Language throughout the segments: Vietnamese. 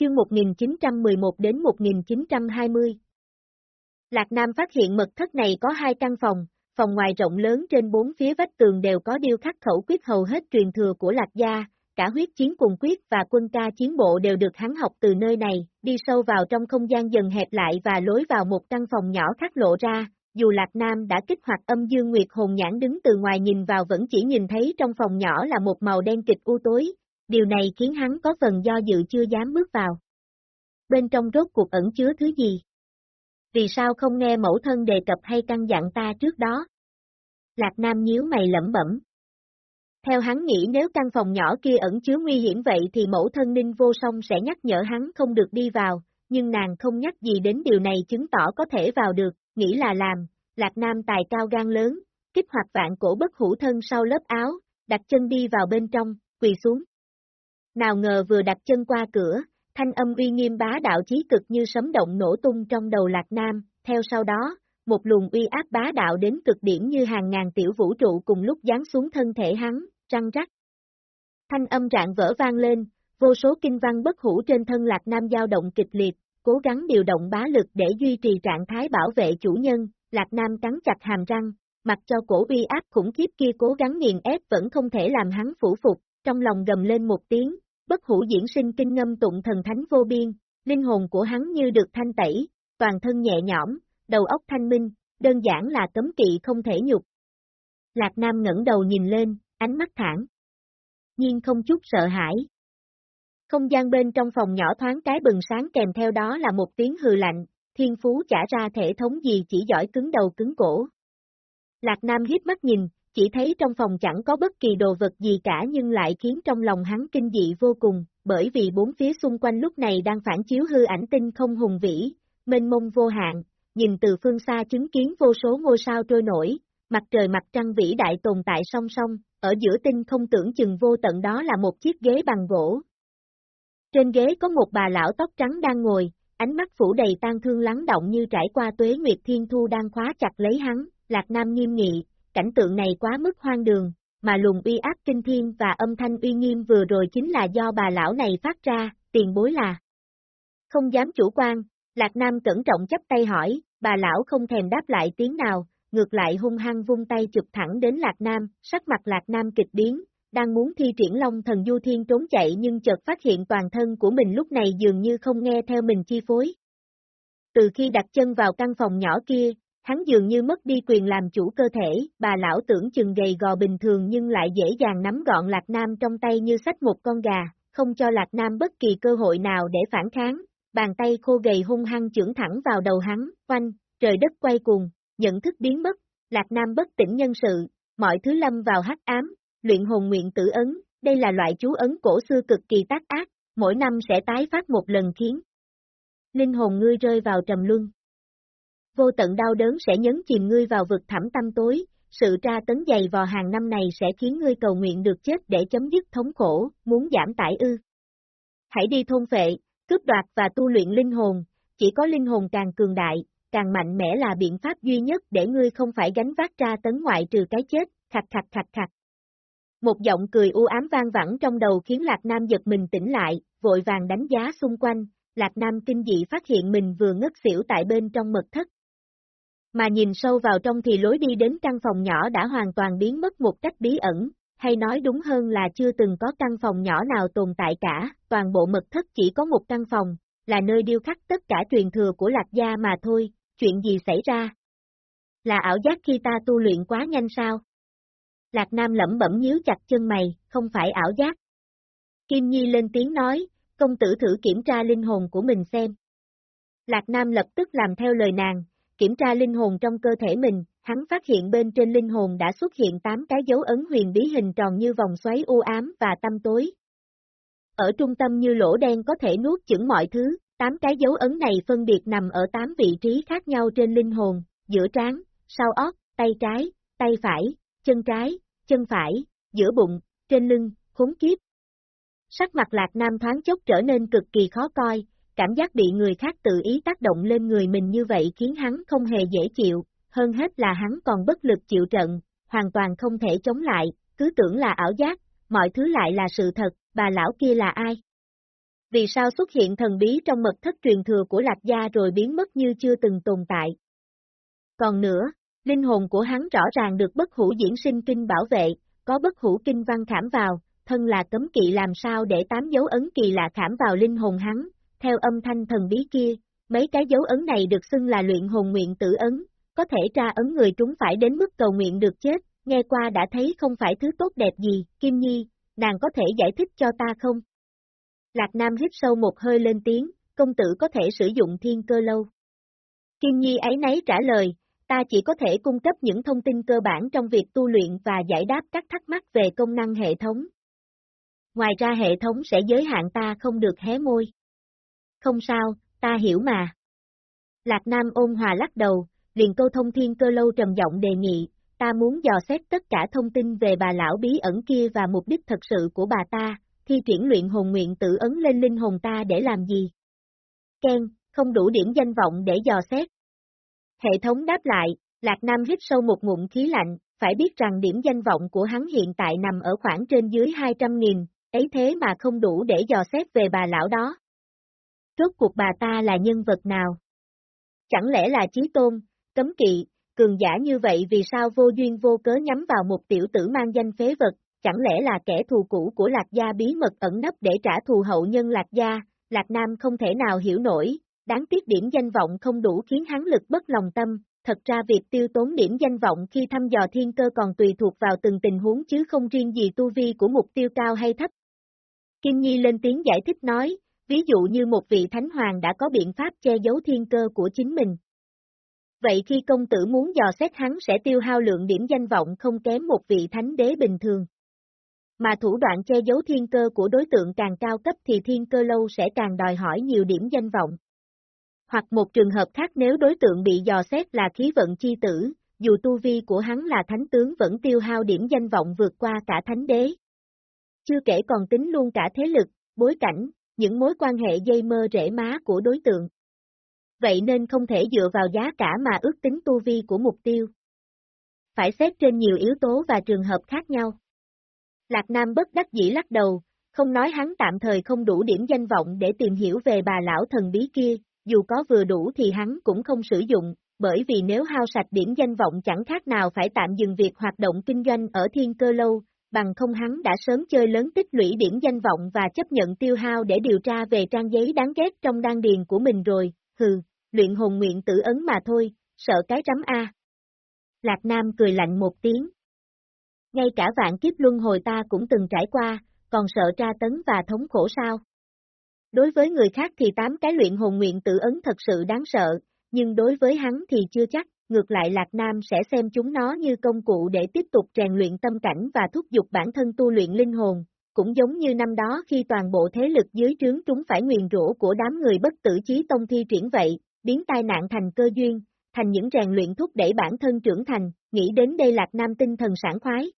chương 1911 đến 1920. Lạc Nam phát hiện mật thất này có hai căn phòng, phòng ngoài rộng lớn trên bốn phía vách tường đều có điêu khắc khẩu quyết hầu hết truyền thừa của Lạc Gia, cả huyết chiến cùng quyết và quân ca chiến bộ đều được hắn học từ nơi này, đi sâu vào trong không gian dần hẹp lại và lối vào một căn phòng nhỏ khắc lộ ra, dù Lạc Nam đã kích hoạt âm dương nguyệt hồn nhãn đứng từ ngoài nhìn vào vẫn chỉ nhìn thấy trong phòng nhỏ là một màu đen kịch u tối, điều này khiến hắn có phần do dự chưa dám bước vào. Bên trong rốt cuộc ẩn chứa thứ gì? Vì sao không nghe mẫu thân đề cập hay căn dặn ta trước đó? Lạc Nam nhíu mày lẩm bẩm. Theo hắn nghĩ nếu căn phòng nhỏ kia ẩn chứa nguy hiểm vậy thì mẫu thân Ninh Vô Song sẽ nhắc nhở hắn không được đi vào, nhưng nàng không nhắc gì đến điều này chứng tỏ có thể vào được, nghĩ là làm, Lạc Nam tài cao gan lớn, kích hoạt vạn cổ bất hủ thân sau lớp áo, đặt chân đi vào bên trong, quỳ xuống. Nào ngờ vừa đặt chân qua cửa, thanh âm uy nghiêm bá đạo chí cực như sấm động nổ tung trong đầu Lạc Nam, theo sau đó, một luồng uy áp bá đạo đến cực điểm như hàng ngàn tiểu vũ trụ cùng lúc giáng xuống thân thể hắn, răng rắc. Thanh âm rạng vỡ vang lên, vô số kinh văn bất hủ trên thân Lạc Nam dao động kịch liệt, cố gắng điều động bá lực để duy trì trạng thái bảo vệ chủ nhân, Lạc Nam cắn chặt hàm răng, mặc cho cổ uy áp khủng khiếp kia cố gắng nghiền ép vẫn không thể làm hắn phủ phục, trong lòng gầm lên một tiếng, bất hủ diễn sinh kinh ngâm tụng thần thánh vô biên, linh hồn của hắn như được thanh tẩy, toàn thân nhẹ nhõm, đầu óc thanh minh, đơn giản là cấm kỵ không thể nhục. Lạc Nam ngẩng đầu nhìn lên, ánh mắt thẳng. nhiên không chút sợ hãi. Không gian bên trong phòng nhỏ thoáng cái bừng sáng kèm theo đó là một tiếng hừ lạnh, thiên phú trả ra thể thống gì chỉ giỏi cứng đầu cứng cổ. Lạc Nam hiếp mắt nhìn, chỉ thấy trong phòng chẳng có bất kỳ đồ vật gì cả nhưng lại khiến trong lòng hắn kinh dị vô cùng, bởi vì bốn phía xung quanh lúc này đang phản chiếu hư ảnh tinh không hùng vĩ, mênh mông vô hạn, nhìn từ phương xa chứng kiến vô số ngôi sao trôi nổi, mặt trời mặt trăng vĩ đại tồn tại song song, ở giữa tinh không tưởng chừng vô tận đó là một chiếc ghế bằng gỗ. Trên ghế có một bà lão tóc trắng đang ngồi, ánh mắt phủ đầy tan thương lắng động như trải qua tuế nguyệt thiên thu đang khóa chặt lấy hắn, Lạc Nam nghiêm nghị, cảnh tượng này quá mức hoang đường, mà luồng uy áp kinh thiên và âm thanh uy nghiêm vừa rồi chính là do bà lão này phát ra, tiền bối là. Không dám chủ quan, Lạc Nam cẩn trọng chấp tay hỏi, bà lão không thèm đáp lại tiếng nào, ngược lại hung hăng vung tay chụp thẳng đến Lạc Nam, sắc mặt Lạc Nam kịch biến, đang muốn thi triển Long thần du thiên trốn chạy nhưng chợt phát hiện toàn thân của mình lúc này dường như không nghe theo mình chi phối. Từ khi đặt chân vào căn phòng nhỏ kia, hắn dường như mất đi quyền làm chủ cơ thể, bà lão tưởng chừng gầy gò bình thường nhưng lại dễ dàng nắm gọn Lạc Nam trong tay như sách một con gà, không cho Lạc Nam bất kỳ cơ hội nào để phản kháng, bàn tay khô gầy hung hăng trưởng thẳng vào đầu hắn, quanh, trời đất quay cuồng, nhận thức biến mất, Lạc Nam bất tỉnh nhân sự, mọi thứ lâm vào hắc ám, luyện hồn nguyện tử ấn, đây là loại chú ấn cổ xưa cực kỳ tác ác, mỗi năm sẽ tái phát một lần khiến linh hồn ngươi rơi vào trầm luân. Vô tận đau đớn sẽ nhấn chìm ngươi vào vực thẳm tâm tối, sự tra tấn dày vò hàng năm này sẽ khiến ngươi cầu nguyện được chết để chấm dứt thống khổ, muốn giảm tải ư. Hãy đi thôn phệ, cướp đoạt và tu luyện linh hồn, chỉ có linh hồn càng cường đại, càng mạnh mẽ là biện pháp duy nhất để ngươi không phải gánh vác tra tấn ngoại trừ cái chết, khạch khạch khạch khạch. Một giọng cười u ám vang vẳng trong đầu khiến Lạc Nam giật mình tỉnh lại, vội vàng đánh giá xung quanh, Lạc Nam kinh dị phát hiện mình vừa ngất xỉu tại bên trong mật thất. Mà nhìn sâu vào trong thì lối đi đến căn phòng nhỏ đã hoàn toàn biến mất một cách bí ẩn, hay nói đúng hơn là chưa từng có căn phòng nhỏ nào tồn tại cả, toàn bộ mật thất chỉ có một căn phòng, là nơi điêu khắc tất cả truyền thừa của Lạc Gia mà thôi, chuyện gì xảy ra? Là ảo giác khi ta tu luyện quá nhanh sao? Lạc Nam lẩm bẩm nhíu chặt chân mày, không phải ảo giác. Kim Nhi lên tiếng nói, công tử thử kiểm tra linh hồn của mình xem. Lạc Nam lập tức làm theo lời nàng, kiểm tra linh hồn trong cơ thể mình, hắn phát hiện bên trên linh hồn đã xuất hiện 8 cái dấu ấn huyền bí hình tròn như vòng xoáy u ám và tâm tối. Ở trung tâm như lỗ đen có thể nuốt chửng mọi thứ, 8 cái dấu ấn này phân biệt nằm ở 8 vị trí khác nhau trên linh hồn, giữa trán, sau óc, tay trái, tay phải, chân trái, chân phải, giữa bụng, trên lưng, khốn kiếp. Sắc mặt lạc nam thoáng chốc trở nên cực kỳ khó coi, cảm giác bị người khác tự ý tác động lên người mình như vậy khiến hắn không hề dễ chịu, hơn hết là hắn còn bất lực chịu trận, hoàn toàn không thể chống lại, cứ tưởng là ảo giác, mọi thứ lại là sự thật, bà lão kia là ai? Vì sao xuất hiện thần bí trong mật thất truyền thừa của Lạc Gia rồi biến mất như chưa từng tồn tại? Còn nữa, linh hồn của hắn rõ ràng được bất hủ diễn sinh kinh bảo vệ, có bất hủ kinh văn khảm vào, thân là cấm kỵ làm sao để tám dấu ấn kỳ lạ khảm vào linh hồn hắn, theo âm thanh thần bí kia, mấy cái dấu ấn này được xưng là luyện hồn nguyện tử ấn, có thể tra ấn người trúng phải đến mức cầu nguyện được chết, nghe qua đã thấy không phải thứ tốt đẹp gì, Kim Nhi, nàng có thể giải thích cho ta không? Lạc Nam hít sâu một hơi lên tiếng, công tử có thể sử dụng thiên cơ lâu. Kim Nhi ấy nấy trả lời, ta chỉ có thể cung cấp những thông tin cơ bản trong việc tu luyện và giải đáp các thắc mắc về công năng hệ thống. Ngoài ra hệ thống sẽ giới hạn ta không được hé môi. Không sao, ta hiểu mà. Lạc Nam ôn hòa lắc đầu, liền câu thông thiên cơ lâu trầm giọng đề nghị, ta muốn dò xét tất cả thông tin về bà lão bí ẩn kia và mục đích thật sự của bà ta, thi triển luyện hồn nguyện tự ấn lên linh hồn ta để làm gì? Ken, không đủ điểm danh vọng để dò xét. Hệ thống đáp lại, Lạc Nam hít sâu một ngụm khí lạnh, phải biết rằng điểm danh vọng của hắn hiện tại nằm ở khoảng trên dưới 200.000, ấy thế mà không đủ để dò xét về bà lão đó. Rốt cuộc bà ta là nhân vật nào? Chẳng lẽ là chí tôn, cấm kỵ, cường giả như vậy vì sao vô duyên vô cớ nhắm vào một tiểu tử mang danh phế vật, chẳng lẽ là kẻ thù cũ của Lạc Gia bí mật ẩn nấp để trả thù hậu nhân Lạc Gia, Lạc Nam không thể nào hiểu nổi, đáng tiếc điểm danh vọng không đủ khiến hắn lực bất lòng tâm, thật ra việc tiêu tốn điểm danh vọng khi thăm dò thiên cơ còn tùy thuộc vào từng tình huống chứ không riêng gì tu vi của mục tiêu cao hay thấp. Kim Nhi lên tiếng giải thích nói, ví dụ như một vị thánh hoàng đã có biện pháp che giấu thiên cơ của chính mình. Vậy khi công tử muốn dò xét hắn sẽ tiêu hao lượng điểm danh vọng không kém một vị thánh đế bình thường. Mà thủ đoạn che giấu thiên cơ của đối tượng càng cao cấp thì thiên cơ lâu sẽ càng đòi hỏi nhiều điểm danh vọng. Hoặc một trường hợp khác nếu đối tượng bị dò xét là khí vận chi tử, dù tu vi của hắn là thánh tướng vẫn tiêu hao điểm danh vọng vượt qua cả thánh đế. Chưa kể còn tính luôn cả thế lực, bối cảnh, những mối quan hệ dây mơ rễ má của đối tượng. Vậy nên không thể dựa vào giá cả mà ước tính tu vi của mục tiêu. Phải xét trên nhiều yếu tố và trường hợp khác nhau. Lạc Nam bất đắc dĩ lắc đầu, không nói hắn tạm thời không đủ điểm danh vọng để tìm hiểu về bà lão thần bí kia, dù có vừa đủ thì hắn cũng không sử dụng, bởi vì nếu hao sạch điểm danh vọng chẳng khác nào phải tạm dừng việc hoạt động kinh doanh ở thiên cơ lâu, bằng không hắn đã sớm chơi lớn tích lũy điểm danh vọng và chấp nhận tiêu hao để điều tra về trang giấy đáng ghét trong đan điền của mình rồi, hừ, luyện hồn nguyện tử ấn mà thôi, sợ cái rắm A. Lạc Nam cười lạnh một tiếng. Ngay cả vạn kiếp luân hồi ta cũng từng trải qua, còn sợ tra tấn và thống khổ sao? Đối với người khác thì tám cái luyện hồn nguyện tự ấn thật sự đáng sợ, nhưng đối với hắn thì chưa chắc, ngược lại Lạc Nam sẽ xem chúng nó như công cụ để tiếp tục rèn luyện tâm cảnh và thúc giục bản thân tu luyện linh hồn, cũng giống như năm đó khi toàn bộ thế lực dưới trướng chúng phải nguyền rủa của đám người bất tử chí tông thi triển vậy, biến tai nạn thành cơ duyên, thành những rèn luyện thúc đẩy bản thân trưởng thành, nghĩ đến đây Lạc Nam tinh thần sảng khoái.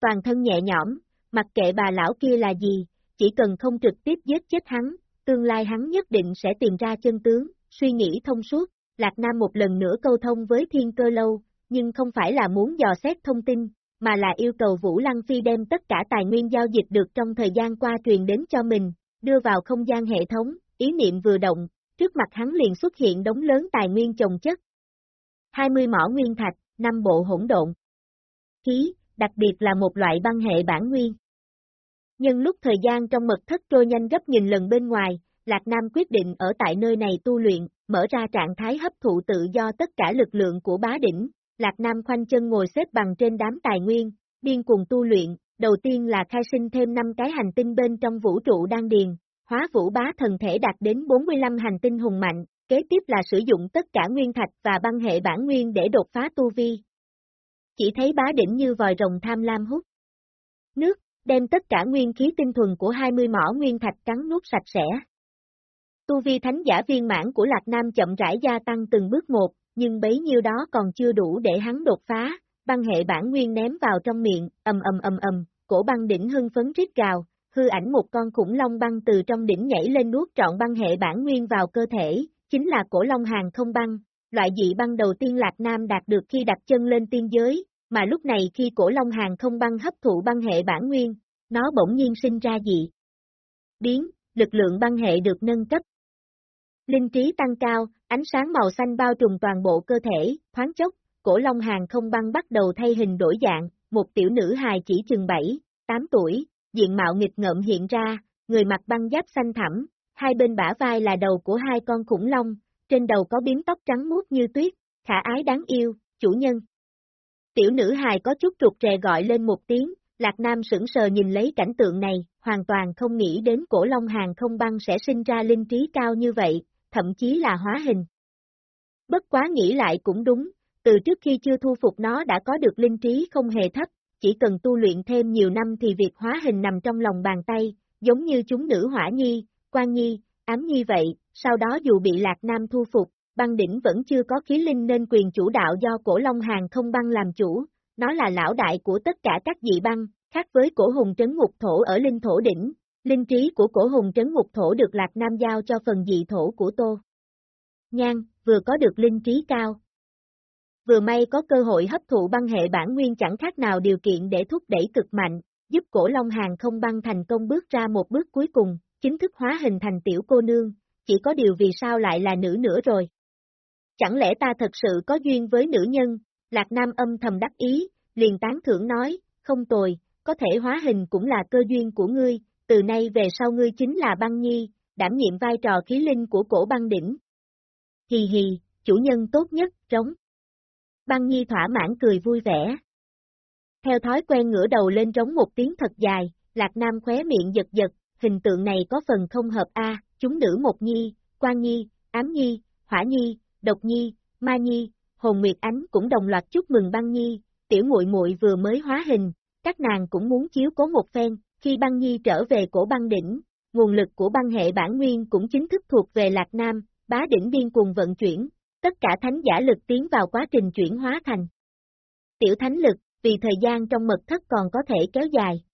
Toàn thân nhẹ nhõm, mặc kệ bà lão kia là gì, chỉ cần không trực tiếp giết chết hắn, tương lai hắn nhất định sẽ tìm ra chân tướng, suy nghĩ thông suốt, Lạc Nam một lần nữa câu thông với thiên cơ lâu, nhưng không phải là muốn dò xét thông tin, mà là yêu cầu Vũ Lăng Phi đem tất cả tài nguyên giao dịch được trong thời gian qua truyền đến cho mình, đưa vào không gian hệ thống, ý niệm vừa động, trước mặt hắn liền xuất hiện đống lớn tài nguyên trồng chất. 20 mỏ nguyên thạch, 5 bộ hỗn độn. Khí, đặc biệt là một loại băng hệ bản nguyên. Nhưng lúc thời gian trong mật thất trôi nhanh gấp nghìn lần bên ngoài, Lạc Nam quyết định ở tại nơi này tu luyện, mở ra trạng thái hấp thụ tự do tất cả lực lượng của bá đỉnh. Lạc Nam khoanh chân ngồi xếp bằng trên đám tài nguyên, điên cùng tu luyện, đầu tiên là khai sinh thêm 5 cái hành tinh bên trong vũ trụ đan điền, hóa vũ bá thần thể đạt đến 45 hành tinh hùng mạnh, kế tiếp là sử dụng tất cả nguyên thạch và băng hệ bản nguyên để đột phá tu vi. Chỉ thấy bá đỉnh như vòi rồng tham lam hút. Nước, đem tất cả nguyên khí tinh thuần của 20 mỏ nguyên thạch cắn nuốt sạch sẽ. Tu vi thánh giả viên mãn của Lạc Nam chậm rãi gia tăng từng bước một, nhưng bấy nhiêu đó còn chưa đủ để hắn đột phá, băng hệ bản nguyên ném vào trong miệng, ầm ầm ầm ầm, cổ băng đỉnh hưng phấn rít gào, hư ảnh một con khủng long băng từ trong đỉnh nhảy lên nuốt trọn băng hệ bản nguyên vào cơ thể, chính là cổ long hàng không băng, loại dị băng đầu tiên Lạc Nam đạt được khi đặt chân lên tiên giới, mà lúc này khi cổ long hàng không băng hấp thụ băng hệ bản nguyên, nó bỗng nhiên sinh ra dị. Biến, lực lượng băng hệ được nâng cấp. Linh trí tăng cao, ánh sáng màu xanh bao trùm toàn bộ cơ thể, thoáng chốc, cổ long hàng không băng bắt đầu thay hình đổi dạng, một tiểu nữ hài chỉ chừng 7, 8 tuổi, diện mạo nghịch ngợm hiện ra, người mặc băng giáp xanh thẳm, hai bên bả vai là đầu của hai con khủng long, trên đầu có biếm tóc trắng muốt như tuyết, khả ái đáng yêu, chủ nhân. Tiểu nữ hài có chút trục trè gọi lên một tiếng, Lạc Nam sững sờ nhìn lấy cảnh tượng này, hoàn toàn không nghĩ đến cổ long hàng không băng sẽ sinh ra linh trí cao như vậy, thậm chí là hóa hình. Bất quá nghĩ lại cũng đúng, từ trước khi chưa thu phục nó đã có được linh trí không hề thấp, chỉ cần tu luyện thêm nhiều năm thì việc hóa hình nằm trong lòng bàn tay, giống như chúng nữ hỏa nhi, quan nhi, ám nhi vậy, sau đó dù bị Lạc Nam thu phục, băng đỉnh vẫn chưa có khí linh nên quyền chủ đạo do cổ Long Hàng không băng làm chủ, nó là lão đại của tất cả các dị băng, khác với cổ hùng trấn ngục thổ ở linh thổ đỉnh, linh trí của cổ hùng trấn ngục thổ được Lạc Nam giao cho phần dị thổ của Tô. Nhan, vừa có được linh trí cao. Vừa may có cơ hội hấp thụ băng hệ bản nguyên chẳng khác nào điều kiện để thúc đẩy cực mạnh, giúp cổ Long Hàng không băng thành công bước ra một bước cuối cùng, chính thức hóa hình thành tiểu cô nương, chỉ có điều vì sao lại là nữ nữa rồi. Chẳng lẽ ta thật sự có duyên với nữ nhân, Lạc Nam âm thầm đắc ý, liền tán thưởng nói, không tồi, có thể hóa hình cũng là cơ duyên của ngươi, từ nay về sau ngươi chính là băng nhi, đảm nhiệm vai trò khí linh của cổ băng đỉnh. Hì hì, chủ nhân tốt nhất, trống. Băng nhi thỏa mãn cười vui vẻ. Theo thói quen ngửa đầu lên trống một tiếng thật dài, Lạc Nam khóe miệng giật giật, hình tượng này có phần không hợp a, chúng nữ một nhi, quan nhi, ám nhi, hỏa nhi, độc nhi, ma nhi, hồn nguyệt ánh cũng đồng loạt chúc mừng băng nhi, tiểu muội muội vừa mới hóa hình, các nàng cũng muốn chiếu cố một phen, khi băng nhi trở về cổ băng đỉnh, nguồn lực của băng hệ bản nguyên cũng chính thức thuộc về Lạc Nam, bá đỉnh biên cùng vận chuyển, tất cả thánh giả lực tiến vào quá trình chuyển hóa thành. Tiểu thánh lực, vì thời gian trong mật thất còn có thể kéo dài.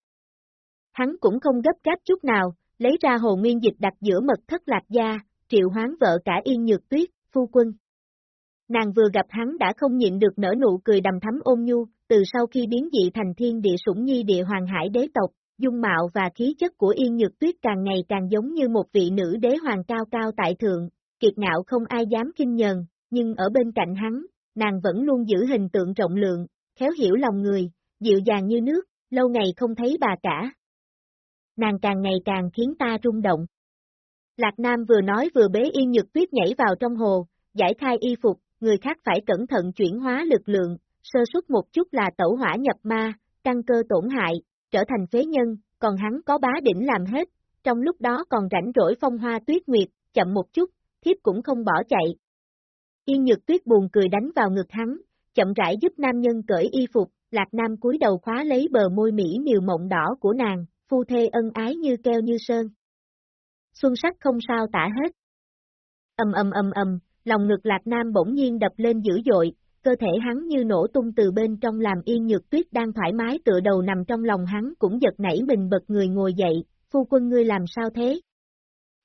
Hắn cũng không gấp gáp chút nào, lấy ra hồ nguyên dịch đặt giữa mật thất lạc gia, triệu hoán vợ cả yên nhược tuyết, phu quân. Nàng vừa gặp hắn đã không nhịn được nở nụ cười đầm thắm ôn nhu, từ sau khi biến dị thành thiên địa sủng nhi địa hoàng hải đế tộc, dung mạo và khí chất của yên nhược tuyết càng ngày càng giống như một vị nữ đế hoàng cao cao tại thượng, kiệt ngạo không ai dám kinh nhờn, nhưng ở bên cạnh hắn, nàng vẫn luôn giữ hình tượng rộng lượng, khéo hiểu lòng người, dịu dàng như nước, lâu ngày không thấy bà cả. Nàng càng ngày càng khiến ta rung động. Lạc Nam vừa nói vừa bế yên nhược tuyết nhảy vào trong hồ, giải khai y phục, người khác phải cẩn thận chuyển hóa lực lượng, sơ suất một chút là tẩu hỏa nhập ma, căn cơ tổn hại, trở thành phế nhân, còn hắn có bá đỉnh làm hết, trong lúc đó còn rảnh rỗi phong hoa tuyết nguyệt, chậm một chút, thiếp cũng không bỏ chạy. Yên nhược tuyết buồn cười đánh vào ngực hắn, chậm rãi giúp nam nhân cởi y phục, lạc nam cúi đầu khóa lấy bờ môi mỹ miều mộng đỏ của nàng, phu thê ân ái như keo như sơn. Xuân sắc không sao tả hết. Âm âm âm âm, lòng ngực lạc nam bỗng nhiên đập lên dữ dội, cơ thể hắn như nổ tung từ bên trong làm yên nhược tuyết đang thoải mái tựa đầu nằm trong lòng hắn cũng giật nảy mình bật người ngồi dậy, phu quân ngươi làm sao thế?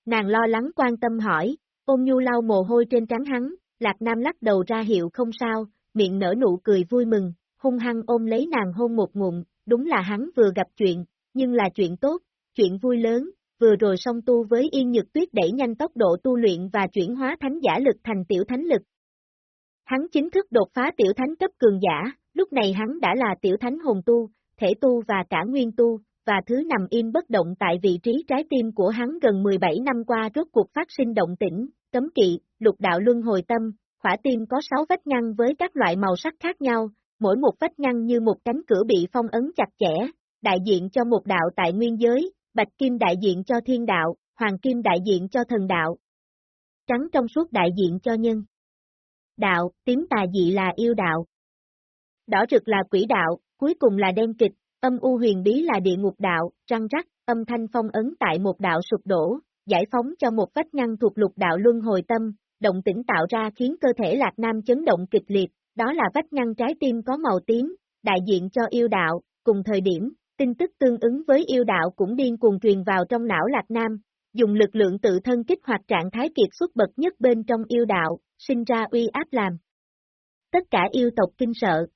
Nàng lo lắng quan tâm hỏi, ôm nhu lau mồ hôi trên trán hắn, lạc nam lắc đầu ra hiệu không sao, miệng nở nụ cười vui mừng, hung hăng ôm lấy nàng hôn một ngụm, đúng là hắn vừa gặp chuyện, nhưng là chuyện tốt, chuyện vui lớn, vừa rồi song tu với yên nhược tuyết đẩy nhanh tốc độ tu luyện và chuyển hóa thánh giả lực thành tiểu thánh lực. Hắn chính thức đột phá tiểu thánh cấp cường giả, lúc này hắn đã là tiểu thánh hồn tu, thể tu và cả nguyên tu, và thứ nằm im bất động tại vị trí trái tim của hắn gần 17 năm qua rốt cuộc phát sinh động tĩnh, cấm kỵ, lục đạo luân hồi tâm, khỏa tim có 6 vách ngăn với các loại màu sắc khác nhau, mỗi một vách ngăn như một cánh cửa bị phong ấn chặt chẽ, đại diện cho một đạo tại nguyên giới, bạch kim đại diện cho thiên đạo, hoàng kim đại diện cho thần đạo. Trắng trong suốt đại diện cho nhân. Đạo, tím tà dị là yêu đạo. Đỏ rực là quỷ đạo, cuối cùng là đen kịch, âm u huyền bí là địa ngục đạo, răng rắc, âm thanh phong ấn tại một đạo sụp đổ, giải phóng cho một vách ngăn thuộc lục đạo luân hồi tâm, động tĩnh tạo ra khiến cơ thể Lạc Nam chấn động kịch liệt, đó là vách ngăn trái tim có màu tím, đại diện cho yêu đạo, cùng thời điểm, tin tức tương ứng với yêu đạo cũng điên cuồng truyền vào trong não Lạc Nam, dùng lực lượng tự thân kích hoạt trạng thái kiệt xuất bậc nhất bên trong yêu đạo, sinh ra uy áp làm. Tất cả yêu tộc kinh sợ.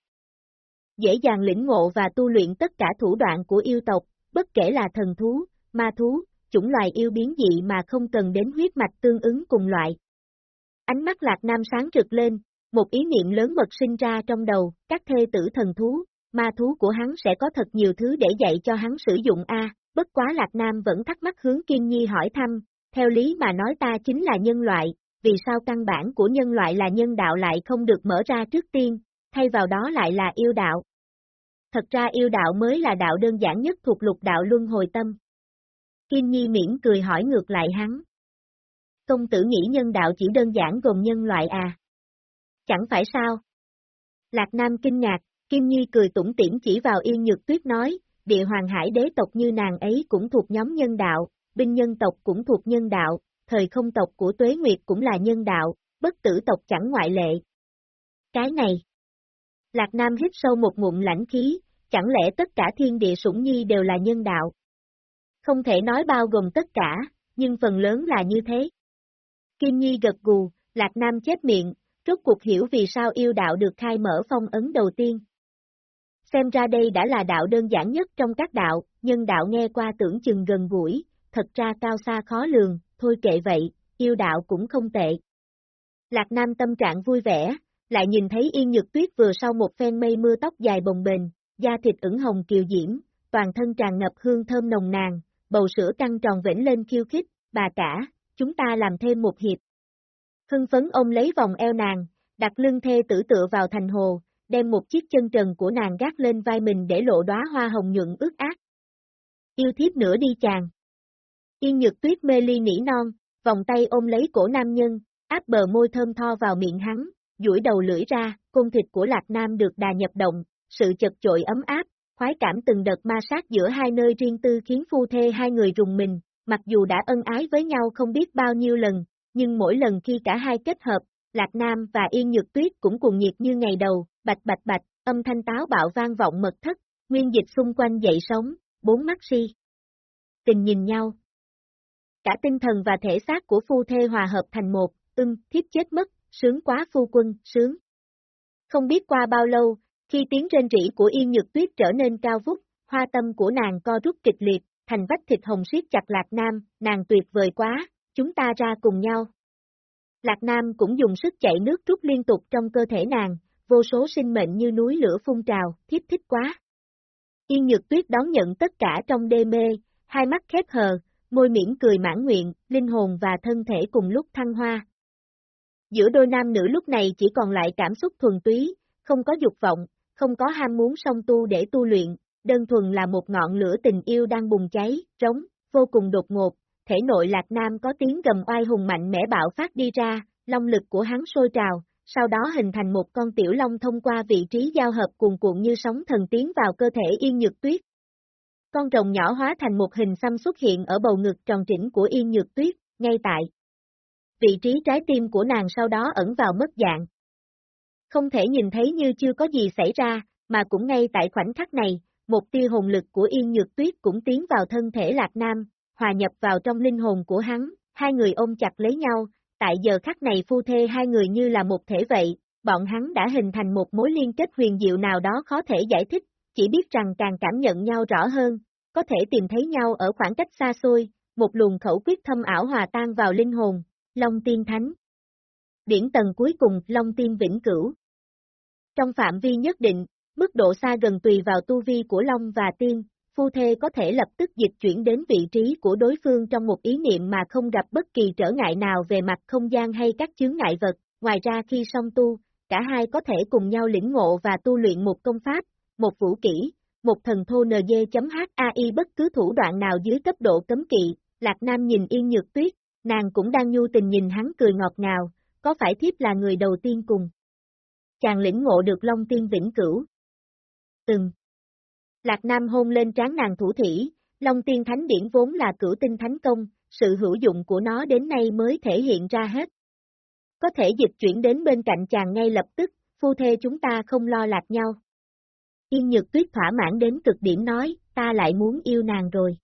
Dễ dàng lĩnh ngộ và tu luyện tất cả thủ đoạn của yêu tộc, bất kể là thần thú, ma thú, chủng loài yêu biến dị mà không cần đến huyết mạch tương ứng cùng loại. Ánh mắt Lạc Nam sáng rực lên, một ý niệm lớn mật sinh ra trong đầu, các thê tử thần thú, ma thú của hắn sẽ có thật nhiều thứ để dạy cho hắn sử dụng A, bất quá Lạc Nam vẫn thắc mắc hướng Kiên Nhi hỏi thăm, theo lý mà nói ta chính là nhân loại, vì sao căn bản của nhân loại là nhân đạo lại không được mở ra trước tiên, thay vào đó lại là yêu đạo. Thật ra yêu đạo mới là đạo đơn giản nhất thuộc lục đạo luân hồi tâm. Kim Nhi miễn cười hỏi ngược lại hắn. Công tử nghĩ nhân đạo chỉ đơn giản gồm nhân loại à? Chẳng phải sao? Lạc Nam kinh ngạc, Kim Nhi cười tủm tỉm chỉ vào yên nhược tuyết nói, địa hoàng hải đế tộc như nàng ấy cũng thuộc nhóm nhân đạo, binh nhân tộc cũng thuộc nhân đạo, thời không tộc của tuế nguyệt cũng là nhân đạo, bất tử tộc chẳng ngoại lệ. Cái này. Lạc Nam hít sâu một ngụm lãnh khí, chẳng lẽ tất cả thiên địa sủng nhi đều là nhân đạo? Không thể nói bao gồm tất cả, nhưng phần lớn là như thế. Kim Nhi gật gù, Lạc Nam chết miệng, rốt cuộc hiểu vì sao yêu đạo được khai mở phong ấn đầu tiên. Xem ra đây đã là đạo đơn giản nhất trong các đạo, nhưng đạo nghe qua tưởng chừng gần gũi, thật ra cao xa khó lường, thôi kệ vậy, yêu đạo cũng không tệ. Lạc Nam tâm trạng vui vẻ, lại nhìn thấy Yên Nhược Tuyết vừa sau một phen mây mưa tóc dài bồng bềnh, da thịt ửng hồng kiều diễm, toàn thân tràn ngập hương thơm nồng nàn, bầu sữa căng tròn vĩnh lên khiêu khích, bà cả, chúng ta làm thêm một hiệp. Hưng phấn ông lấy vòng eo nàng, đặt lưng thê tử tựa vào thành hồ, đem một chiếc chân trần của nàng gác lên vai mình để lộ đóa hoa hồng nhuận ướt át. Yêu thiếp nữa đi chàng. Yên nhược tuyết mê ly nỉ non, vòng tay ôm lấy cổ nam nhân, áp bờ môi thơm tho vào miệng hắn, duỗi đầu lưỡi ra, cung thịt của lạc nam được đà nhập động, sự chật chội ấm áp, khoái cảm từng đợt ma sát giữa hai nơi riêng tư khiến phu thê hai người rùng mình, mặc dù đã ân ái với nhau không biết bao nhiêu lần, nhưng mỗi lần khi cả hai kết hợp, Lạc Nam và Yên Nhược Tuyết cũng cùng nhiệt như ngày đầu, bạch bạch bạch, âm thanh táo bạo vang vọng mật thất, nguyên dịch xung quanh dậy sống, bốn mắt si. Tình nhìn nhau. Cả tinh thần và thể xác của phu thê hòa hợp thành một, ưng, thiếp chết mất, sướng quá phu quân, sướng. Không biết qua bao lâu, khi tiếng rên rỉ của Yên Nhược Tuyết trở nên cao vút, hoa tâm của nàng co rút kịch liệt, thành vách thịt hồng siết chặt Lạc Nam, nàng tuyệt vời quá, chúng ta ra cùng nhau. Lạc Nam cũng dùng sức chạy nước rút liên tục trong cơ thể nàng, vô số sinh mệnh như núi lửa phun trào, thiếp thích quá. Yên Nhược Tuyết đón nhận tất cả trong đê mê, hai mắt khép hờ, môi miễn cười mãn nguyện, linh hồn và thân thể cùng lúc thăng hoa. Giữa đôi nam nữ lúc này chỉ còn lại cảm xúc thuần túy, không có dục vọng, không có ham muốn song tu để tu luyện, đơn thuần là một ngọn lửa tình yêu đang bùng cháy, trống, vô cùng đột ngột, thể nội Lạc Nam có tiếng gầm oai hùng mạnh mẽ bạo phát đi ra, long lực của hắn sôi trào, sau đó hình thành một con tiểu long thông qua vị trí giao hợp cuồn cuộn như sóng thần tiến vào cơ thể Yên Nhược Tuyết. Con rồng nhỏ hóa thành một hình xăm xuất hiện ở bầu ngực tròn trĩnh của Yên Nhược Tuyết, ngay tại vị trí trái tim của nàng sau đó ẩn vào mất dạng. Không thể nhìn thấy như chưa có gì xảy ra, mà cũng ngay tại khoảnh khắc này, một tia hồn lực của Yên Nhược Tuyết cũng tiến vào thân thể Lạc Nam, hòa nhập vào trong linh hồn của hắn, hai người ôm chặt lấy nhau, tại giờ khắc này phu thê hai người như là một thể vậy, bọn hắn đã hình thành một mối liên kết huyền diệu nào đó khó thể giải thích, chỉ biết rằng càng cảm nhận nhau rõ hơn, có thể tìm thấy nhau ở khoảng cách xa xôi, một luồng khẩu quyết thâm ảo hòa tan vào linh hồn, Long Tiên Thánh. Điển tầng cuối cùng, Long Tiên Vĩnh Cửu. Trong phạm vi nhất định, mức độ xa gần tùy vào tu vi của Long và Tiên, phu thê có thể lập tức dịch chuyển đến vị trí của đối phương trong một ý niệm mà không gặp bất kỳ trở ngại nào về mặt không gian hay các chướng ngại vật, ngoài ra khi song tu, cả hai có thể cùng nhau lĩnh ngộ và tu luyện một công pháp, một vũ kỹ, một thần thô NG.HAI bất cứ thủ đoạn nào dưới cấp độ cấm kỵ, Lạc Nam nhìn yên nhược tuyết, nàng cũng đang nhu tình nhìn hắn cười ngọt ngào, có phải thiếp là người đầu tiên cùng. Chàng lĩnh ngộ được Long Tiên Vĩnh Cửu. Từng. Lạc Nam hôn lên trán nàng thủ thủy, Long Tiên Thánh Điển vốn là cửu tinh thánh công, sự hữu dụng của nó đến nay mới thể hiện ra hết. Có thể dịch chuyển đến bên cạnh chàng ngay lập tức, phu thê chúng ta không lo lạc nhau. Yên Nhược Tuyết thỏa mãn đến cực điểm nói, ta lại muốn yêu nàng rồi.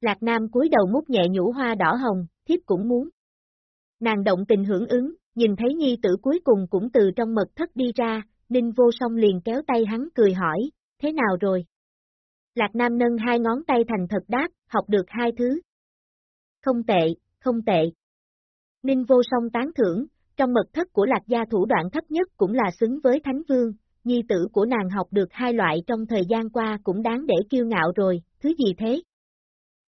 Lạc Nam cúi đầu mút nhẹ nhũ hoa đỏ hồng, thiếp cũng muốn. Nàng động tình hưởng ứng, nhìn thấy nhi tử cuối cùng cũng từ trong mật thất đi ra, Ninh vô song liền kéo tay hắn cười hỏi, thế nào rồi? Lạc Nam nâng hai ngón tay thành thật đáp, học được hai thứ. Không tệ, không tệ. Ninh vô song tán thưởng, trong mật thất của lạc gia thủ đoạn thấp nhất cũng là xứng với Thánh Vương, nhi tử của nàng học được hai loại trong thời gian qua cũng đáng để kiêu ngạo rồi, thứ gì thế?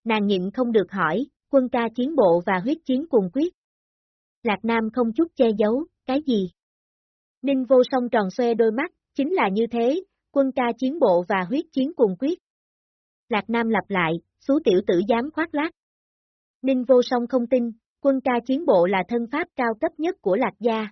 Nàng nhịn không được hỏi, quân ca chiến bộ và huyết chiến cùng quyết. Lạc Nam không chút che giấu, cái gì? Ninh vô song tròn xoe đôi mắt, chính là như thế, quân ca chiến bộ và huyết chiến cùng quyết. Lạc Nam lặp lại, số tiểu tử dám khoác lác. Ninh vô song không tin, quân ca chiến bộ là thân pháp cao cấp nhất của Lạc gia.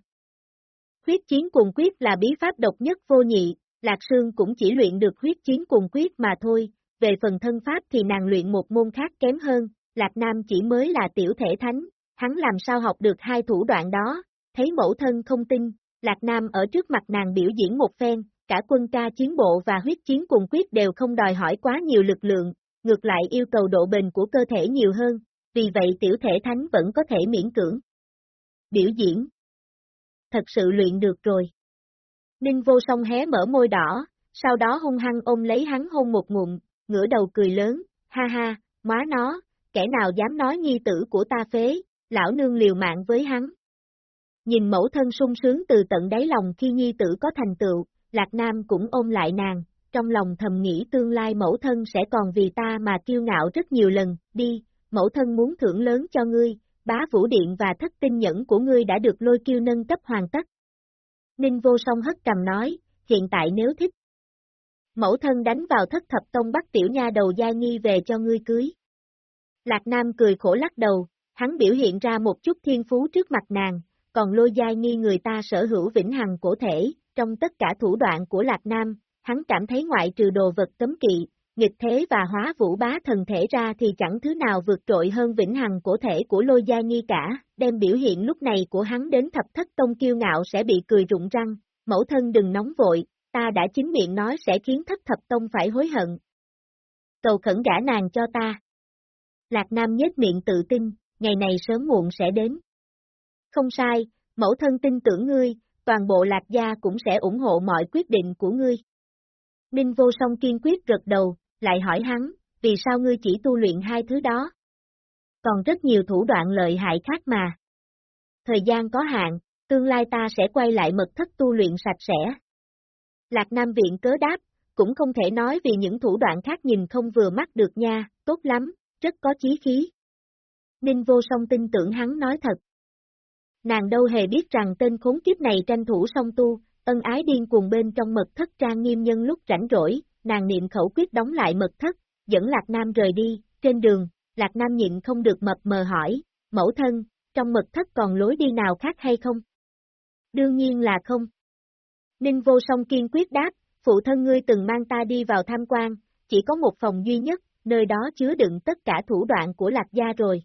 Huyết chiến cùng quyết là bí pháp độc nhất vô nhị, Lạc Sương cũng chỉ luyện được huyết chiến cùng quyết mà thôi, về phần thân pháp thì nàng luyện một môn khác kém hơn, Lạc Nam chỉ mới là tiểu thể thánh, hắn làm sao học được hai thủ đoạn đó, thấy mẫu thân không tin, Lạc Nam ở trước mặt nàng biểu diễn một phen, cả quân ca chiến bộ và huyết chiến cùng quyết đều không đòi hỏi quá nhiều lực lượng, ngược lại yêu cầu độ bền của cơ thể nhiều hơn, vì vậy tiểu thể thánh vẫn có thể miễn cưỡng. Biểu diễn Thật sự luyện được rồi. Ninh vô song hé mở môi đỏ, sau đó hung hăng ôm lấy hắn hôn một ngụm, ngửa đầu cười lớn, ha ha, má nó, kẻ nào dám nói nhi tử của ta phế, lão nương liều mạng với hắn. Nhìn mẫu thân sung sướng từ tận đáy lòng khi nhi tử có thành tựu, Lạc Nam cũng ôm lại nàng, trong lòng thầm nghĩ tương lai mẫu thân sẽ còn vì ta mà kiêu ngạo rất nhiều lần, đi, mẫu thân muốn thưởng lớn cho ngươi, bá vũ điện và thất tinh nhẫn của ngươi đã được lôi kiêu nâng cấp hoàn tất. Ninh vô song hất cầm nói, hiện tại nếu thích. Mẫu thân đánh vào thất thập tông bắt tiểu nha đầu gia nghi về cho ngươi cưới. Lạc Nam cười khổ lắc đầu, hắn biểu hiện ra một chút thiên phú trước mặt nàng, còn lôi gia nghi người ta sở hữu vĩnh hằng cổ thể, trong tất cả thủ đoạn của Lạc Nam, hắn cảm thấy ngoại trừ đồ vật cấm kỵ, nghịch thế và hóa vũ bá thần thể ra thì chẳng thứ nào vượt trội hơn vĩnh hằng cổ thể của lôi gia nghi cả, đem biểu hiện lúc này của hắn đến thập thất tông kiêu ngạo sẽ bị cười rụng răng, mẫu thân đừng nóng vội, ta đã chính miệng nói sẽ khiến thất thập tông phải hối hận. Cầu khẩn gã nàng cho ta. Lạc Nam nhếch miệng tự tin, ngày này sớm muộn sẽ đến. Không sai, mẫu thân tin tưởng ngươi, toàn bộ lạc gia cũng sẽ ủng hộ mọi quyết định của ngươi. Ninh vô song kiên quyết gật đầu, lại hỏi hắn, vì sao ngươi chỉ tu luyện hai thứ đó? Còn rất nhiều thủ đoạn lợi hại khác mà. Thời gian có hạn, tương lai ta sẽ quay lại mật thất tu luyện sạch sẽ. Lạc Nam Viện cớ đáp, cũng không thể nói vì những thủ đoạn khác nhìn không vừa mắt được nha, tốt lắm, rất có chí khí. Ninh vô song tin tưởng hắn nói thật. Nàng đâu hề biết rằng tên khốn kiếp này tranh thủ song tu, ân ái điên cuồng bên trong mật thất trang nghiêm nhân lúc rảnh rỗi, nàng niệm khẩu quyết đóng lại mật thất, dẫn Lạc Nam rời đi, trên đường, Lạc Nam nhịn không được mập mờ hỏi, mẫu thân, trong mật thất còn lối đi nào khác hay không? Đương nhiên là không. Ninh vô song kiên quyết đáp, phụ thân ngươi từng mang ta đi vào tham quan, chỉ có một phòng duy nhất, nơi đó chứa đựng tất cả thủ đoạn của Lạc Gia rồi.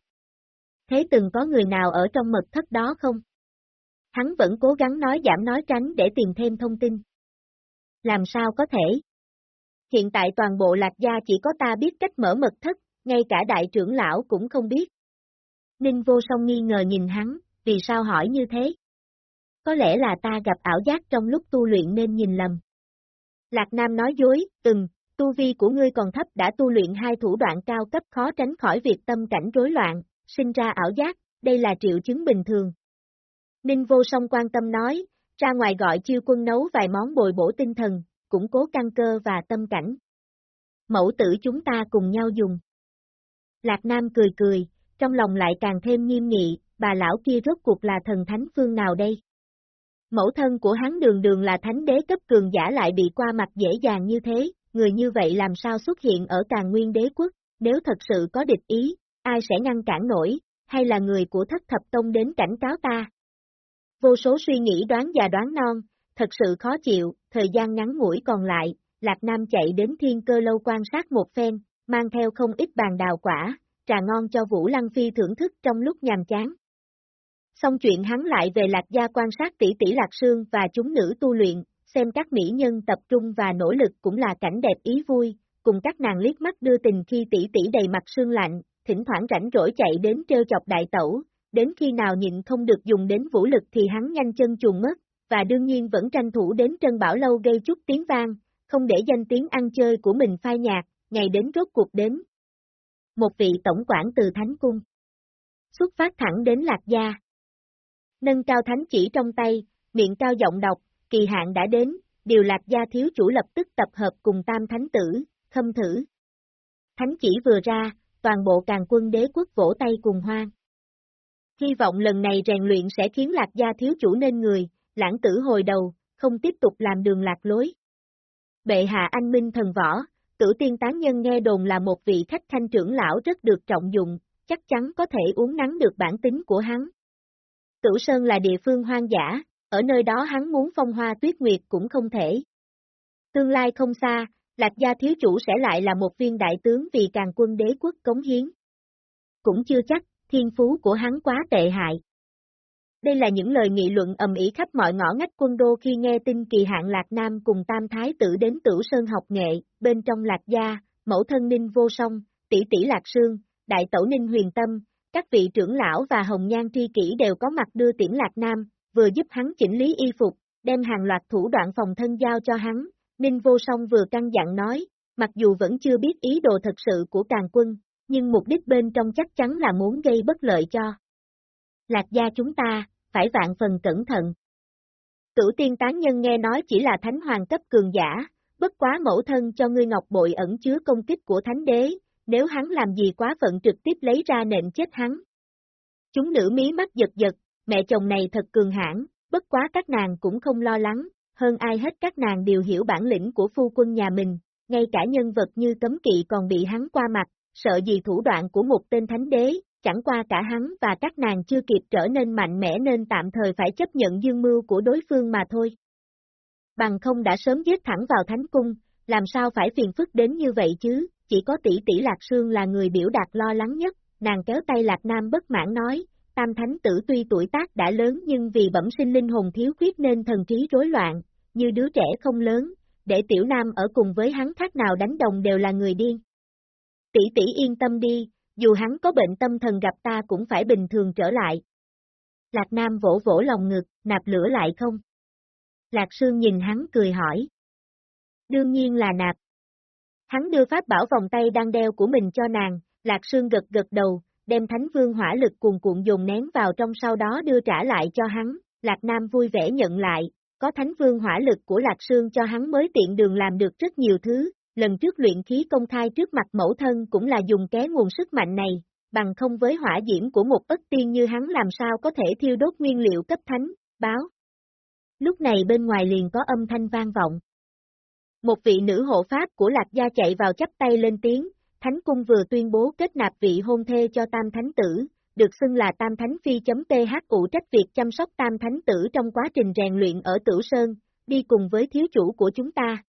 Thế từng có người nào ở trong mật thất đó không? Hắn vẫn cố gắng nói giảm nói tránh để tìm thêm thông tin. Làm sao có thể? Hiện tại toàn bộ lạc gia chỉ có ta biết cách mở mật thất, ngay cả đại trưởng lão cũng không biết. Ninh vô song nghi ngờ nhìn hắn, vì sao hỏi như thế? Có lẽ là ta gặp ảo giác trong lúc tu luyện nên nhìn lầm. Lạc Nam nói dối, từng, tu vi của ngươi còn thấp đã tu luyện hai thủ đoạn cao cấp khó tránh khỏi việc tâm cảnh rối loạn, sinh ra ảo giác, đây là triệu chứng bình thường. Ninh vô song quan tâm nói, ra ngoài gọi chiêu quân nấu vài món bồi bổ tinh thần, củng cố căn cơ và tâm cảnh. Mẫu tử chúng ta cùng nhau dùng. Lạc Nam cười cười, trong lòng lại càng thêm nghiêm nghị, bà lão kia rốt cuộc là thần thánh phương nào đây? Mẫu thân của hắn đường đường là thánh đế cấp cường giả lại bị qua mặt dễ dàng như thế, người như vậy làm sao xuất hiện ở càng nguyên đế quốc, nếu thật sự có địch ý, ai sẽ ngăn cản nổi, hay là người của thất thập tông đến cảnh cáo ta? Vô số suy nghĩ đoán già đoán non, thật sự khó chịu, thời gian ngắn ngủi còn lại, Lạc Nam chạy đến thiên cơ lâu quan sát một phen, mang theo không ít bàn đào quả, trà ngon cho Vũ Lăng Phi thưởng thức trong lúc nhàm chán. Xong chuyện hắn lại về Lạc Gia quan sát tỷ tỷ Lạc Sương và chúng nữ tu luyện, xem các mỹ nhân tập trung và nỗ lực cũng là cảnh đẹp ý vui, cùng các nàng liếc mắt đưa tình khi tỷ tỷ đầy mặt sương lạnh, thỉnh thoảng rảnh rỗi chạy đến trêu chọc đại tẩu, đến khi nào nhịn không được dùng đến vũ lực thì hắn nhanh chân chuồn mất, và đương nhiên vẫn tranh thủ đến Trân Bảo Lâu gây chút tiếng vang, không để danh tiếng ăn chơi của mình phai nhạt, ngày đến rốt cuộc đến. Một vị tổng quản từ Thánh Cung. xuất phát thẳng đến Lạc Gia. Nâng cao thánh chỉ trong tay, miệng cao giọng đọc, kỳ hạn đã đến, điều Lạc Gia thiếu chủ lập tức tập hợp cùng tam thánh tử, khâm thử. Thánh chỉ vừa ra, toàn bộ càng quân đế quốc vỗ tay cùng hoang. Hy vọng lần này rèn luyện sẽ khiến Lạc Gia thiếu chủ nên người, lãng tử hồi đầu, không tiếp tục làm đường lạc lối. Bệ hạ anh minh thần võ, tử tiên tán nhân nghe đồn là một vị khách thanh trưởng lão rất được trọng dụng, chắc chắn có thể uống nắng được bản tính của hắn. Tử Sơn là địa phương hoang dã, ở nơi đó hắn muốn phong hoa tuyết nguyệt cũng không thể. Tương lai không xa, Lạc gia thiếu chủ sẽ lại là một viên đại tướng vì càng quân đế quốc cống hiến. Cũng chưa chắc, thiên phú của hắn quá tệ hại. Đây là những lời nghị luận ầm ĩ khắp mọi ngõ ngách quân đô khi nghe tin kỳ hạn Lạc Nam cùng Tam Thái tử đến Tử Sơn học nghệ, bên trong Lạc Gia, mẫu thân Ninh Vô Song, tỷ tỷ Lạc Sương, đại tẩu Ninh Huyền Tâm, các vị trưởng lão và hồng nhan tri kỷ đều có mặt đưa tiễn Lạc Nam, vừa giúp hắn chỉnh lý y phục, đem hàng loạt thủ đoạn phòng thân giao cho hắn, Ninh Vô Song vừa căng dặn nói, mặc dù vẫn chưa biết ý đồ thật sự của càng quân, nhưng mục đích bên trong chắc chắn là muốn gây bất lợi cho. Lạc gia chúng ta, phải vạn phần cẩn thận. Cửu tiên tán nhân nghe nói chỉ là thánh hoàng cấp cường giả, bất quá mẫu thân cho ngươi ngọc bội ẩn chứa công kích của thánh đế, nếu hắn làm gì quá phận trực tiếp lấy ra nện chết hắn. Chúng nữ mí mắt giật giật, mẹ chồng này thật cường hãn, bất quá các nàng cũng không lo lắng, hơn ai hết các nàng đều hiểu bản lĩnh của phu quân nhà mình, ngay cả nhân vật như cấm kỵ còn bị hắn qua mặt, sợ gì thủ đoạn của một tên thánh đế, chẳng qua cả hắn và các nàng chưa kịp trở nên mạnh mẽ nên tạm thời phải chấp nhận dương mưu của đối phương mà thôi. Bằng không đã sớm giết thẳng vào thánh cung, làm sao phải phiền phức đến như vậy chứ, chỉ có tỷ tỷ Lạc Sương là người biểu đạt lo lắng nhất, nàng kéo tay Lạc Nam bất mãn nói, Tam Thánh Tử tuy tuổi tác đã lớn nhưng vì bẩm sinh linh hồn thiếu khuyết nên thần trí rối loạn, như đứa trẻ không lớn, để Tiểu Nam ở cùng với hắn khác nào đánh đồng đều là người điên. Tỷ tỷ yên tâm đi, dù hắn có bệnh tâm thần gặp ta cũng phải bình thường trở lại. Lạc Nam vỗ vỗ lòng ngực, nạp lửa lại không? Lạc Sương nhìn hắn cười hỏi. Đương nhiên là nạp. Hắn đưa pháp bảo vòng tay đang đeo của mình cho nàng, Lạc Sương gật gật đầu, đem thánh vương hỏa lực cuồn cuộn dùng nén vào trong sau đó đưa trả lại cho hắn, Lạc Nam vui vẻ nhận lại, có thánh vương hỏa lực của Lạc Sương cho hắn mới tiện đường làm được rất nhiều thứ, lần trước luyện khí công khai trước mặt mẫu thân cũng là dùng ké nguồn sức mạnh này, bằng không với hỏa diễm của một ất tiên như hắn làm sao có thể thiêu đốt nguyên liệu cấp thánh, báo. Lúc này bên ngoài liền có âm thanh vang vọng. Một vị nữ hộ pháp của Lạc Gia chạy vào chắp tay lên tiếng, Thánh Cung vừa tuyên bố kết nạp vị hôn thê cho Tam Thánh Tử, được xưng là Tam Thánh Phi.th cụ trách việc chăm sóc Tam Thánh Tử trong quá trình rèn luyện ở Tử Sơn, đi cùng với thiếu chủ của chúng ta.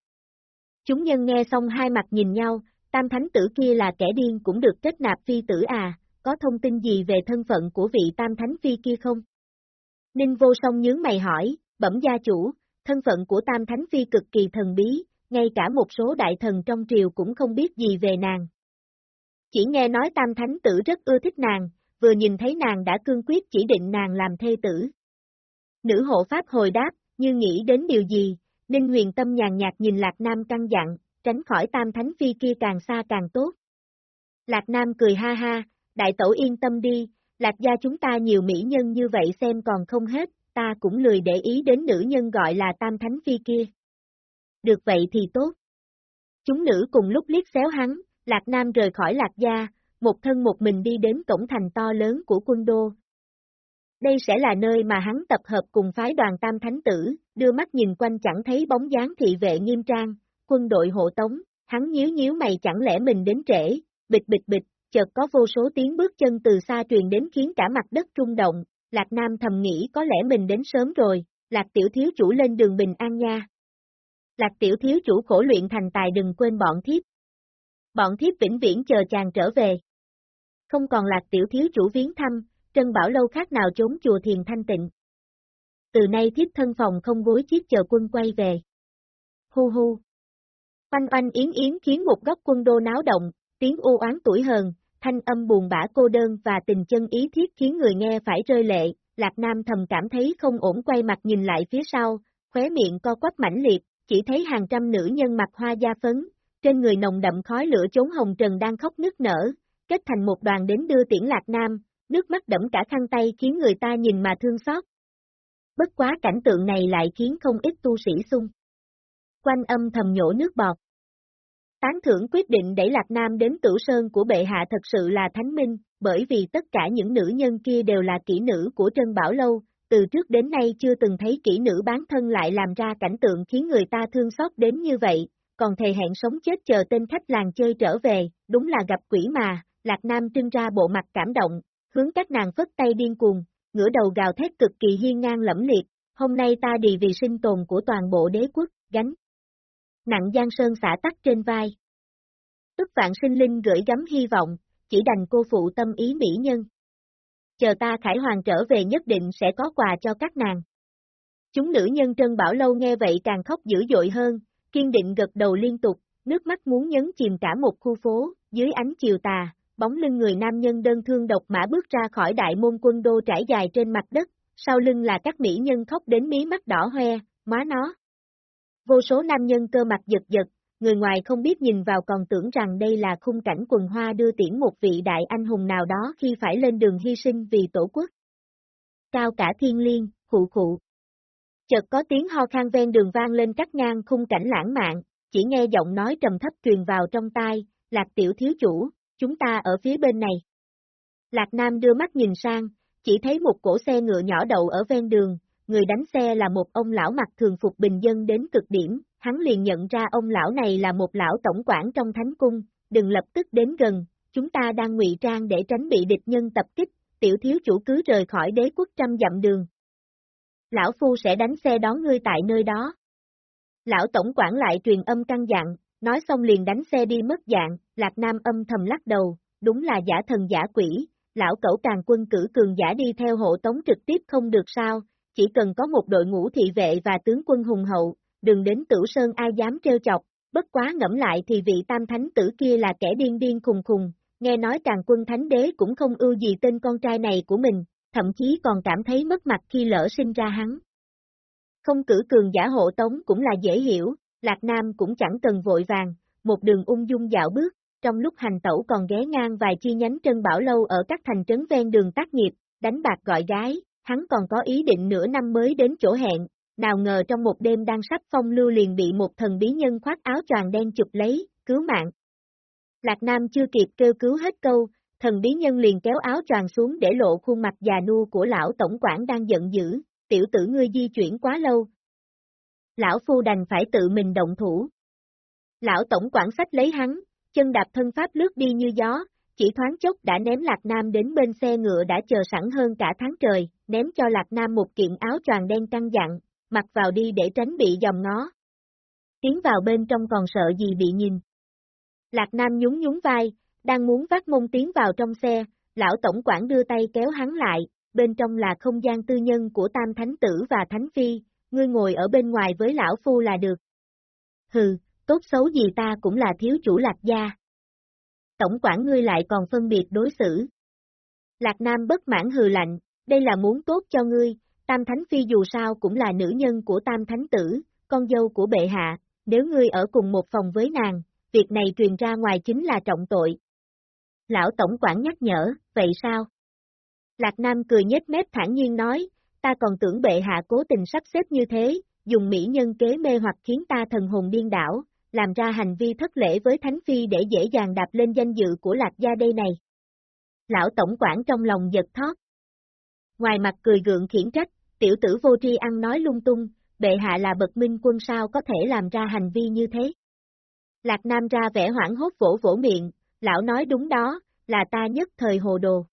Chúng nhân nghe xong hai mặt nhìn nhau, Tam Thánh Tử kia là kẻ điên cũng được kết nạp Phi Tử à, có thông tin gì về thân phận của vị Tam Thánh Phi kia không? Ninh vô song nhướng mày hỏi, bẩm gia chủ, thân phận của Tam Thánh Phi cực kỳ thần bí, ngay cả một số đại thần trong triều cũng không biết gì về nàng, chỉ nghe nói tam thánh tử rất ưa thích nàng, vừa nhìn thấy nàng đã cương quyết chỉ định nàng làm thê tử. Nữ hộ pháp hồi đáp, như nghĩ đến điều gì, Ninh huyền tâm nhàn nhạt nhìn Lạc Nam căng dặn, tránh khỏi tam thánh phi kia càng xa càng tốt. Lạc Nam cười ha ha, đại tẩu yên tâm đi, Lạc gia chúng ta nhiều mỹ nhân như vậy xem còn không hết, ta cũng lười để ý đến nữ nhân gọi là tam thánh phi kia. Được vậy thì tốt. Chúng nữ cùng lúc liếc xéo hắn, Lạc Nam rời khỏi Lạc Gia, một thân một mình đi đến cổng thành to lớn của quân đô. Đây sẽ là nơi mà hắn tập hợp cùng phái đoàn Tam Thánh Tử, đưa mắt nhìn quanh chẳng thấy bóng dáng thị vệ nghiêm trang, quân đội hộ tống, hắn nhíu nhíu mày chẳng lẽ mình đến trễ, bịch bịch bịch, chợt có vô số tiếng bước chân từ xa truyền đến khiến cả mặt đất rung động, Lạc Nam thầm nghĩ có lẽ mình đến sớm rồi, Lạc Tiểu Thiếu Chủ lên đường bình an nha. Lạc Tiểu Thiếu Chủ khổ luyện thành tài đừng quên bọn thiếp, bọn thiếp vĩnh viễn chờ chàng trở về. Không còn lạc tiểu thiếu chủ viếng thăm, Trân Bảo Lâu khác nào trốn chùa thiền thanh tịnh. Từ nay thiếp thân phòng không gối chiếc chờ quân quay về. Hu hu. Oanh oanh yến yến khiến một góc quân đô náo động, tiếng u oán tuổi hờn, thanh âm buồn bã cô đơn và tình chân ý thiết khiến người nghe phải rơi lệ, Lạc Nam thầm cảm thấy không ổn quay mặt nhìn lại phía sau, khóe miệng co quắp mãnh liệt, chỉ thấy hàng trăm nữ nhân mặc hoa da phấn, trên người nồng đậm khói lửa chốn hồng trần đang khóc nức nở, kết thành một đoàn đến đưa tiễn Lạc Nam, nước mắt đẫm cả khăn tay khiến người ta nhìn mà thương xót. Bất quá cảnh tượng này lại khiến không ít tu sĩ sung. Quanh âm thầm nhổ nước bọt. Tán thưởng quyết định đẩy Lạc Nam đến tử sơn của bệ hạ thật sự là thánh minh, bởi vì tất cả những nữ nhân kia đều là kỹ nữ của Trân Bảo Lâu, từ trước đến nay chưa từng thấy kỹ nữ bán thân lại làm ra cảnh tượng khiến người ta thương xót đến như vậy, còn thề hẹn sống chết chờ tên khách làng chơi trở về, đúng là gặp quỷ mà, Lạc Nam trưng ra bộ mặt cảm động, hướng các nàng phất tay điên cuồng, ngửa đầu gào thét cực kỳ hiên ngang lẫm liệt, hôm nay ta đi vì sinh tồn của toàn bộ đế quốc, gánh. Nặng giang sơn xả tắc trên vai. Tức vạn sinh linh gửi gắm hy vọng, chỉ đành cô phụ tâm ý mỹ nhân. Chờ ta khải hoàng trở về nhất định sẽ có quà cho các nàng. Chúng nữ nhân Trân Bảo Lâu nghe vậy càng khóc dữ dội hơn, kiên định gật đầu liên tục, nước mắt muốn nhấn chìm cả một khu phố, dưới ánh chiều tà, bóng lưng người nam nhân đơn thương độc mã bước ra khỏi đại môn quân đô trải dài trên mặt đất, sau lưng là các mỹ nhân khóc đến mí mắt đỏ hoe, má nó. Vô số nam nhân cơ mặt giật giật, người ngoài không biết nhìn vào còn tưởng rằng đây là khung cảnh quần hoa đưa tiễn một vị đại anh hùng nào đó khi phải lên đường hy sinh vì tổ quốc. Cao cả thiên liên, khụ khụ. Chợt có tiếng ho khan ven đường vang lên cắt ngang khung cảnh lãng mạn, chỉ nghe giọng nói trầm thấp truyền vào trong tai, lạc tiểu thiếu chủ, chúng ta ở phía bên này. Lạc Nam đưa mắt nhìn sang, chỉ thấy một cổ xe ngựa nhỏ đậu ở ven đường, người đánh xe là một ông lão mặc thường phục bình dân đến cực điểm, hắn liền nhận ra ông lão này là một lão tổng quản trong thánh cung, đừng lập tức đến gần, chúng ta đang ngụy trang để tránh bị địch nhân tập kích, tiểu thiếu chủ cứ rời khỏi đế quốc trăm dặm đường. Lão Phu sẽ đánh xe đón ngươi tại nơi đó. Lão tổng quản lại truyền âm căng dặn, nói xong liền đánh xe đi mất dạng, Lạc Nam âm thầm lắc đầu, đúng là giả thần giả quỷ, lão cẩu càng quân cử cường giả đi theo hộ tống trực tiếp không được sao, chỉ cần có một đội ngũ thị vệ và tướng quân hùng hậu, đừng đến tử sơn ai dám trêu chọc, bất quá ngẫm lại thì vị tam thánh tử kia là kẻ điên điên khùng khùng, nghe nói càng quân thánh đế cũng không ưu gì tên con trai này của mình, thậm chí còn cảm thấy mất mặt khi lỡ sinh ra hắn. Không cử cường giả hộ tống cũng là dễ hiểu, Lạc Nam cũng chẳng cần vội vàng, một đường ung dung dạo bước, trong lúc hành tẩu còn ghé ngang vài chi nhánh trân bảo lâu ở các thành trấn ven đường tác nghiệp, đánh bạc gọi gái, hắn còn có ý định nửa năm mới đến chỗ hẹn, nào ngờ trong một đêm đang sắp phong lưu liền bị một thần bí nhân khoác áo choàng đen chụp lấy, cứu mạng. Lạc Nam chưa kịp kêu cứu hết câu, thần bí nhân liền kéo áo choàng xuống để lộ khuôn mặt già nua của lão tổng quản đang giận dữ, tiểu tử ngươi di chuyển quá lâu. Lão phu đành phải tự mình động thủ. Lão tổng quản sách lấy hắn, chân đạp thân pháp lướt đi như gió, chỉ thoáng chốc đã ném Lạc Nam đến bên xe ngựa đã chờ sẵn hơn cả tháng trời, ném cho Lạc Nam một kiện áo choàng đen căng dặn, mặc vào đi để tránh bị dòng ngó. Tiến vào bên trong còn sợ gì bị nhìn. Lạc Nam nhún nhún vai, đang muốn vác mông tiến vào trong xe, lão tổng quản đưa tay kéo hắn lại, bên trong là không gian tư nhân của tam thánh tử và thánh phi, ngươi ngồi ở bên ngoài với lão phu là được. Hừ, tốt xấu gì ta cũng là thiếu chủ lạc gia. Tổng quản ngươi lại còn phân biệt đối xử. Lạc Nam bất mãn hừ lạnh, đây là muốn tốt cho ngươi, Tam Thánh Phi dù sao cũng là nữ nhân của Tam Thánh Tử, con dâu của bệ hạ, nếu ngươi ở cùng một phòng với nàng, việc này truyền ra ngoài chính là trọng tội. Lão Tổng quản nhắc nhở, vậy sao? Lạc Nam cười nhếch mép thản nhiên nói, ta còn tưởng bệ hạ cố tình sắp xếp như thế, dùng mỹ nhân kế mê hoặc khiến ta thần hồn điên đảo, làm ra hành vi thất lễ với Thánh Phi để dễ dàng đạp lên danh dự của Lạc gia đây này. Lão Tổng quản trong lòng giật thót. Ngoài mặt cười gượng khiển trách, tiểu tử vô tri ăn nói lung tung, bệ hạ là bậc minh quân sao có thể làm ra hành vi như thế. Lạc Nam ra vẻ hoảng hốt vỗ vỗ miệng, lão nói đúng đó, là ta nhất thời hồ đồ.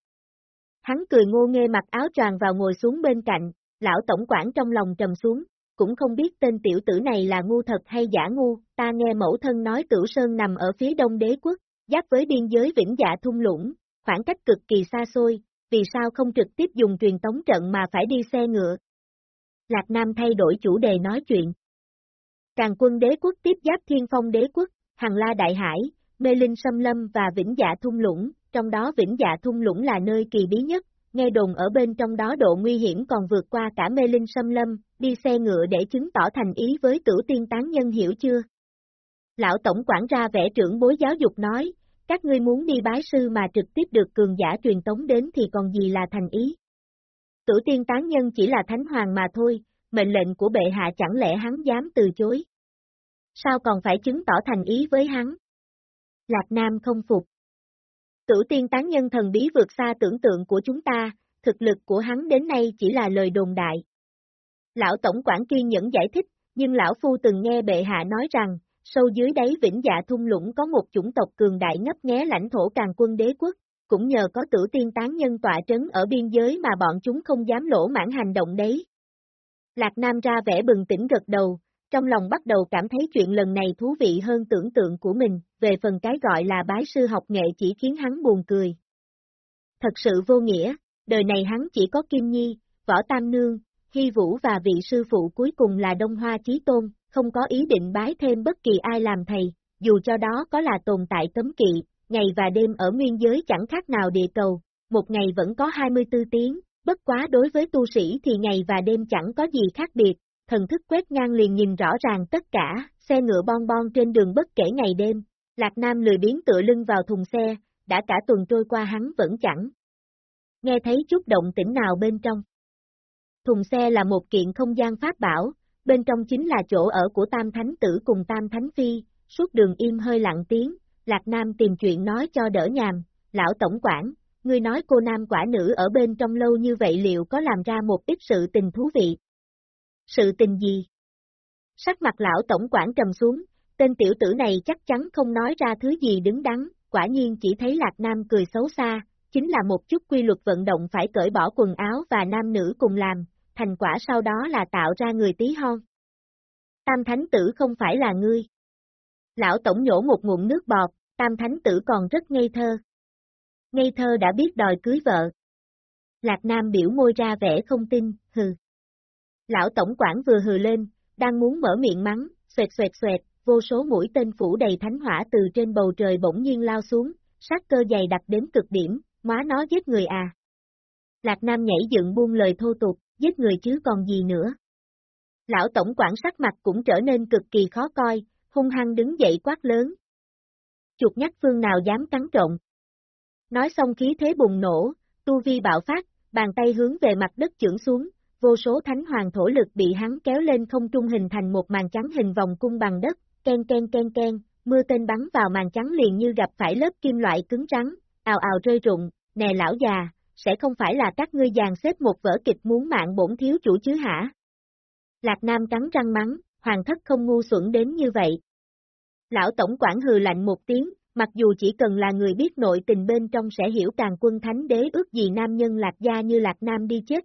Hắn cười ngô nghê mặc áo choàng vào ngồi xuống bên cạnh, lão tổng quản trong lòng trầm xuống, cũng không biết tên tiểu tử này là ngu thật hay giả ngu, ta nghe mẫu thân nói cửu sơn nằm ở phía đông đế quốc, giáp với biên giới vĩnh dạ thung lũng, khoảng cách cực kỳ xa xôi, vì sao không trực tiếp dùng truyền tống trận mà phải đi xe ngựa. Lạc Nam thay đổi chủ đề nói chuyện. Càng quân đế quốc tiếp giáp thiên phong đế quốc, hàng La Đại Hải, Mê Linh Sâm Lâm và Vĩnh Dạ Thung Lũng, trong đó Vĩnh Dạ Thung Lũng là nơi kỳ bí nhất, nghe đồn ở bên trong đó độ nguy hiểm còn vượt qua cả Mê Linh Sâm Lâm, đi xe ngựa để chứng tỏ thành ý với tử tiên tán nhân hiểu chưa? Lão Tổng quản ra vẻ trưởng bối giáo dục nói, các ngươi muốn đi bái sư mà trực tiếp được cường giả truyền tống đến thì còn gì là thành ý. Tử tiên tán nhân chỉ là thánh hoàng mà thôi, mệnh lệnh của bệ hạ chẳng lẽ hắn dám từ chối. Sao còn phải chứng tỏ thành ý với hắn? Lạc Nam không phục. Tử tiên tán nhân thần bí vượt xa tưởng tượng của chúng ta, thực lực của hắn đến nay chỉ là lời đồn đại. Lão Tổng quản kiên nhẫn giải thích, nhưng Lão Phu từng nghe bệ hạ nói rằng, sâu dưới đáy vĩnh dạ thung lũng có một chủng tộc cường đại ngấp nghé lãnh thổ càng quân đế quốc, cũng nhờ có tử tiên tán nhân tọa trấn ở biên giới mà bọn chúng không dám lỗ mãn hành động đấy. Lạc Nam ra vẻ bừng tỉnh gật đầu, trong lòng bắt đầu cảm thấy chuyện lần này thú vị hơn tưởng tượng của mình, về phần cái gọi là bái sư học nghệ chỉ khiến hắn buồn cười. Thật sự vô nghĩa, đời này hắn chỉ có Kim Nhi, Võ Tam Nương, Hy Vũ và vị sư phụ cuối cùng là Đông Hoa Chí Tôn, không có ý định bái thêm bất kỳ ai làm thầy, dù cho đó có là tồn tại cấm kỵ, ngày và đêm ở nguyên giới chẳng khác nào địa cầu, một ngày vẫn có 24 tiếng, bất quá đối với tu sĩ thì ngày và đêm chẳng có gì khác biệt, thần thức quét ngang liền nhìn rõ ràng tất cả, xe ngựa bon bon trên đường bất kể ngày đêm, Lạc Nam lười biến tựa lưng vào thùng xe, đã cả tuần trôi qua hắn vẫn chẳng. Nghe thấy chút động tĩnh nào bên trong. Thùng xe là một kiện không gian pháp bảo, bên trong chính là chỗ ở của Tam Thánh Tử cùng Tam Thánh Phi, suốt đường im hơi lặng tiếng, Lạc Nam tìm chuyện nói cho đỡ nhàm, lão tổng quản, ngươi nói cô nam quả nữ ở bên trong lâu như vậy liệu có làm ra một ít sự tình thú vị? Sự tình gì? Sắc mặt lão tổng quản trầm xuống, tên tiểu tử này chắc chắn không nói ra thứ gì đứng đắn, quả nhiên chỉ thấy Lạc Nam cười xấu xa, chính là một chút quy luật vận động phải cởi bỏ quần áo và nam nữ cùng làm, thành quả sau đó là tạo ra người tí hon. Tam thánh tử không phải là ngươi. Lão tổng nhổ một ngụm nước bọt, tam thánh tử còn rất ngây thơ. Ngây thơ đã biết đòi cưới vợ. Lạc Nam biểu môi ra vẻ không tin, hừ. Lão tổng quản vừa hừ lên, đang muốn mở miệng mắng, xoẹt xoẹt xoẹt, vô số mũi tên phủ đầy thánh hỏa từ trên bầu trời bỗng nhiên lao xuống, sát cơ dày đặc đến cực điểm, má nó giết người à. Lạc Nam nhảy dựng buông lời thô tục, giết người chứ còn gì nữa. Lão tổng quản sắc mặt cũng trở nên cực kỳ khó coi, hung hăng đứng dậy quát lớn. Chuột nhắc phương nào dám cắn trộn. Nói xong khí thế bùng nổ, tu vi bạo phát, bàn tay hướng về mặt đất trưởng xuống, vô số thánh hoàng thổ lực bị hắn kéo lên không trung hình thành một màn trắng hình vòng cung bằng đất, ken ken ken ken, mưa tên bắn vào màn trắng liền như gặp phải lớp kim loại cứng rắn, ào ào rơi rụng, nè lão già, sẽ không phải là các ngươi dàn xếp một vở kịch muốn mạng bổn thiếu chủ chứ hả? Lạc Nam cắn răng mắng, hoàng thất không ngu xuẩn đến như vậy. Lão Tổng quản hừ lạnh một tiếng, mặc dù chỉ cần là người biết nội tình bên trong sẽ hiểu càng quân thánh đế ước gì nam nhân Lạc Gia như Lạc Nam đi chết.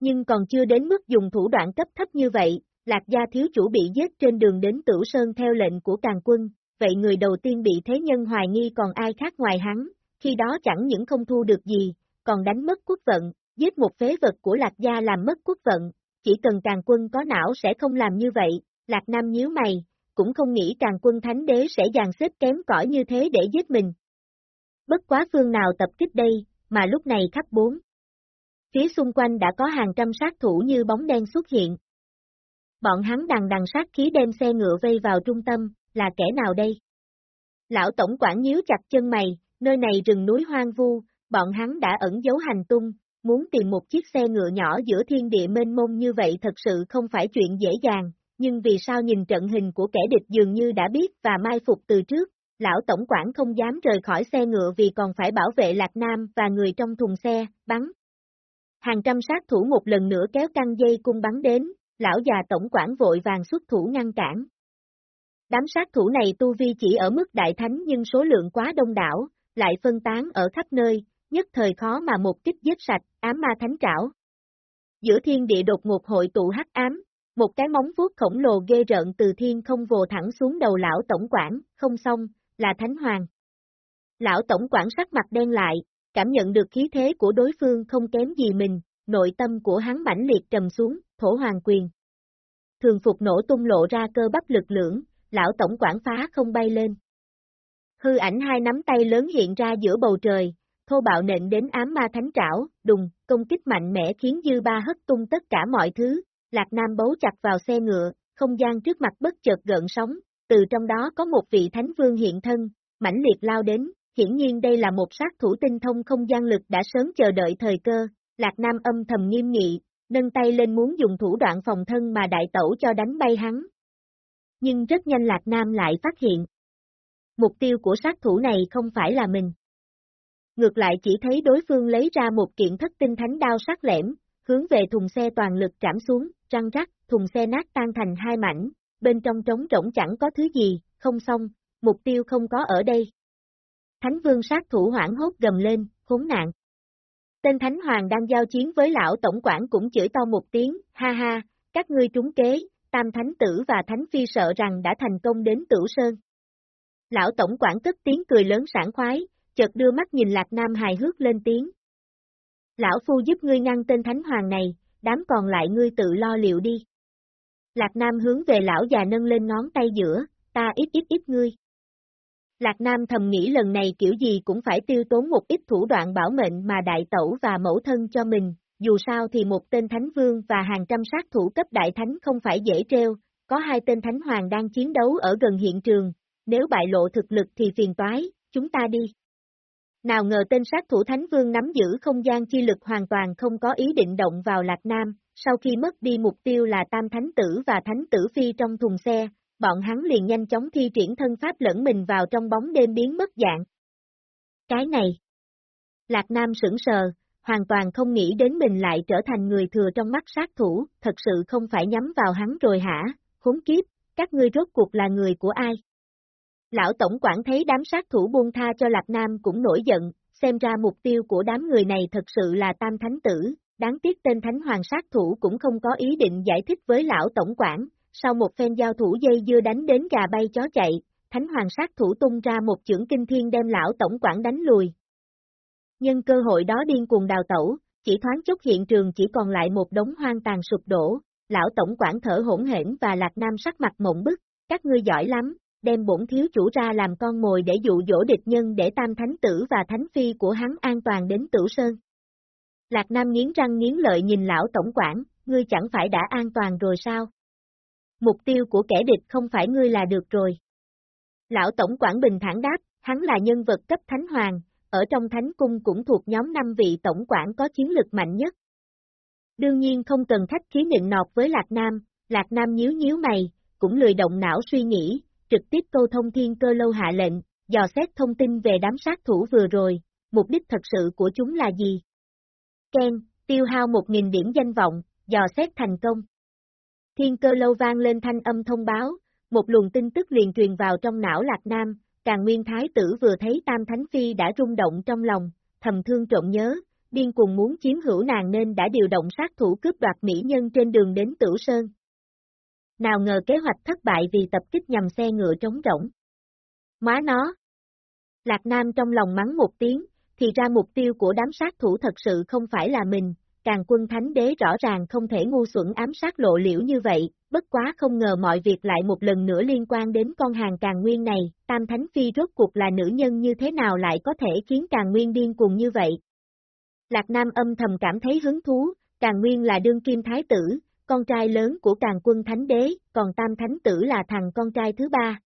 Nhưng còn chưa đến mức dùng thủ đoạn cấp thấp như vậy, Lạc Gia thiếu chủ bị giết trên đường đến Tửu Sơn theo lệnh của càng quân, vậy người đầu tiên bị thế nhân hoài nghi còn ai khác ngoài hắn, khi đó chẳng những không thu được gì, còn đánh mất quốc vận, giết một phế vật của Lạc Gia làm mất quốc vận, chỉ cần càng quân có não sẽ không làm như vậy, Lạc Nam nhíu mày, cũng không nghĩ càng quân thánh đế sẽ dàn xếp kém cỏi như thế để giết mình. Bất quá phương nào tập kích đây, mà lúc này khắp bốn. Phía xung quanh đã có hàng trăm sát thủ như bóng đen xuất hiện. Bọn hắn đằng đằng sát khí đem xe ngựa vây vào trung tâm, là kẻ nào đây? Lão tổng quản nhíu chặt chân mày, nơi này rừng núi hoang vu, bọn hắn đã ẩn giấu hành tung, muốn tìm một chiếc xe ngựa nhỏ giữa thiên địa mênh mông như vậy thật sự không phải chuyện dễ dàng, nhưng vì sao nhìn trận hình của kẻ địch dường như đã biết và mai phục từ trước, lão tổng quản không dám rời khỏi xe ngựa vì còn phải bảo vệ Lạc Nam và người trong thùng xe, bắn. Hàng trăm sát thủ một lần nữa kéo căng dây cung bắn đến, lão già tổng quản vội vàng xuất thủ ngăn cản. Đám sát thủ này tu vi chỉ ở mức đại thánh nhưng số lượng quá đông đảo, lại phân tán ở khắp nơi, nhất thời khó mà một kích giết sạch, ám ma thánh trảo. Giữa thiên địa đột ngột hội tụ hắc ám, một cái móng vuốt khổng lồ ghê rợn từ thiên không vồ thẳng xuống đầu lão tổng quản, không xong, là thánh hoàng. Lão tổng quản sắc mặt đen lại, cảm nhận được khí thế của đối phương không kém gì mình, nội tâm của hắn mãnh liệt trầm xuống, thổ hoàng quyền. Thường phục nổ tung lộ ra cơ bắp lực lưỡng, lão tổng quản phá không bay lên. Hư ảnh hai nắm tay lớn hiện ra giữa bầu trời, thô bạo nện đến ám ma thánh trảo, đùng, công kích mạnh mẽ khiến dư ba hất tung tất cả mọi thứ, Lạc Nam bấu chặt vào xe ngựa, không gian trước mặt bất chợt gợn sóng, từ trong đó có một vị thánh vương hiện thân, mãnh liệt lao đến, hiển nhiên đây là một sát thủ tinh thông không gian lực đã sớm chờ đợi thời cơ, Lạc Nam âm thầm nghiêm nghị, nâng tay lên muốn dùng thủ đoạn phòng thân mà đại tẩu cho đánh bay hắn. Nhưng rất nhanh Lạc Nam lại phát hiện. Mục tiêu của sát thủ này không phải là mình. Ngược lại chỉ thấy đối phương lấy ra một kiện thất tinh thánh đao sắc lẻm, hướng về thùng xe toàn lực trảm xuống, răng rắc, thùng xe nát tan thành hai mảnh, bên trong trống rỗng chẳng có thứ gì, không xong, mục tiêu không có ở đây. Thánh vương sát thủ hoảng hốt gầm lên, khốn nạn. Tên Thánh Hoàng đang giao chiến với lão tổng quản cũng chửi to một tiếng, ha ha, các ngươi trúng kế, Tam Thánh Tử và Thánh Phi sợ rằng đã thành công đến Tử Sơn. Lão tổng quản cất tiếng cười lớn sảng khoái, chợt đưa mắt nhìn Lạc Nam hài hước lên tiếng. Lão Phu giúp ngươi ngăn tên Thánh Hoàng này, đám còn lại ngươi tự lo liệu đi. Lạc Nam hướng về lão già nâng lên ngón tay giữa, ta ít ít ít ngươi. Lạc Nam thầm nghĩ lần này kiểu gì cũng phải tiêu tốn một ít thủ đoạn bảo mệnh mà đại tẩu và mẫu thân cho mình, dù sao thì một tên thánh vương và hàng trăm sát thủ cấp đại thánh không phải dễ treo, có hai tên thánh hoàng đang chiến đấu ở gần hiện trường, nếu bại lộ thực lực thì phiền toái, chúng ta đi. Nào ngờ tên sát thủ thánh vương nắm giữ không gian chi lực hoàn toàn không có ý định động vào Lạc Nam, sau khi mất đi mục tiêu là tam thánh tử và thánh tử phi trong thùng xe, bọn hắn liền nhanh chóng thi triển thân pháp lẫn mình vào trong bóng đêm biến mất dạng. Cái này. Lạc Nam sững sờ, hoàn toàn không nghĩ đến mình lại trở thành người thừa trong mắt sát thủ, thật sự không phải nhắm vào hắn rồi hả, khốn kiếp, các ngươi rốt cuộc là người của ai? Lão Tổng quản thấy đám sát thủ buông tha cho Lạc Nam cũng nổi giận, xem ra mục tiêu của đám người này thật sự là Tam Thánh Tử, đáng tiếc tên Thánh Hoàng sát thủ cũng không có ý định giải thích với Lão Tổng quản, sau một phen giao thủ dây dưa đánh đến gà bay chó chạy, Thánh Hoàng sát thủ tung ra một chưởng kinh thiên đem lão tổng quản đánh lùi. Nhân cơ hội đó điên cuồng đào tẩu, chỉ thoáng chốc hiện trường chỉ còn lại một đống hoang tàn sụp đổ, lão tổng quản thở hỗn hển và Lạc Nam sắc mặt mộng bức, các ngươi giỏi lắm, đem bổn thiếu chủ ra làm con mồi để dụ dỗ địch nhân để tam thánh tử và thánh phi của hắn an toàn đến tử sơn. Lạc Nam nghiến răng nghiến lợi nhìn lão tổng quản, ngươi chẳng phải đã an toàn rồi sao? Mục tiêu của kẻ địch không phải ngươi là được rồi. Lão Tổng quản bình thản đáp, hắn là nhân vật cấp Thánh Hoàng, ở trong Thánh Cung cũng thuộc nhóm 5 vị Tổng quản có chiến lực mạnh nhất. Đương nhiên không cần khách khí nịnh nọt với Lạc Nam, Lạc Nam nhíu nhíu mày, cũng lười động não suy nghĩ, trực tiếp câu thông thiên cơ lâu hạ lệnh, dò xét thông tin về đám sát thủ vừa rồi, mục đích thật sự của chúng là gì? Ken, tiêu hao 1.000 điểm danh vọng, dò xét thành công. Thiên cơ lâu vang lên thanh âm thông báo, một luồng tin tức liền truyền vào trong não Lạc Nam, càng nguyên thái tử vừa thấy Tam Thánh Phi đã rung động trong lòng, thầm thương trộn nhớ, điên cùng muốn chiếm hữu nàng nên đã điều động sát thủ cướp đoạt mỹ nhân trên đường đến Tử Sơn. Nào ngờ kế hoạch thất bại vì tập kích nhằm xe ngựa trống rỗng. Má nó! Lạc Nam trong lòng mắng một tiếng, thì ra mục tiêu của đám sát thủ thật sự không phải là mình, càng quân thánh đế rõ ràng không thể ngu xuẩn ám sát lộ liễu như vậy, bất quá không ngờ mọi việc lại một lần nữa liên quan đến con hàng càng nguyên này, tam thánh phi rốt cuộc là nữ nhân như thế nào lại có thể khiến càng nguyên điên cùng như vậy. Lạc Nam âm thầm cảm thấy hứng thú, càng nguyên là đương kim thái tử, con trai lớn của càng quân thánh đế, còn tam thánh tử là thằng con trai thứ ba.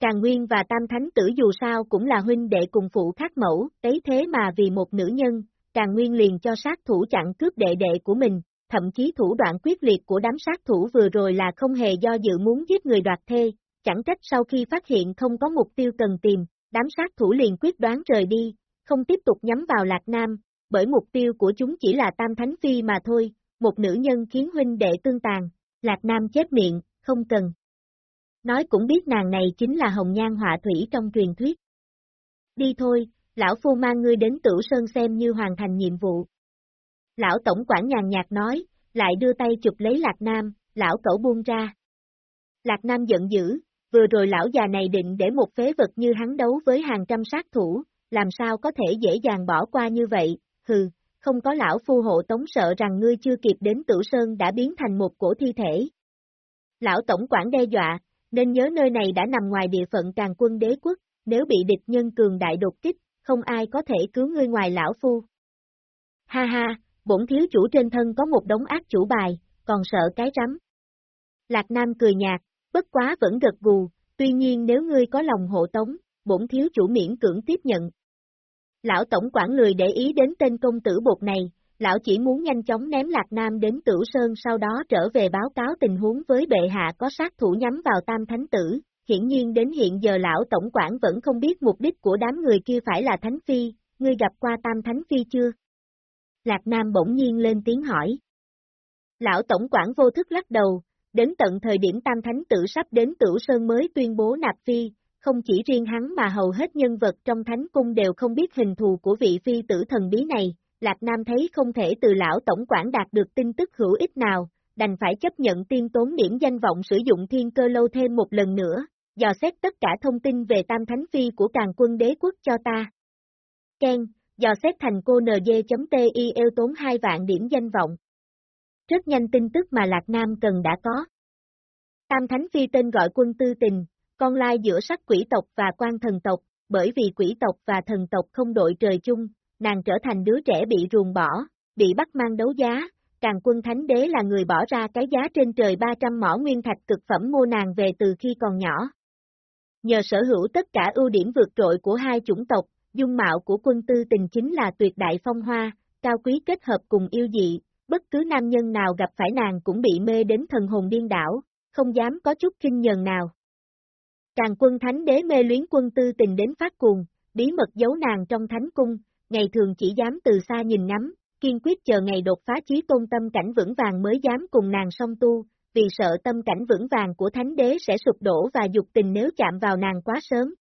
Càng Nguyên và Tam Thánh Tử dù sao cũng là huynh đệ cùng phụ khác mẫu, ấy thế mà vì một nữ nhân, Càng Nguyên liền cho sát thủ chặn cướp đệ đệ của mình, thậm chí thủ đoạn quyết liệt của đám sát thủ vừa rồi là không hề do dự muốn giết người đoạt thê, chẳng trách sau khi phát hiện không có mục tiêu cần tìm, đám sát thủ liền quyết đoán rời đi, không tiếp tục nhắm vào Lạc Nam, bởi mục tiêu của chúng chỉ là Tam Thánh Phi mà thôi, một nữ nhân khiến huynh đệ tương tàn, Lạc Nam chết miệng, không cần. Nói cũng biết nàng này chính là hồng nhan họa thủy trong truyền thuyết. Đi thôi, lão phu mang ngươi đến tử sơn xem như hoàn thành nhiệm vụ. Lão tổng quản nhàn nhạt nói, lại đưa tay chụp lấy Lạc Nam, lão cẩu buông ra. Lạc Nam giận dữ, vừa rồi lão già này định để một phế vật như hắn đấu với hàng trăm sát thủ, làm sao có thể dễ dàng bỏ qua như vậy, hừ, không có lão phu hộ tống sợ rằng ngươi chưa kịp đến tử sơn đã biến thành một cổ thi thể. Lão tổng quản đe dọa, nên nhớ nơi này đã nằm ngoài địa phận càng quân đế quốc, nếu bị địch nhân cường đại đột kích, không ai có thể cứu ngươi ngoài lão phu. Ha ha, bổn thiếu chủ trên thân có một đống ác chủ bài, còn sợ cái rắm. Lạc Nam cười nhạt, bất quá vẫn gật gù, tuy nhiên nếu ngươi có lòng hộ tống, bổn thiếu chủ miễn cưỡng tiếp nhận. Lão tổng quản lười để ý đến tên công tử bột này, lão chỉ muốn nhanh chóng ném Lạc Nam đến Tửu Sơn sau đó trở về báo cáo tình huống với bệ hạ có sát thủ nhắm vào Tam Thánh Tử, hiển nhiên đến hiện giờ lão tổng quản vẫn không biết mục đích của đám người kia phải là Thánh Phi, ngươi gặp qua Tam Thánh Phi chưa? Lạc Nam bỗng nhiên lên tiếng hỏi. Lão tổng quản vô thức lắc đầu, đến tận thời điểm Tam Thánh Tử sắp đến Tửu Sơn mới tuyên bố nạp phi, không chỉ riêng hắn mà hầu hết nhân vật trong Thánh Cung đều không biết hình thù của vị phi tử thần bí này, Lạc Nam thấy không thể từ lão tổng quản đạt được tin tức hữu ích nào, đành phải chấp nhận tiên tốn điểm danh vọng sử dụng thiên cơ lâu thêm một lần nữa, dò xét tất cả thông tin về Tam Thánh Phi của càng quân đế quốc cho ta. Ken, dò xét thành cô nd.ti eo tốn 2 vạn điểm danh vọng. Rất nhanh tin tức mà Lạc Nam cần đã có. Tam Thánh Phi tên gọi quân tư tình, con lai giữa sắc quỷ tộc và quan thần tộc, bởi vì quỷ tộc và thần tộc không đội trời chung, nàng trở thành đứa trẻ bị ruồng bỏ, bị bắt mang đấu giá, càng quân thánh đế là người bỏ ra cái giá trên trời 300 mỏ nguyên thạch cực phẩm mua nàng về từ khi còn nhỏ. Nhờ sở hữu tất cả ưu điểm vượt trội của hai chủng tộc, dung mạo của quân tư tình chính là tuyệt đại phong hoa, cao quý kết hợp cùng yêu dị, bất cứ nam nhân nào gặp phải nàng cũng bị mê đến thần hồn điên đảo, không dám có chút kinh nhờn nào. Càng quân thánh đế mê luyến quân tư tình đến phát cuồng, bí mật giấu nàng trong thánh cung, ngày thường chỉ dám từ xa nhìn ngắm, kiên quyết chờ ngày đột phá chí tôn tâm cảnh vững vàng mới dám cùng nàng song tu, vì sợ tâm cảnh vững vàng của thánh đế sẽ sụp đổ và dục tình nếu chạm vào nàng quá sớm.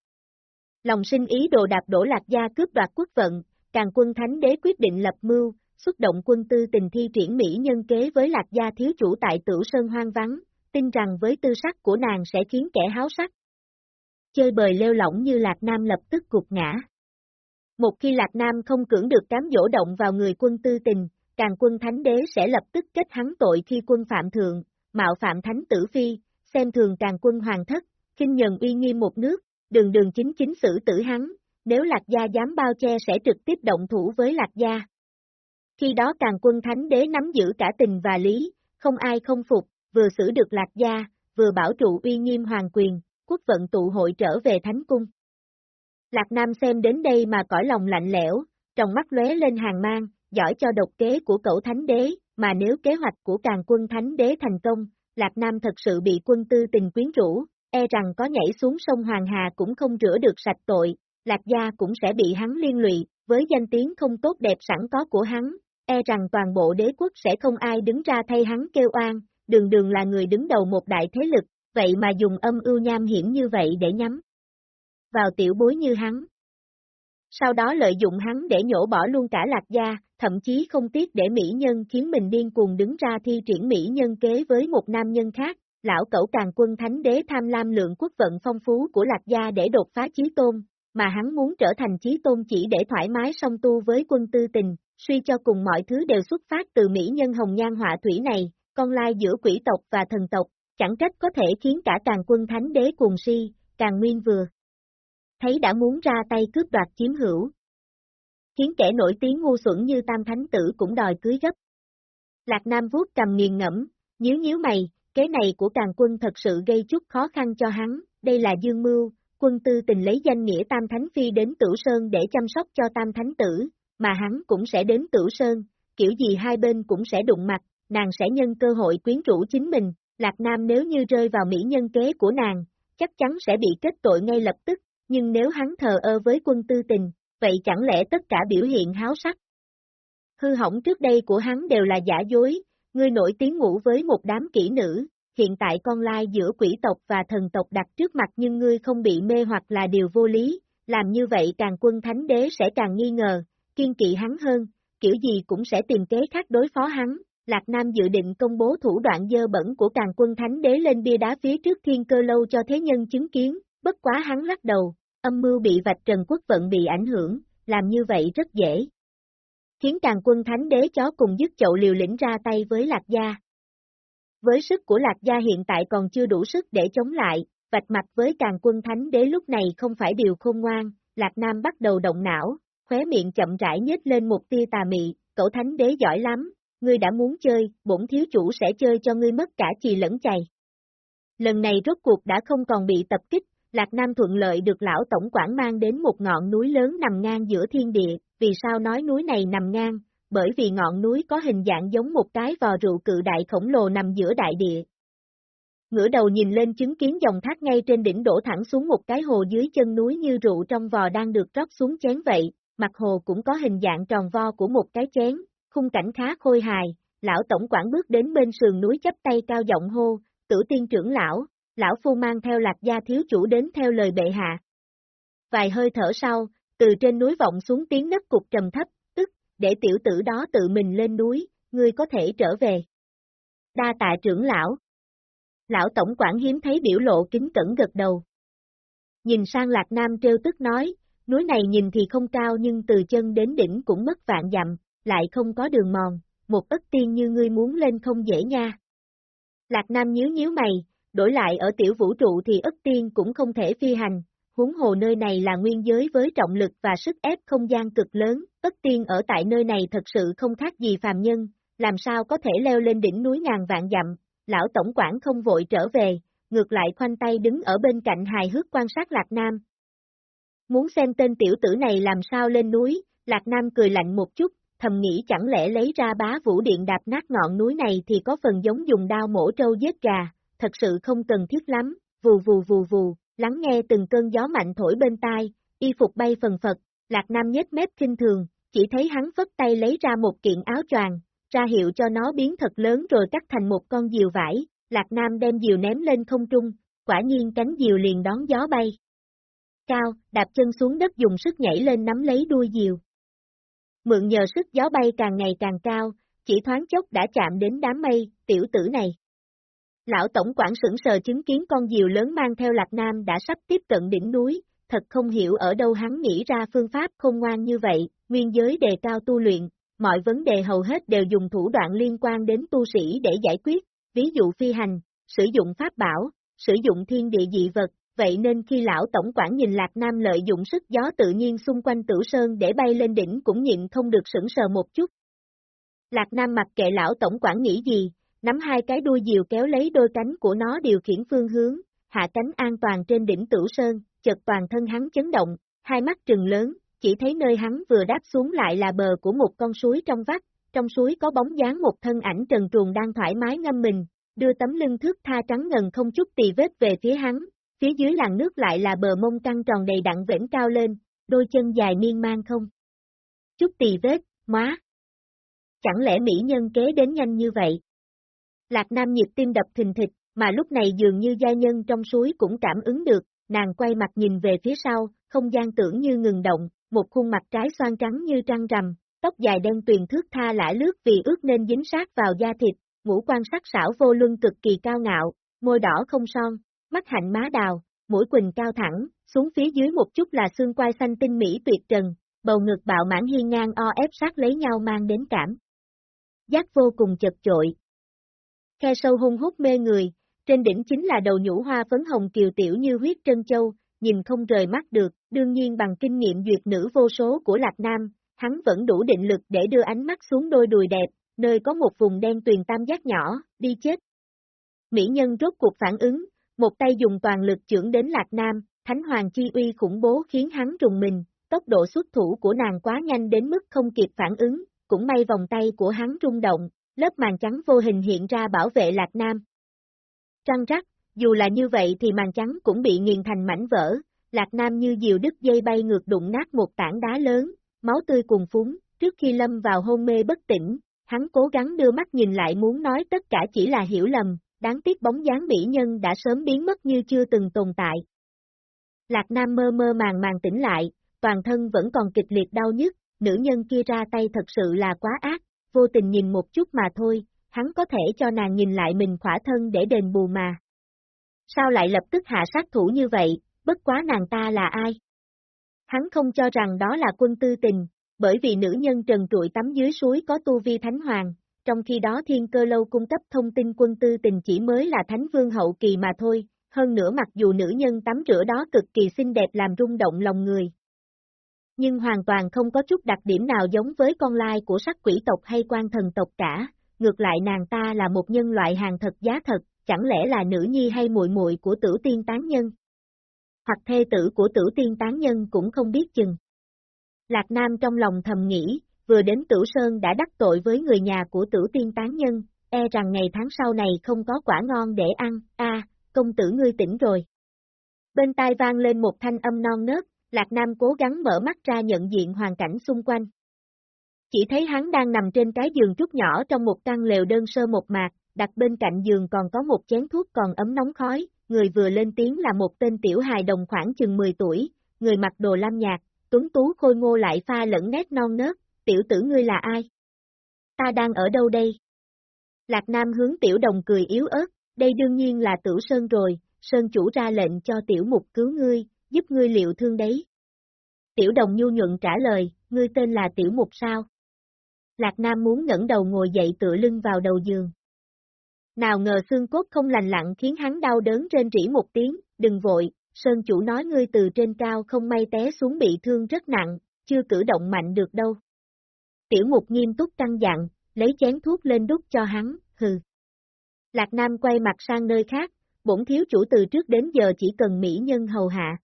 Lòng sinh ý đồ đạp đổ lạc gia cướp đoạt quốc vận, càng quân thánh đế quyết định lập mưu, xuất động quân tư tình thi triển mỹ nhân kế với lạc gia thiếu chủ tại tử sơn hoang vắng, tin rằng với tư sắc của nàng sẽ khiến kẻ háo sắc. Chơi bời leo lỏng như lạc nam lập tức cục ngã. Một khi Lạc Nam không cưỡng được cám dỗ động vào người quân tư tình, càng quân thánh đế sẽ lập tức kết hắn tội khi quân phạm thượng, mạo phạm thánh tử phi, xem thường càng quân hoàng thất, kinh nhận uy nghiêm một nước, đường đường chính chính xử tử hắn, nếu Lạc Gia dám bao che sẽ trực tiếp động thủ với Lạc Gia. Khi đó càng quân thánh đế nắm giữ cả tình và lý, không ai không phục, vừa xử được Lạc Gia, vừa bảo trụ uy nghiêm hoàng quyền, quốc vận tụ hội trở về thánh cung. Lạc Nam xem đến đây mà cõi lòng lạnh lẽo, trong mắt lóe lên hàng mang, giỏi cho độc kế của cậu thánh đế, mà nếu kế hoạch của càng quân thánh đế thành công, Lạc Nam thật sự bị quân tư tình quyến rũ, e rằng có nhảy xuống sông Hoàng Hà cũng không rửa được sạch tội, Lạc Gia cũng sẽ bị hắn liên lụy, với danh tiếng không tốt đẹp sẵn có của hắn, e rằng toàn bộ đế quốc sẽ không ai đứng ra thay hắn kêu oan, đường đường là người đứng đầu một đại thế lực, vậy mà dùng âm ưu nham hiểm như vậy để nhắm vào tiểu bối như hắn. Sau đó lợi dụng hắn để nhổ bỏ luôn cả lạc gia, thậm chí không tiếc để mỹ nhân khiến mình điên cuồng đứng ra thi triển mỹ nhân kế với một nam nhân khác, lão cẩu càng quân thánh đế tham lam lượng quốc vận phong phú của lạc gia để đột phá chí tôn, mà hắn muốn trở thành chí tôn chỉ để thoải mái song tu với quân tư tình, suy cho cùng mọi thứ đều xuất phát từ mỹ nhân hồng nhan họa thủy này, con lai giữa quỷ tộc và thần tộc, chẳng trách có thể khiến cả càng quân thánh đế cuồng si, càng nguyên vừa thấy đã muốn ra tay cướp đoạt chiếm hữu. Khiến kẻ nổi tiếng ngu xuẩn như Tam Thánh Tử cũng đòi cưới gấp. Lạc Nam vuốt cầm nghiền ngẫm, nhíu nhíu mày, kế này của càng quân thật sự gây chút khó khăn cho hắn, đây là dương mưu, quân tư tình lấy danh nghĩa Tam Thánh Phi đến Tử Sơn để chăm sóc cho Tam Thánh Tử, mà hắn cũng sẽ đến Tử Sơn, kiểu gì hai bên cũng sẽ đụng mặt, nàng sẽ nhân cơ hội quyến rũ chính mình, Lạc Nam nếu như rơi vào mỹ nhân kế của nàng, chắc chắn sẽ bị kết tội ngay lập tức, nhưng nếu hắn thờ ơ với quân tư tình, vậy chẳng lẽ tất cả biểu hiện háo sắc? Hư hỏng trước đây của hắn đều là giả dối, ngươi nổi tiếng ngủ với một đám kỹ nữ, hiện tại con lai giữa quỷ tộc và thần tộc đặt trước mặt nhưng ngươi không bị mê hoặc là điều vô lý, làm như vậy càng quân thánh đế sẽ càng nghi ngờ, kiên kỵ hắn hơn, kiểu gì cũng sẽ tìm kế khác đối phó hắn. Lạc Nam dự định công bố thủ đoạn dơ bẩn của càng quân thánh đế lên bia đá phía trước thiên cơ lâu cho thế nhân chứng kiến, Bất quá hắn lắc đầu, âm mưu bị vạch trần quốc vận bị ảnh hưởng, làm như vậy rất dễ. Khiến càng quân thánh đế chó cùng dứt chậu liều lĩnh ra tay với Lạc Gia. Với sức của Lạc Gia hiện tại còn chưa đủ sức để chống lại, vạch mặt với càng quân thánh đế lúc này không phải điều khôn ngoan, Lạc Nam bắt đầu động não, khóe miệng chậm rãi nhếch lên một tia tà mị, cậu thánh đế giỏi lắm, ngươi đã muốn chơi, bổn thiếu chủ sẽ chơi cho ngươi mất cả chì lẫn chày. Lần này rốt cuộc đã không còn bị tập kích, Lạc Nam thuận lợi được lão tổng quản mang đến một ngọn núi lớn nằm ngang giữa thiên địa, vì sao nói núi này nằm ngang, bởi vì ngọn núi có hình dạng giống một cái vò rượu cự đại khổng lồ nằm giữa đại địa. Ngửa đầu nhìn lên chứng kiến dòng thác ngay trên đỉnh đổ thẳng xuống một cái hồ dưới chân núi như rượu trong vò đang được rót xuống chén vậy, mặt hồ cũng có hình dạng tròn vo của một cái chén, khung cảnh khá khôi hài, lão tổng quản bước đến bên sườn núi chấp tay cao giọng hô, tử tiên trưởng lão, lão phu mang theo lạc gia thiếu chủ đến theo lời bệ hạ. Vài hơi thở sau, từ trên núi vọng xuống tiếng nấc cục trầm thấp, tức, để tiểu tử đó tự mình lên núi, ngươi có thể trở về. Đa tạ trưởng lão. Lão tổng quản hiếm thấy biểu lộ kính cẩn gật đầu. Nhìn sang Lạc Nam trêu tức nói, núi này nhìn thì không cao nhưng từ chân đến đỉnh cũng mất vạn dặm, lại không có đường mòn, một ức tiên như ngươi muốn lên không dễ nha. Lạc Nam nhíu nhíu mày, đổi lại ở tiểu vũ trụ thì ất tiên cũng không thể phi hành, huống hồ nơi này là nguyên giới với trọng lực và sức ép không gian cực lớn, ất tiên ở tại nơi này thật sự không khác gì phàm nhân, làm sao có thể leo lên đỉnh núi ngàn vạn dặm, lão tổng quản không vội trở về, ngược lại khoanh tay đứng ở bên cạnh hài hước quan sát Lạc Nam. Muốn xem tên tiểu tử này làm sao lên núi, Lạc Nam cười lạnh một chút, thầm nghĩ chẳng lẽ lấy ra bá vũ điện đạp nát ngọn núi này thì có phần giống dùng đao mổ trâu giết gà, thật sự không cần thiết lắm, vù vù vù vù, lắng nghe từng cơn gió mạnh thổi bên tai, y phục bay phần phật, Lạc Nam nhếch mép kinh thường, chỉ thấy hắn vất tay lấy ra một kiện áo choàng, ra hiệu cho nó biến thật lớn rồi cắt thành một con diều vải, Lạc Nam đem diều ném lên không trung, quả nhiên cánh diều liền đón gió bay. Cao, đạp chân xuống đất dùng sức nhảy lên nắm lấy đuôi diều. Mượn nhờ sức gió bay càng ngày càng cao, chỉ thoáng chốc đã chạm đến đám mây, tiểu tử này. Lão Tổng quản sững sờ chứng kiến con diều lớn mang theo Lạc Nam đã sắp tiếp cận đỉnh núi, thật không hiểu ở đâu hắn nghĩ ra phương pháp không ngoan như vậy, nguyên giới đề cao tu luyện, mọi vấn đề hầu hết đều dùng thủ đoạn liên quan đến tu sĩ để giải quyết, ví dụ phi hành, sử dụng pháp bảo, sử dụng thiên địa dị vật, vậy nên khi lão tổng quản nhìn Lạc Nam lợi dụng sức gió tự nhiên xung quanh tử sơn để bay lên đỉnh cũng nhịn không được sững sờ một chút. Lạc Nam mặc kệ lão tổng quản nghĩ gì, nắm hai cái đuôi diều kéo lấy đôi cánh của nó điều khiển phương hướng, hạ cánh an toàn trên đỉnh tử sơn, chợt toàn thân hắn chấn động, hai mắt trừng lớn, chỉ thấy nơi hắn vừa đáp xuống lại là bờ của một con suối trong vắt, trong suối có bóng dáng một thân ảnh trần truồng đang thoải mái ngâm mình, đưa tấm lưng thước tha trắng ngần không chút tì vết về phía hắn, phía dưới làn nước lại là bờ mông căng tròn đầy đặn vĩnh cao lên, đôi chân dài miên man không. Chút tì vết, má. Chẳng lẽ mỹ nhân kế đến nhanh như vậy? Lạc Nam nhịp tim đập thình thịch, mà lúc này dường như gia nhân trong suối cũng cảm ứng được, nàng quay mặt nhìn về phía sau, không gian tưởng như ngừng động, một khuôn mặt trái xoan trắng như trăng rằm, tóc dài đen tuyền thước tha lã lướt vì ướt nên dính sát vào da thịt, ngũ quan sắc sảo vô luân cực kỳ cao ngạo, môi đỏ không son, mắt hạnh má đào, mũi quỳnh cao thẳng, xuống phía dưới một chút là xương quai xanh tinh mỹ tuyệt trần, bầu ngực bạo mãn hiên ngang o ép sát lấy nhau mang đến cảm. Giác vô cùng chật chội. Khe sâu hung hút mê người, trên đỉnh chính là đầu nhũ hoa phấn hồng kiều tiểu như huyết trân châu, nhìn không rời mắt được, đương nhiên bằng kinh nghiệm duyệt nữ vô số của Lạc Nam, hắn vẫn đủ định lực để đưa ánh mắt xuống đôi đùi đẹp, nơi có một vùng đen tuyền tam giác nhỏ, đi chết. Mỹ nhân rốt cuộc phản ứng, một tay dùng toàn lực trưởng đến Lạc Nam, Thánh Hoàng chi uy khủng bố khiến hắn rùng mình, tốc độ xuất thủ của nàng quá nhanh đến mức không kịp phản ứng, cũng may vòng tay của hắn rung động, lớp màn trắng vô hình hiện ra bảo vệ Lạc Nam. Trăng rắc, dù là như vậy thì màn trắng cũng bị nghiền thành mảnh vỡ, Lạc Nam như diều đứt dây bay ngược đụng nát một tảng đá lớn, máu tươi cùng phúng, trước khi lâm vào hôn mê bất tỉnh, hắn cố gắng đưa mắt nhìn lại muốn nói tất cả chỉ là hiểu lầm, đáng tiếc bóng dáng mỹ nhân đã sớm biến mất như chưa từng tồn tại. Lạc Nam mơ mơ màng màng tỉnh lại, toàn thân vẫn còn kịch liệt đau nhức, nữ nhân kia ra tay thật sự là quá ác, vô tình nhìn một chút mà thôi, hắn có thể cho nàng nhìn lại mình khỏa thân để đền bù mà. Sao lại lập tức hạ sát thủ như vậy, bất quá nàng ta là ai? Hắn không cho rằng đó là quân tư tình, bởi vì nữ nhân trần trụi tắm dưới suối có tu vi thánh hoàng, trong khi đó thiên cơ lâu cung cấp thông tin quân tư tình chỉ mới là thánh vương hậu kỳ mà thôi, hơn nữa mặc dù nữ nhân tắm rửa đó cực kỳ xinh đẹp làm rung động lòng người. Nhưng hoàn toàn không có chút đặc điểm nào giống với con lai của sắc quỷ tộc hay quan thần tộc cả, ngược lại nàng ta là một nhân loại hàng thật giá thật, chẳng lẽ là nữ nhi hay muội muội của tử tiên tán nhân. hoặc thê tử của tử tiên tán nhân cũng không biết chừng. Lạc Nam trong lòng thầm nghĩ, vừa đến Tử Sơn đã đắc tội với người nhà của tử tiên tán nhân, e rằng ngày tháng sau này không có quả ngon để ăn, a công tử ngươi tỉnh rồi. Bên tai vang lên một thanh âm non nớt, Lạc Nam cố gắng mở mắt ra nhận diện hoàn cảnh xung quanh. Chỉ thấy hắn đang nằm trên cái giường trúc nhỏ trong một căn lều đơn sơ một mạc, đặt bên cạnh giường còn có một chén thuốc còn ấm nóng khói, người vừa lên tiếng là một tên tiểu hài đồng khoảng chừng 10 tuổi, người mặc đồ lam nhạt, tuấn tú khôi ngô lại pha lẫn nét non nớt, tiểu tử ngươi là ai? Ta đang ở đâu đây? Lạc Nam hướng tiểu đồng cười yếu ớt, đây đương nhiên là tử Sơn rồi, Sơn chủ ra lệnh cho tiểu mục cứu ngươi, giúp ngươi liệu thương đấy. Tiểu đồng nhu nhuận trả lời, ngươi tên là tiểu mục sao? Lạc Nam muốn ngẩng đầu ngồi dậy tựa lưng vào đầu giường. Nào ngờ xương cốt không lành lặng khiến hắn đau đớn trên rỉ một tiếng, đừng vội, Sơn chủ nói ngươi từ trên cao không may té xuống bị thương rất nặng, chưa cử động mạnh được đâu. Tiểu mục nghiêm túc căng dặn, lấy chén thuốc lên đút cho hắn, hừ. Lạc Nam quay mặt sang nơi khác, bổn thiếu chủ từ trước đến giờ chỉ cần mỹ nhân hầu hạ.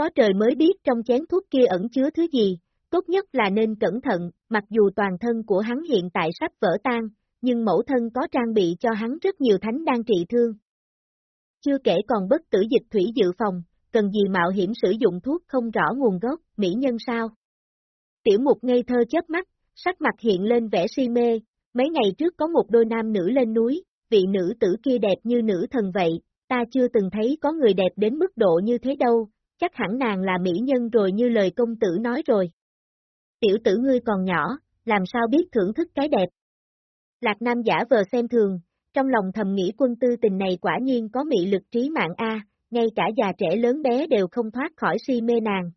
Có trời mới biết trong chén thuốc kia ẩn chứa thứ gì, tốt nhất là nên cẩn thận, mặc dù toàn thân của hắn hiện tại sắp vỡ tan, nhưng mẫu thân có trang bị cho hắn rất nhiều thánh đang trị thương. Chưa kể còn bất tử dịch thủy dự phòng, cần gì mạo hiểm sử dụng thuốc không rõ nguồn gốc, mỹ nhân sao? Tiểu mục ngây thơ chớp mắt, sắc mặt hiện lên vẻ si mê, mấy ngày trước có một đôi nam nữ lên núi, vị nữ tử kia đẹp như nữ thần vậy, ta chưa từng thấy có người đẹp đến mức độ như thế đâu, chắc hẳn nàng là mỹ nhân rồi như lời công tử nói rồi. Tiểu tử ngươi còn nhỏ, làm sao biết thưởng thức cái đẹp. Lạc Nam giả vờ xem thường, trong lòng thầm nghĩ quân tư tình này quả nhiên có mị lực trí mạng A, ngay cả già trẻ lớn bé đều không thoát khỏi si mê nàng.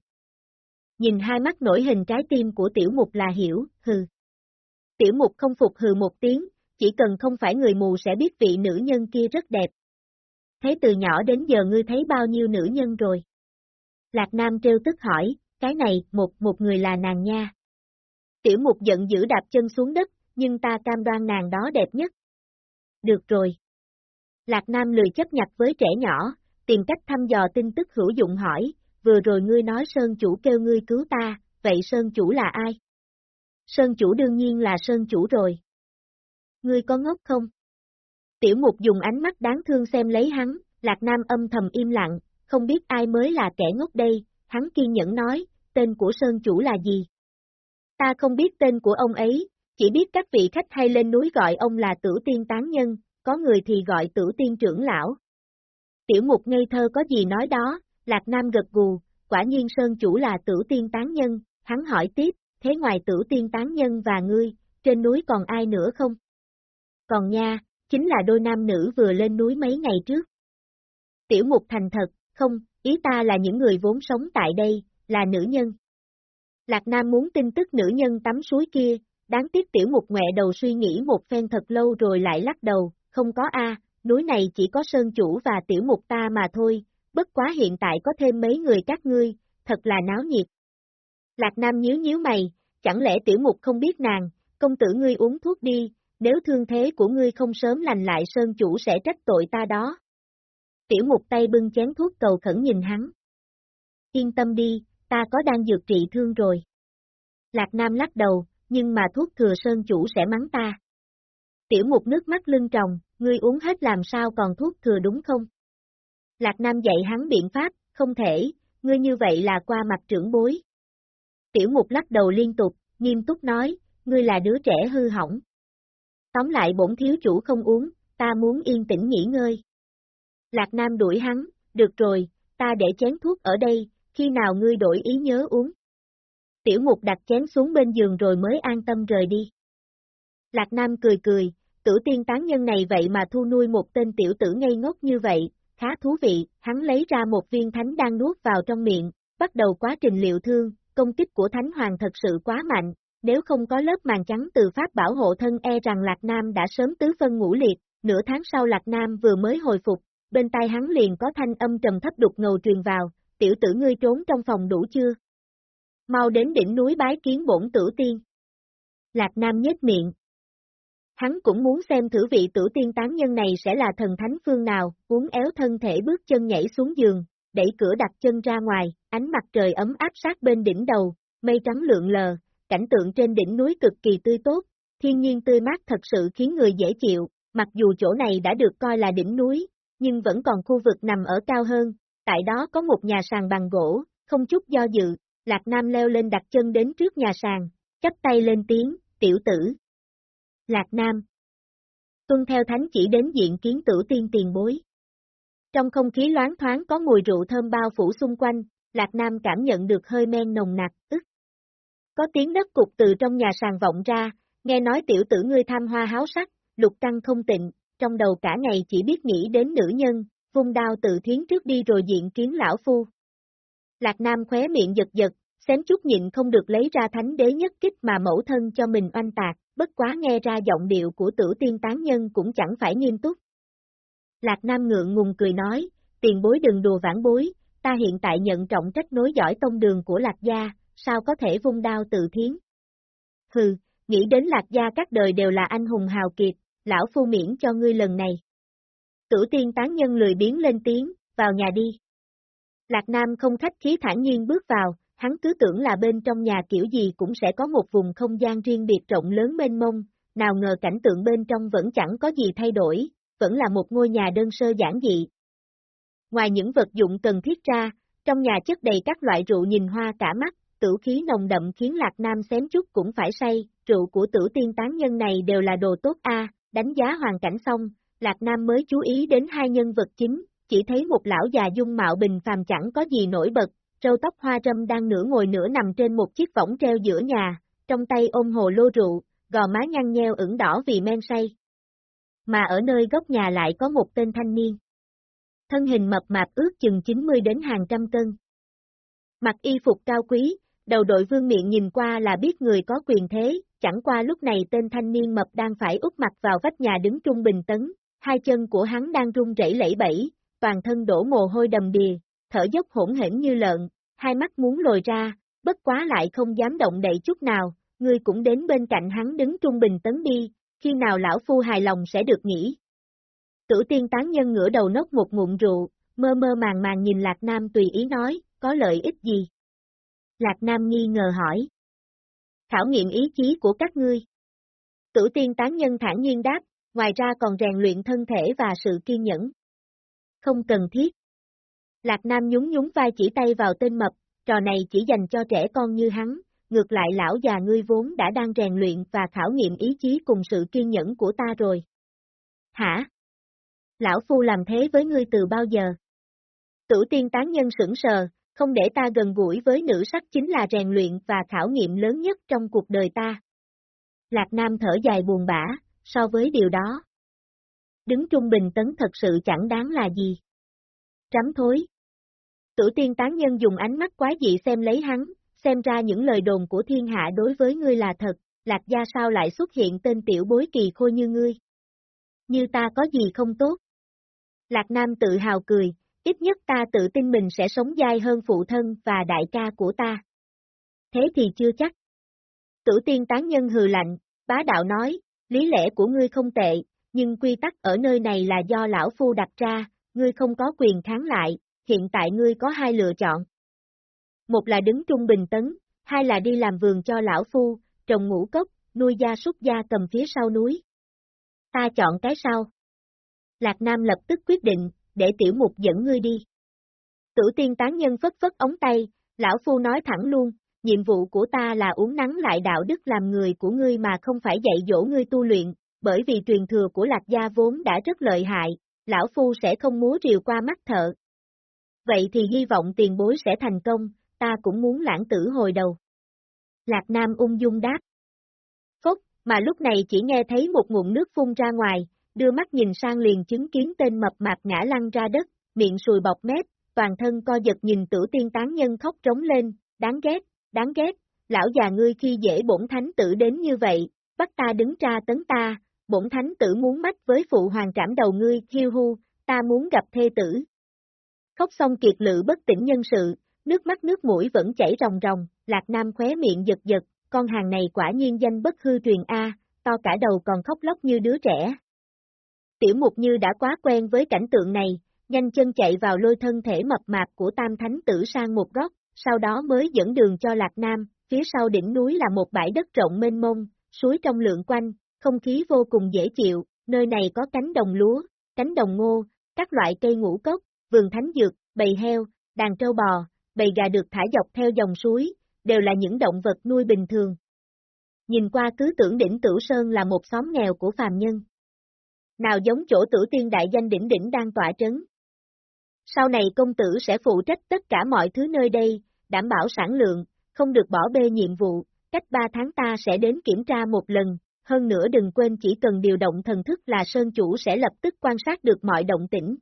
Nhìn hai mắt nổi hình trái tim của tiểu mục là hiểu, hừ. Tiểu mục không phục hừ một tiếng, chỉ cần không phải người mù sẽ biết vị nữ nhân kia rất đẹp. Thế từ nhỏ đến giờ ngươi thấy bao nhiêu nữ nhân rồi? Lạc Nam trêu tức hỏi, cái này, một, một người là nàng nha. Tiểu mục giận dữ đạp chân xuống đất, nhưng ta cam đoan nàng đó đẹp nhất. Được rồi. Lạc Nam lười chấp nhặt với trẻ nhỏ, tìm cách thăm dò tin tức hữu dụng hỏi, vừa rồi ngươi nói Sơn Chủ kêu ngươi cứu ta, vậy Sơn Chủ là ai? Sơn Chủ đương nhiên là Sơn Chủ rồi. Ngươi có ngốc không? Tiểu mục dùng ánh mắt đáng thương xem lấy hắn, Lạc Nam âm thầm im lặng, không biết ai mới là kẻ ngốc đây, hắn kiên nhẫn nói, tên của Sơn Chủ là gì? Ta không biết tên của ông ấy, chỉ biết các vị khách hay lên núi gọi ông là tử tiên tán nhân, có người thì gọi tử tiên trưởng lão. Tiểu mục ngây thơ có gì nói đó, Lạc Nam gật gù, quả nhiên Sơn Chủ là tử tiên tán nhân, hắn hỏi tiếp, thế ngoài tử tiên tán nhân và ngươi, trên núi còn ai nữa không? Còn nha, chính là đôi nam nữ vừa lên núi mấy ngày trước. Tiểu mục thành thật, không, ý ta là những người vốn sống tại đây, là nữ nhân. Lạc Nam muốn tin tức nữ nhân tắm suối kia, đáng tiếc tiểu mục ngoẹ đầu suy nghĩ một phen thật lâu rồi lại lắc đầu, không có A, núi này chỉ có sơn chủ và tiểu mục ta mà thôi, bất quá hiện tại có thêm mấy người các ngươi, thật là náo nhiệt. Lạc Nam nhíu nhíu mày, chẳng lẽ tiểu mục không biết nàng, công tử ngươi uống thuốc đi, nếu thương thế của ngươi không sớm lành lại sơn chủ sẽ trách tội ta đó. Tiểu mục tay bưng chén thuốc cầu khẩn nhìn hắn. Yên tâm đi, ta có đang dược trị thương rồi. Lạc Nam lắc đầu, nhưng mà thuốc thừa sơn chủ sẽ mắng ta. Tiểu mục nước mắt lưng tròng, ngươi uống hết làm sao còn thuốc thừa đúng không? Lạc Nam dạy hắn biện pháp, không thể, ngươi như vậy là qua mặt trưởng bối. Tiểu mục lắc đầu liên tục, nghiêm túc nói, ngươi là đứa trẻ hư hỏng. Tóm lại bổn thiếu chủ không uống, ta muốn yên tĩnh nghỉ ngơi. Lạc Nam đuổi hắn, được rồi, ta để chén thuốc ở đây, khi nào ngươi đổi ý nhớ uống. Tiểu mục đặt chén xuống bên giường rồi mới an tâm rời đi. Lạc Nam cười cười, tử tiên tán nhân này vậy mà thu nuôi một tên tiểu tử ngây ngốc như vậy, khá thú vị, hắn lấy ra một viên thánh đang nuốt vào trong miệng, bắt đầu quá trình liệu thương, công kích của thánh hoàng thật sự quá mạnh, nếu không có lớp màn trắng từ pháp bảo hộ thân e rằng Lạc Nam đã sớm tứ phân ngũ liệt, nửa tháng sau Lạc Nam vừa mới hồi phục, bên tai hắn liền có thanh âm trầm thấp đục ngầu truyền vào, tiểu tử ngươi trốn trong phòng đủ chưa? Mau đến đỉnh núi bái kiến bổn tử tiên. Lạc Nam nhếch miệng. Hắn cũng muốn xem thử vị tử tiên tán nhân này sẽ là thần thánh phương nào, uống éo thân thể bước chân nhảy xuống giường, đẩy cửa đặt chân ra ngoài, ánh mặt trời ấm áp sát bên đỉnh đầu, mây trắng lượn lờ, cảnh tượng trên đỉnh núi cực kỳ tươi tốt, thiên nhiên tươi mát thật sự khiến người dễ chịu, mặc dù chỗ này đã được coi là đỉnh núi, nhưng vẫn còn khu vực nằm ở cao hơn, tại đó có một nhà sàn bằng gỗ, không chút do dự, Lạc Nam leo lên đặt chân đến trước nhà sàn, chắp tay lên tiếng, tiểu tử. Lạc Nam Tuân theo thánh chỉ đến diện kiến tử tiên tiền bối. Trong không khí loáng thoáng có mùi rượu thơm bao phủ xung quanh, Lạc Nam cảm nhận được hơi men nồng nặc, ức. Có tiếng đất cục từ trong nhà sàn vọng ra, nghe nói tiểu tử ngươi tham hoa háo sắc, lục căng không tịnh, trong đầu cả ngày chỉ biết nghĩ đến nữ nhân, vung đao tự thiến trước đi rồi diện kiến lão phu. Lạc Nam khóe miệng giật giật, xém chút nhịn không được lấy ra thánh đế nhất kích mà mẫu thân cho mình oanh tạc, bất quá nghe ra giọng điệu của tử tiên tán nhân cũng chẳng phải nghiêm túc. Lạc Nam ngượng ngùng cười nói, tiền bối đừng đùa vãn bối, ta hiện tại nhận trọng trách nối dõi tông đường của Lạc Gia, sao có thể vung đao tự thiến. Hừ, nghĩ đến Lạc Gia các đời đều là anh hùng hào kiệt, lão phu miễn cho ngươi lần này. Tử tiên tán nhân lười biến lên tiếng, vào nhà đi. Lạc Nam không khách khí thản nhiên bước vào, hắn cứ tưởng là bên trong nhà kiểu gì cũng sẽ có một vùng không gian riêng biệt rộng lớn mênh mông, nào ngờ cảnh tượng bên trong vẫn chẳng có gì thay đổi, vẫn là một ngôi nhà đơn sơ giản dị. Ngoài những vật dụng cần thiết ra, trong nhà chất đầy các loại rượu nhìn hoa cả mắt, tử khí nồng đậm khiến Lạc Nam xém chút cũng phải say, rượu của tử tiên tán nhân này đều là đồ tốt a, đánh giá hoàn cảnh xong, Lạc Nam mới chú ý đến hai nhân vật chính, chỉ thấy một lão già dung mạo bình phàm chẳng có gì nổi bật, râu tóc hoa râm đang nửa ngồi nửa nằm trên một chiếc võng treo giữa nhà, trong tay ôm hồ lô rượu, gò má nhăn nheo ửng đỏ vì men say. Mà ở nơi góc nhà lại có một tên thanh niên. Thân hình mập mạp ước chừng 90 đến hàng trăm cân. Mặc y phục cao quý, đầu đội vương miệng nhìn qua là biết người có quyền thế, chẳng qua lúc này tên thanh niên mập đang phải úp mặt vào vách nhà đứng trung bình tấn, hai chân của hắn đang run rẩy lẫy bẫy, toàn thân đổ mồ hôi đầm đìa, thở dốc hỗn hển như lợn, hai mắt muốn lồi ra, bất quá lại không dám động đậy chút nào, ngươi cũng đến bên cạnh hắn đứng trung bình tấn đi, khi nào lão phu hài lòng sẽ được nghỉ. Tử tiên tán nhân ngửa đầu nốc một ngụm rượu, mơ mơ màng màng nhìn Lạc Nam tùy ý nói, có lợi ích gì? Lạc Nam nghi ngờ hỏi. Khảo nghiệm ý chí của các ngươi. Tử tiên tán nhân thản nhiên đáp, ngoài ra còn rèn luyện thân thể và sự kiên nhẫn. Không cần thiết. Lạc Nam nhún nhún vai chỉ tay vào tên mập, trò này chỉ dành cho trẻ con như hắn, ngược lại lão già ngươi vốn đã đang rèn luyện và khảo nghiệm ý chí cùng sự kiên nhẫn của ta rồi. Hả? Lão Phu làm thế với ngươi từ bao giờ? Tử tiên tán nhân sững sờ, không để ta gần gũi với nữ sắc chính là rèn luyện và khảo nghiệm lớn nhất trong cuộc đời ta. Lạc Nam thở dài buồn bã, so với điều đó. Đứng trung bình tấn thật sự chẳng đáng là gì. Trắm thối. Tử tiên tán nhân dùng ánh mắt quá dị xem lấy hắn, xem ra những lời đồn của thiên hạ đối với ngươi là thật, lạc gia sao lại xuất hiện tên tiểu bối kỳ khôi như ngươi. Như ta có gì không tốt. Lạc Nam tự hào cười, ít nhất ta tự tin mình sẽ sống dai hơn phụ thân và đại ca của ta. Thế thì chưa chắc. Tử tiên tán nhân hừ lạnh, bá đạo nói, lý lẽ của ngươi không tệ, nhưng quy tắc ở nơi này là do lão phu đặt ra, ngươi không có quyền kháng lại, hiện tại ngươi có hai lựa chọn. Một là đứng trung bình tấn, hai là đi làm vườn cho lão phu, trồng ngũ cốc, nuôi gia súc gia cầm phía sau núi. Ta chọn cái sau. Lạc Nam lập tức quyết định, để tiểu mục dẫn ngươi đi. Tử tiên tán nhân phất phất ống tay, lão phu nói thẳng luôn, nhiệm vụ của ta là uống nắng lại đạo đức làm người của ngươi mà không phải dạy dỗ ngươi tu luyện, bởi vì truyền thừa của lạc gia vốn đã rất lợi hại, lão phu sẽ không múa rìu qua mắt thợ. Vậy thì hy vọng tiền bối sẽ thành công, ta cũng muốn lãng tử hồi đầu. Lạc Nam ung dung đáp. Phốc, mà lúc này chỉ nghe thấy một nguồn nước phun ra ngoài, đưa mắt nhìn sang liền chứng kiến tên mập mạp ngã lăn ra đất, miệng sùi bọc mép, toàn thân co giật nhìn tử tiên tán nhân khóc trống lên, đáng ghét, đáng ghét, lão già ngươi khi dễ bổn thánh tử đến như vậy, bắt ta đứng ra tấn ta, bổn thánh tử muốn mắt với phụ hoàng trảm đầu ngươi, hiu hu, ta muốn gặp thê tử. Khóc xong kiệt lự bất tỉnh nhân sự, nước mắt nước mũi vẫn chảy ròng ròng, lạc nam khóe miệng giật giật, con hàng này quả nhiên danh bất hư truyền A, to cả đầu còn khóc lóc như đứa trẻ. Tiểu mục như đã quá quen với cảnh tượng này, nhanh chân chạy vào lôi thân thể mập mạp của tam thánh tử sang một góc, sau đó mới dẫn đường cho Lạc Nam, phía sau đỉnh núi là một bãi đất rộng mênh mông, suối trong lượng quanh, không khí vô cùng dễ chịu, nơi này có cánh đồng lúa, cánh đồng ngô, các loại cây ngũ cốc, vườn thánh dược, bầy heo, đàn trâu bò, bầy gà được thả dọc theo dòng suối, đều là những động vật nuôi bình thường. Nhìn qua cứ tưởng đỉnh Tử Sơn là một xóm nghèo của phàm nhân. Nào giống chỗ tử tiên đại danh đỉnh đỉnh đang tỏa trấn. Sau này công tử sẽ phụ trách tất cả mọi thứ nơi đây, đảm bảo sản lượng, không được bỏ bê nhiệm vụ, cách 3 tháng ta sẽ đến kiểm tra một lần, hơn nữa đừng quên chỉ cần điều động thần thức là Sơn Chủ sẽ lập tức quan sát được mọi động tĩnh.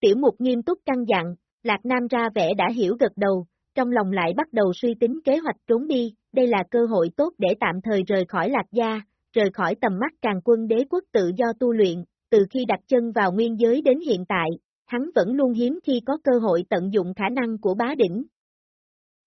Tiểu mục nghiêm túc căng dặn, Lạc Nam ra vẻ đã hiểu gật đầu, trong lòng lại bắt đầu suy tính kế hoạch trốn đi, đây là cơ hội tốt để tạm thời rời khỏi Lạc Gia, rời khỏi tầm mắt càng quân đế quốc tự do tu luyện, từ khi đặt chân vào nguyên giới đến hiện tại, hắn vẫn luôn hiếm khi có cơ hội tận dụng khả năng của bá đỉnh.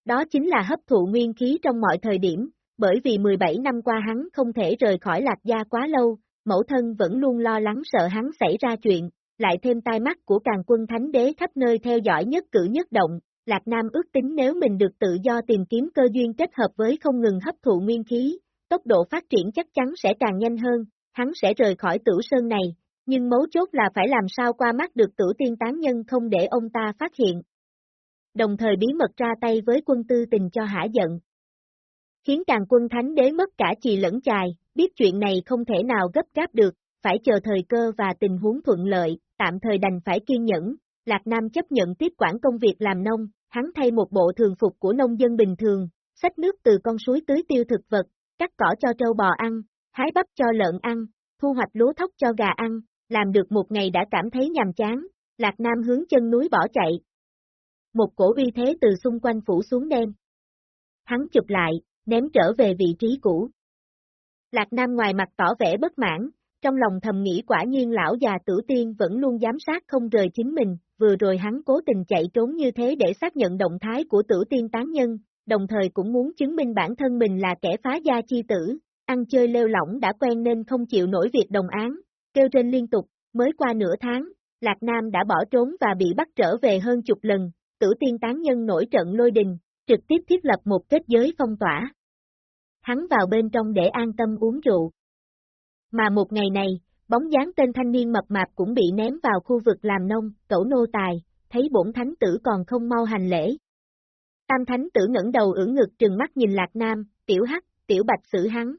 Đó chính là hấp thụ nguyên khí trong mọi thời điểm, bởi vì 17 năm qua hắn không thể rời khỏi Lạc Gia quá lâu, mẫu thân vẫn luôn lo lắng sợ hắn xảy ra chuyện, lại thêm tai mắt của càng quân thánh đế khắp nơi theo dõi nhất cử nhất động, Lạc Nam ước tính nếu mình được tự do tìm kiếm cơ duyên kết hợp với không ngừng hấp thụ nguyên khí, tốc độ phát triển chắc chắn sẽ càng nhanh hơn, hắn sẽ rời khỏi tử sơn này, nhưng mấu chốt là phải làm sao qua mắt được tử tiên tán nhân không để ông ta phát hiện. Đồng thời bí mật ra tay với quân tư tình cho hả giận. Khiến càng quân thánh đế mất cả chì lẫn chài, biết chuyện này không thể nào gấp gáp được, phải chờ thời cơ và tình huống thuận lợi, tạm thời đành phải kiên nhẫn, Lạc Nam chấp nhận tiếp quản công việc làm nông, hắn thay một bộ thường phục của nông dân bình thường, xách nước từ con suối tưới tiêu thực vật, cắt cỏ cho trâu bò ăn, hái bắp cho lợn ăn, thu hoạch lúa thóc cho gà ăn, làm được một ngày đã cảm thấy nhàm chán, Lạc Nam hướng chân núi bỏ chạy. Một cổ uy thế từ xung quanh phủ xuống đen, Hắn chụp lại, ném trở về vị trí cũ. Lạc Nam ngoài mặt tỏ vẻ bất mãn, trong lòng thầm nghĩ quả nhiên lão già tử tiên vẫn luôn giám sát không rời chính mình, vừa rồi hắn cố tình chạy trốn như thế để xác nhận động thái của tử tiên tán nhân, đồng thời cũng muốn chứng minh bản thân mình là kẻ phá gia chi tử, ăn chơi lêu lỏng đã quen nên không chịu nổi việc đồng án, kêu trên liên tục, mới qua nửa tháng, Lạc Nam đã bỏ trốn và bị bắt trở về hơn chục lần, tử tiên tán nhân nổi trận lôi đình, trực tiếp thiết lập một kết giới phong tỏa. Hắn vào bên trong để an tâm uống rượu. Mà một ngày này, bóng dáng tên thanh niên mập mạp cũng bị ném vào khu vực làm nông, cẩu nô tài, thấy bổn thánh tử còn không mau hành lễ. Tam thánh tử ngẩng đầu ưỡn ngực trừng mắt nhìn Lạc Nam, tiểu hắc, tiểu bạch xử hắn.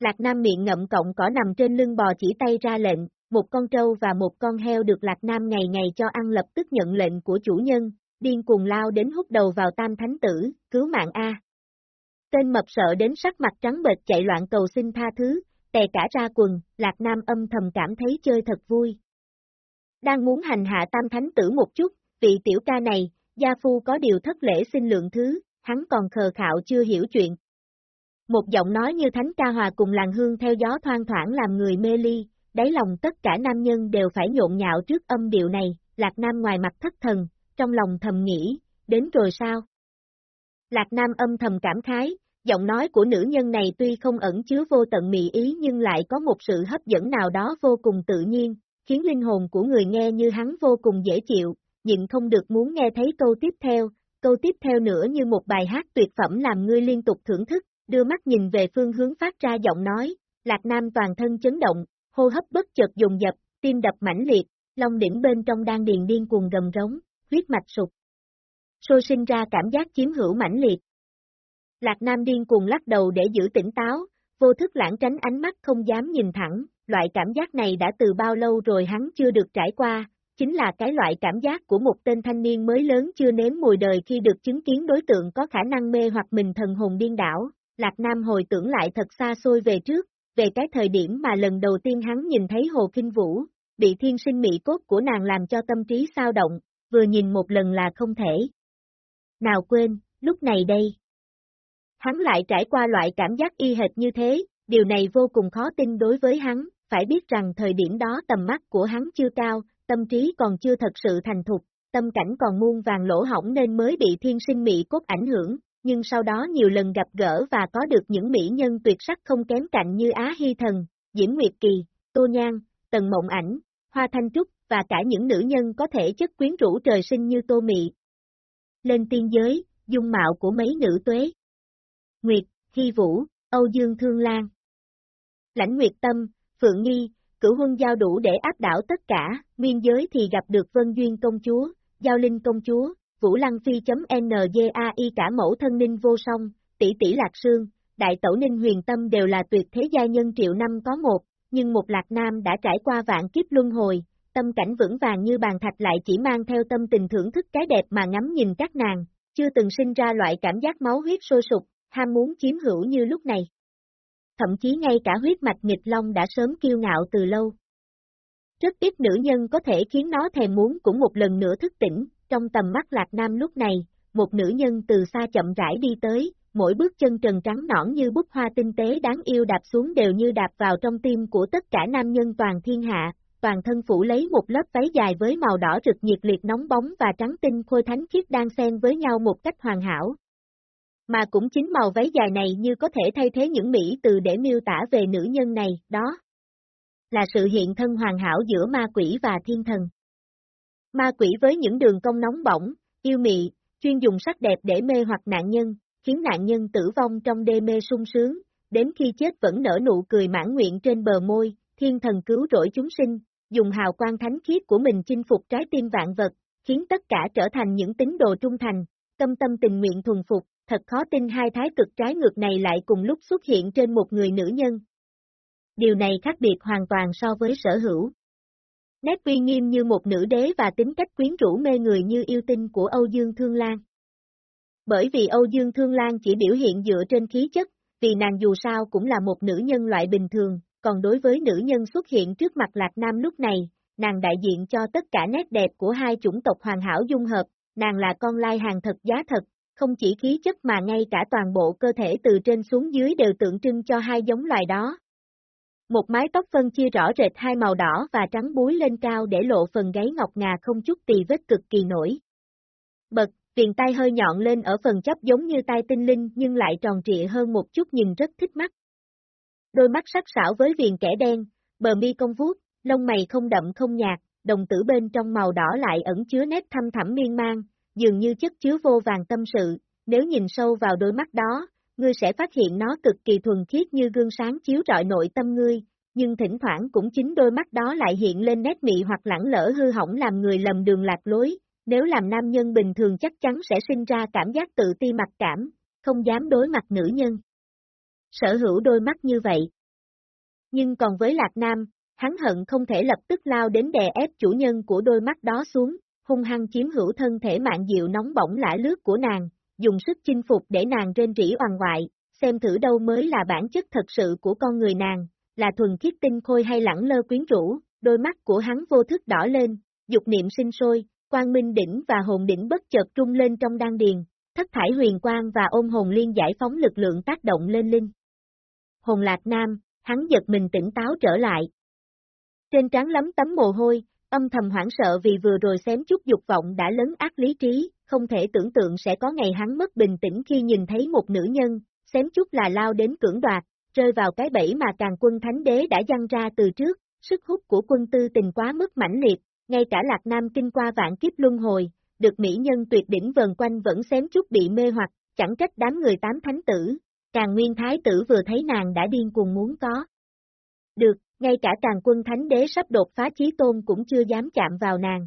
Lạc Nam miệng ngậm cộng cỏ nằm trên lưng bò chỉ tay ra lệnh, một con trâu và một con heo được Lạc Nam ngày ngày cho ăn lập tức nhận lệnh của chủ nhân, điên cuồng lao đến hút đầu vào tam thánh tử, cứu mạng A. Tên mập sợ đến sắc mặt trắng bệch chạy loạn cầu xin tha thứ, tè cả ra quần, Lạc Nam âm thầm cảm thấy chơi thật vui. Đang muốn hành hạ tam thánh tử một chút, vị tiểu ca này, gia phu có điều thất lễ xin lượng thứ, hắn còn khờ khạo chưa hiểu chuyện. Một giọng nói như thánh ca hòa cùng làng hương theo gió thoang thoảng làm người mê ly, đáy lòng tất cả nam nhân đều phải nhộn nhạo trước âm điệu này, Lạc Nam ngoài mặt thất thần, trong lòng thầm nghĩ, đến rồi sao? Lạc Nam âm thầm cảm khái, giọng nói của nữ nhân này tuy không ẩn chứa vô tận mị ý nhưng lại có một sự hấp dẫn nào đó vô cùng tự nhiên, khiến linh hồn của người nghe như hắn vô cùng dễ chịu, nhịn không được muốn nghe thấy câu tiếp theo, câu tiếp theo nữa như một bài hát tuyệt phẩm làm ngươi liên tục thưởng thức, đưa mắt nhìn về phương hướng phát ra giọng nói, Lạc Nam toàn thân chấn động, hô hấp bất chợt dùng dập, tim đập mãnh liệt, long đỉnh bên trong đang điền điên cuồng gầm rống, huyết mạch sụp. Sôi sinh ra cảm giác chiếm hữu mãnh liệt, Lạc Nam điên cuồng lắc đầu để giữ tỉnh táo, vô thức lãng tránh ánh mắt không dám nhìn thẳng, loại cảm giác này đã từ bao lâu rồi hắn chưa được trải qua, chính là cái loại cảm giác của một tên thanh niên mới lớn chưa nếm mùi đời khi được chứng kiến đối tượng có khả năng mê hoặc mình thần hồn điên đảo. Lạc Nam hồi tưởng lại thật xa xôi về trước, về cái thời điểm mà lần đầu tiên hắn nhìn thấy Hồ Kinh Vũ, bị thiên sinh mỹ cốt của nàng làm cho tâm trí sao động, vừa nhìn một lần là không thể. Nào quên, lúc này đây, Hắn lại trải qua loại cảm giác y hệt như thế, điều này vô cùng khó tin đối với hắn, phải biết rằng thời điểm đó tầm mắt của hắn chưa cao, tâm trí còn chưa thật sự thành thục, tâm cảnh còn muôn vàng lỗ hỏng nên mới bị thiên sinh mỹ cốt ảnh hưởng, nhưng sau đó nhiều lần gặp gỡ và có được những mỹ nhân tuyệt sắc không kém cạnh như Á Hy Thần, Diễm Nguyệt Kỳ, Tô Nhan, Tần Mộng Ảnh, Hoa Thanh Trúc, và cả những nữ nhân có thể chất quyến rũ trời sinh như Tô Mị. Lên tiên giới, dung mạo của mấy nữ tuế. Nguyệt, Hy Vũ, Âu Dương Thương Lan. Lãnh Nguyệt Tâm, Phượng Nghi, cửu huân giao đủ để áp đảo tất cả, nguyên giới thì gặp được Vân Duyên công chúa, Giao Linh công chúa, Vũ Lăng Phi.NGAI cả mẫu thân ninh vô song, tỷ tỷ lạc sương, đại tẩu ninh huyền tâm đều là tuyệt thế gia nhân triệu năm có một, nhưng một lạc nam đã trải qua vạn kiếp luân hồi, tâm cảnh vững vàng như bàn thạch lại chỉ mang theo tâm tình thưởng thức cái đẹp mà ngắm nhìn các nàng, chưa từng sinh ra loại cảm giác máu huyết sôi sục, ham muốn chiếm hữu như lúc này. Thậm chí ngay cả huyết mạch nghịch long đã sớm kiêu ngạo từ lâu. Rất ít nữ nhân có thể khiến nó thèm muốn cũng một lần nữa thức tỉnh, trong tầm mắt Lạc Nam lúc này, một nữ nhân từ xa chậm rãi đi tới, mỗi bước chân trần trắng nõn như bút hoa tinh tế đáng yêu đạp xuống đều như đạp vào trong tim của tất cả nam nhân toàn thiên hạ, toàn thân phủ lấy một lớp váy dài với màu đỏ rực nhiệt liệt nóng bóng và trắng tinh khôi thánh khiết đang xen với nhau một cách hoàn hảo. Mà cũng chính màu váy dài này như có thể thay thế những mỹ từ để miêu tả về nữ nhân này, đó. Là sự hiện thân hoàn hảo giữa ma quỷ và thiên thần. Ma quỷ với những đường cong nóng bỏng, yêu mị, chuyên dùng sắc đẹp để mê hoặc nạn nhân, khiến nạn nhân tử vong trong đê mê sung sướng, đến khi chết vẫn nở nụ cười mãn nguyện trên bờ môi, thiên thần cứu rỗi chúng sinh, dùng hào quang thánh khiết của mình chinh phục trái tim vạn vật, khiến tất cả trở thành những tín đồ trung thành, tâm tâm tình nguyện thuần phục, thật khó tin hai thái cực trái ngược này lại cùng lúc xuất hiện trên một người nữ nhân. Điều này khác biệt hoàn toàn so với sở hữu. Nét uy nghiêm như một nữ đế và tính cách quyến rũ mê người như yêu tinh của Âu Dương Thương Lan. Bởi vì Âu Dương Thương Lan chỉ biểu hiện dựa trên khí chất, vì nàng dù sao cũng là một nữ nhân loại bình thường, còn đối với nữ nhân xuất hiện trước mặt Lạc Nam lúc này, nàng đại diện cho tất cả nét đẹp của hai chủng tộc hoàn hảo dung hợp, nàng là con lai hàng thật giá thật, không chỉ khí chất mà ngay cả toàn bộ cơ thể từ trên xuống dưới đều tượng trưng cho hai giống loài đó. Một mái tóc phân chia rõ rệt hai màu đỏ và trắng búi lên cao để lộ phần gáy ngọc ngà không chút tì vết cực kỳ nổi. Bật, viền tay hơi nhọn lên ở phần chấp giống như tai tinh linh nhưng lại tròn trịa hơn một chút nhìn rất thích mắt. Đôi mắt sắc sảo với viền kẻ đen, bờ mi cong vuốt, lông mày không đậm không nhạt, đồng tử bên trong màu đỏ lại ẩn chứa nét thâm thẳm miên man, dường như chất chứa vô vàng tâm sự, nếu nhìn sâu vào đôi mắt đó, ngươi sẽ phát hiện nó cực kỳ thuần khiết như gương sáng chiếu rọi nội tâm ngươi, nhưng thỉnh thoảng cũng chính đôi mắt đó lại hiện lên nét mị hoặc lẳng lỡ hư hỏng làm người lầm đường lạc lối, nếu làm nam nhân bình thường chắc chắn sẽ sinh ra cảm giác tự ti mặc cảm, không dám đối mặt nữ nhân. Sở hữu đôi mắt như vậy. Nhưng còn với Lạc Nam, hắn hận không thể lập tức lao đến đè ép chủ nhân của đôi mắt đó xuống, hung hăng chiếm hữu thân thể mạng dịu nóng bỏng lã lướt của nàng, dùng sức chinh phục để nàng rên rỉ oằn ngoại, xem thử đâu mới là bản chất thật sự của con người nàng, là thuần khiết tinh khôi hay lẳng lơ quyến rũ, đôi mắt của hắn vô thức đỏ lên, dục niệm sinh sôi, quang minh đỉnh và hồn đỉnh bất chợt trung lên trong đan điền, thất thải huyền quang và ôm hồn liên giải phóng lực lượng tác động lên linh. Hồn lạc nam, hắn giật mình tỉnh táo trở lại. Trên trán lắm tấm mồ hôi, âm thầm hoảng sợ vì vừa rồi xém chút dục vọng đã lấn ác lý trí, không thể tưởng tượng sẽ có ngày hắn mất bình tĩnh khi nhìn thấy một nữ nhân, xém chút là lao đến cưỡng đoạt, rơi vào cái bẫy mà càng quân thánh đế đã dăng ra từ trước, sức hút của quân tư tình quá mức mãnh liệt, ngay cả Lạc Nam kinh qua vạn kiếp luân hồi, được mỹ nhân tuyệt đỉnh vần quanh vẫn xém chút bị mê hoặc, chẳng trách đám người tám thánh tử, càng nguyên thái tử vừa thấy nàng đã điên cuồng muốn có. Được, ngay cả càng quân thánh đế sắp đột phá chí tôn cũng chưa dám chạm vào nàng.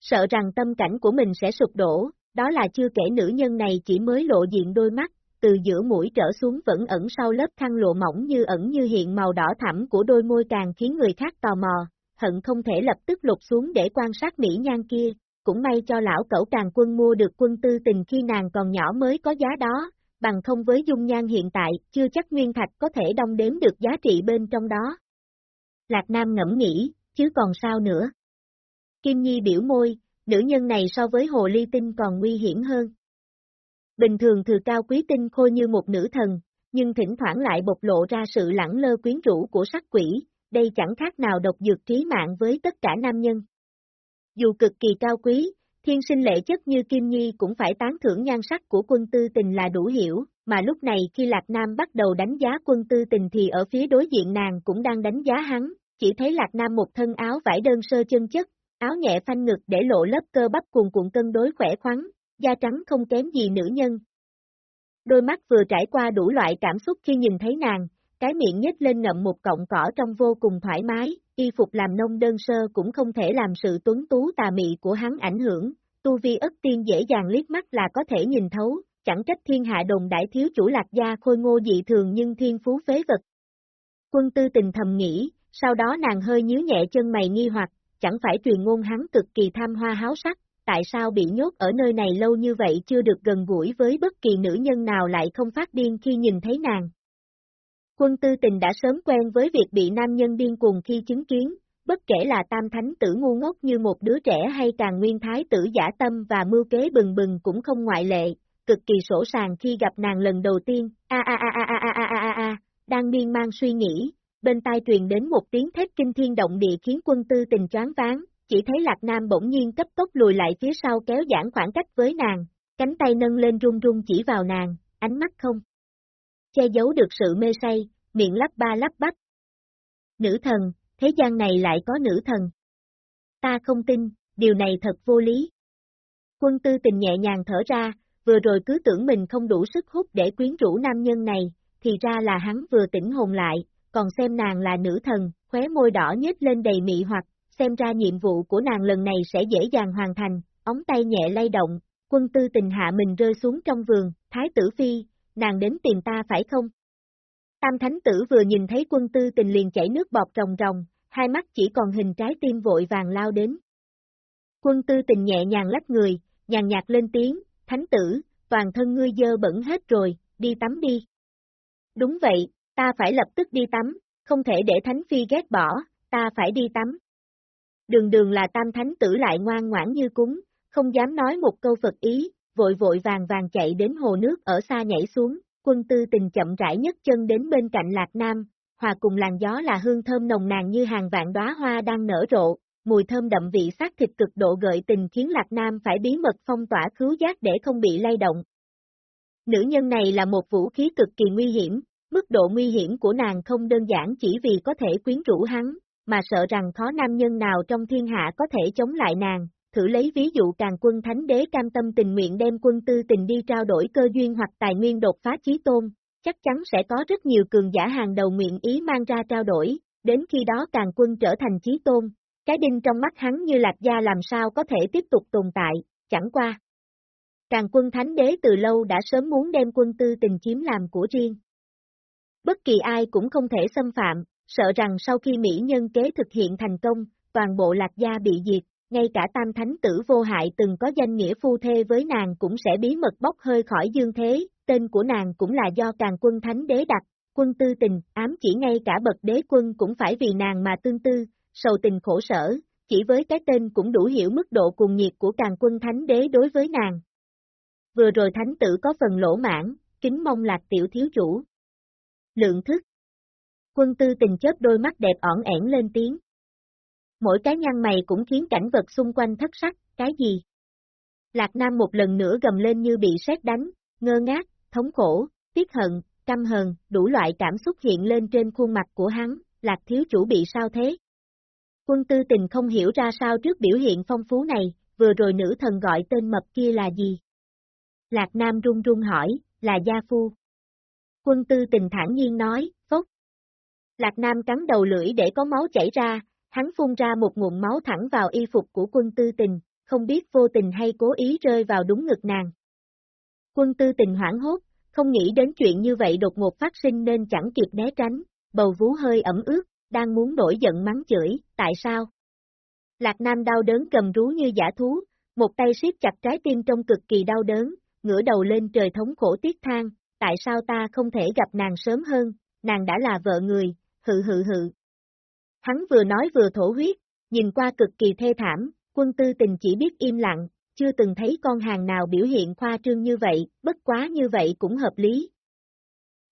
Sợ rằng tâm cảnh của mình sẽ sụp đổ, đó là chưa kể nữ nhân này chỉ mới lộ diện đôi mắt, từ giữa mũi trở xuống vẫn ẩn sau lớp khăn lộ mỏng như ẩn như hiện màu đỏ thẳm của đôi môi càng khiến người khác tò mò, hận không thể lập tức lục xuống để quan sát mỹ nhan kia, cũng may cho lão cẩu càng quân mua được quân tư tình khi nàng còn nhỏ mới có giá đó, bằng không với dung nhan hiện tại, chưa chắc Nguyên Thạch có thể đong đếm được giá trị bên trong đó. Lạc Nam ngẫm nghĩ, chứ còn sao nữa. Kim Nhi biểu môi, nữ nhân này so với hồ ly tinh còn nguy hiểm hơn. Bình thường thừa cao quý tinh khôi như một nữ thần, nhưng thỉnh thoảng lại bộc lộ ra sự lẳng lơ quyến rũ của sắc quỷ, đây chẳng khác nào độc dược trí mạng với tất cả nam nhân. Dù cực kỳ cao quý, thiên sinh lệ chất như Kim Nhi cũng phải tán thưởng nhan sắc của quân tư tình là đủ hiểu, mà lúc này khi Lạc Nam bắt đầu đánh giá quân tư tình thì ở phía đối diện nàng cũng đang đánh giá hắn, chỉ thấy Lạc Nam một thân áo vải đơn sơ chân chất, áo nhẹ phanh ngực để lộ lớp cơ bắp cuồn cuộn cân đối khỏe khoắn, da trắng không kém gì nữ nhân. Đôi mắt vừa trải qua đủ loại cảm xúc khi nhìn thấy nàng, cái miệng nhếch lên ngậm một cọng cỏ trong vô cùng thoải mái, y phục làm nông đơn sơ cũng không thể làm sự tuấn tú tà mị của hắn ảnh hưởng, tu vi ất tiên dễ dàng liếc mắt là có thể nhìn thấu, chẳng trách thiên hạ đồng đại thiếu chủ lạc gia khôi ngô dị thường nhưng thiên phú phế vật. Quân tư tình thầm nghĩ, sau đó nàng hơi nhíu nhẹ chân mày nghi hoặc, chẳng phải truyền ngôn hắn cực kỳ tham hoa háo sắc, tại sao bị nhốt ở nơi này lâu như vậy chưa được gần gũi với bất kỳ nữ nhân nào lại không phát điên khi nhìn thấy nàng. Quân tư tình đã sớm quen với việc bị nam nhân điên cuồng khi chứng kiến, bất kể là tam thánh tử ngu ngốc như một đứa trẻ hay càng nguyên thái tử giả tâm và mưu kế bừng bừng cũng không ngoại lệ, cực kỳ sổ sàng khi gặp nàng lần đầu tiên, a a a a a a a a a, đang miên man suy nghĩ, bên tai truyền đến một tiếng thét kinh thiên động địa khiến quân tư tình choáng váng, chỉ thấy Lạc Nam bỗng nhiên cấp tốc lùi lại phía sau kéo giãn khoảng cách với nàng, cánh tay nâng lên run run chỉ vào nàng, ánh mắt không. Che giấu được sự mê say, miệng lắp ba lắp bắp. Nữ thần, thế gian này lại có nữ thần. Ta không tin, điều này thật vô lý. Quân tư tình nhẹ nhàng thở ra, vừa rồi cứ tưởng mình không đủ sức hút để quyến rũ nam nhân này, thì ra là hắn vừa tỉnh hồn lại, còn xem nàng là nữ thần, khóe môi đỏ nhếch lên đầy mị hoặc, xem ra nhiệm vụ của nàng lần này sẽ dễ dàng hoàn thành, ống tay nhẹ lay động, quân tư tình hạ mình rơi xuống trong vườn, thái tử phi, nàng đến tìm ta phải không? Tam thánh tử vừa nhìn thấy quân tư tình liền chảy nước bọt ròng ròng, hai mắt chỉ còn hình trái tim vội vàng lao đến. Quân tư tình nhẹ nhàng lách người, nhàn nhạt lên tiếng, thánh tử, toàn thân ngươi dơ bẩn hết rồi, đi tắm đi. Đúng vậy, ta phải lập tức đi tắm, không thể để thánh phi ghét bỏ, ta phải đi tắm. Đường đường là tam thánh tử lại ngoan ngoãn như cúng, không dám nói một câu Phật ý, vội vội vàng vàng chạy đến hồ nước ở xa nhảy xuống, quân tư tình chậm rãi nhất chân đến bên cạnh Lạc Nam, hòa cùng làn gió là hương thơm nồng nàn như hàng vạn đóa hoa đang nở rộ, mùi thơm đậm vị xác thịt cực độ gợi tình khiến Lạc Nam phải bí mật phong tỏa khứu giác để không bị lay động. Nữ nhân này là một vũ khí cực kỳ nguy hiểm, mức độ nguy hiểm của nàng không đơn giản chỉ vì có thể quyến rũ hắn, mà sợ rằng khó nam nhân nào trong thiên hạ có thể chống lại nàng, thử lấy ví dụ càng quân thánh đế cam tâm tình nguyện đem quân tư tình đi trao đổi cơ duyên hoặc tài nguyên đột phá chí tôn, chắc chắn sẽ có rất nhiều cường giả hàng đầu nguyện ý mang ra trao đổi, đến khi đó càng quân trở thành chí tôn, cái đinh trong mắt hắn như lạc gia làm sao có thể tiếp tục tồn tại, chẳng qua. Càng quân thánh đế từ lâu đã sớm muốn đem quân tư tình chiếm làm của riêng. Bất kỳ ai cũng không thể xâm phạm, sợ rằng sau khi Mỹ nhân kế thực hiện thành công, toàn bộ lạc gia bị diệt, ngay cả tam thánh tử vô hại từng có danh nghĩa phu thê với nàng cũng sẽ bí mật bốc hơi khỏi dương thế, tên của nàng cũng là do càng quân thánh đế đặt, quân tư tình, ám chỉ ngay cả bậc đế quân cũng phải vì nàng mà tương tư, sầu tình khổ sở, chỉ với cái tên cũng đủ hiểu mức độ cuồng nhiệt của càng quân thánh đế đối với nàng. Vừa rồi thánh tử có phần lỗ mãn, kính mong lạc tiểu thiếu chủ. Lượng thức Quân tư tình chớp đôi mắt đẹp ỏn ẻn lên tiếng. Mỗi cái nhăn mày cũng khiến cảnh vật xung quanh thất sắc, cái gì? Lạc Nam một lần nữa gầm lên như bị sét đánh, ngơ ngác, thống khổ, tiếc hận, căm hờn, đủ loại cảm xúc hiện lên trên khuôn mặt của hắn, Lạc thiếu chủ bị sao thế? Quân tư tình không hiểu ra sao trước biểu hiện phong phú này, vừa rồi nữ thần gọi tên mập kia là gì? Lạc Nam run run hỏi, là gia phu. Quân tư tình thản nhiên nói, phốc. Lạc Nam cắn đầu lưỡi để có máu chảy ra, hắn phun ra một nguồn máu thẳng vào y phục của quân tư tình, không biết vô tình hay cố ý rơi vào đúng ngực nàng. Quân tư tình hoảng hốt, không nghĩ đến chuyện như vậy đột ngột phát sinh nên chẳng kịp né tránh, bầu vú hơi ẩm ướt, đang muốn nổi giận mắng chửi, tại sao? Lạc Nam đau đớn cầm rú như giả thú, một tay siết chặt trái tim trong cực kỳ đau đớn, ngửa đầu lên trời thống khổ tiếc than, tại sao ta không thể gặp nàng sớm hơn, nàng đã là vợ người, hự hự hự. Hắn vừa nói vừa thổ huyết, nhìn qua cực kỳ thê thảm, quân tư tình chỉ biết im lặng, chưa từng thấy con hàng nào biểu hiện khoa trương như vậy, bất quá như vậy cũng hợp lý.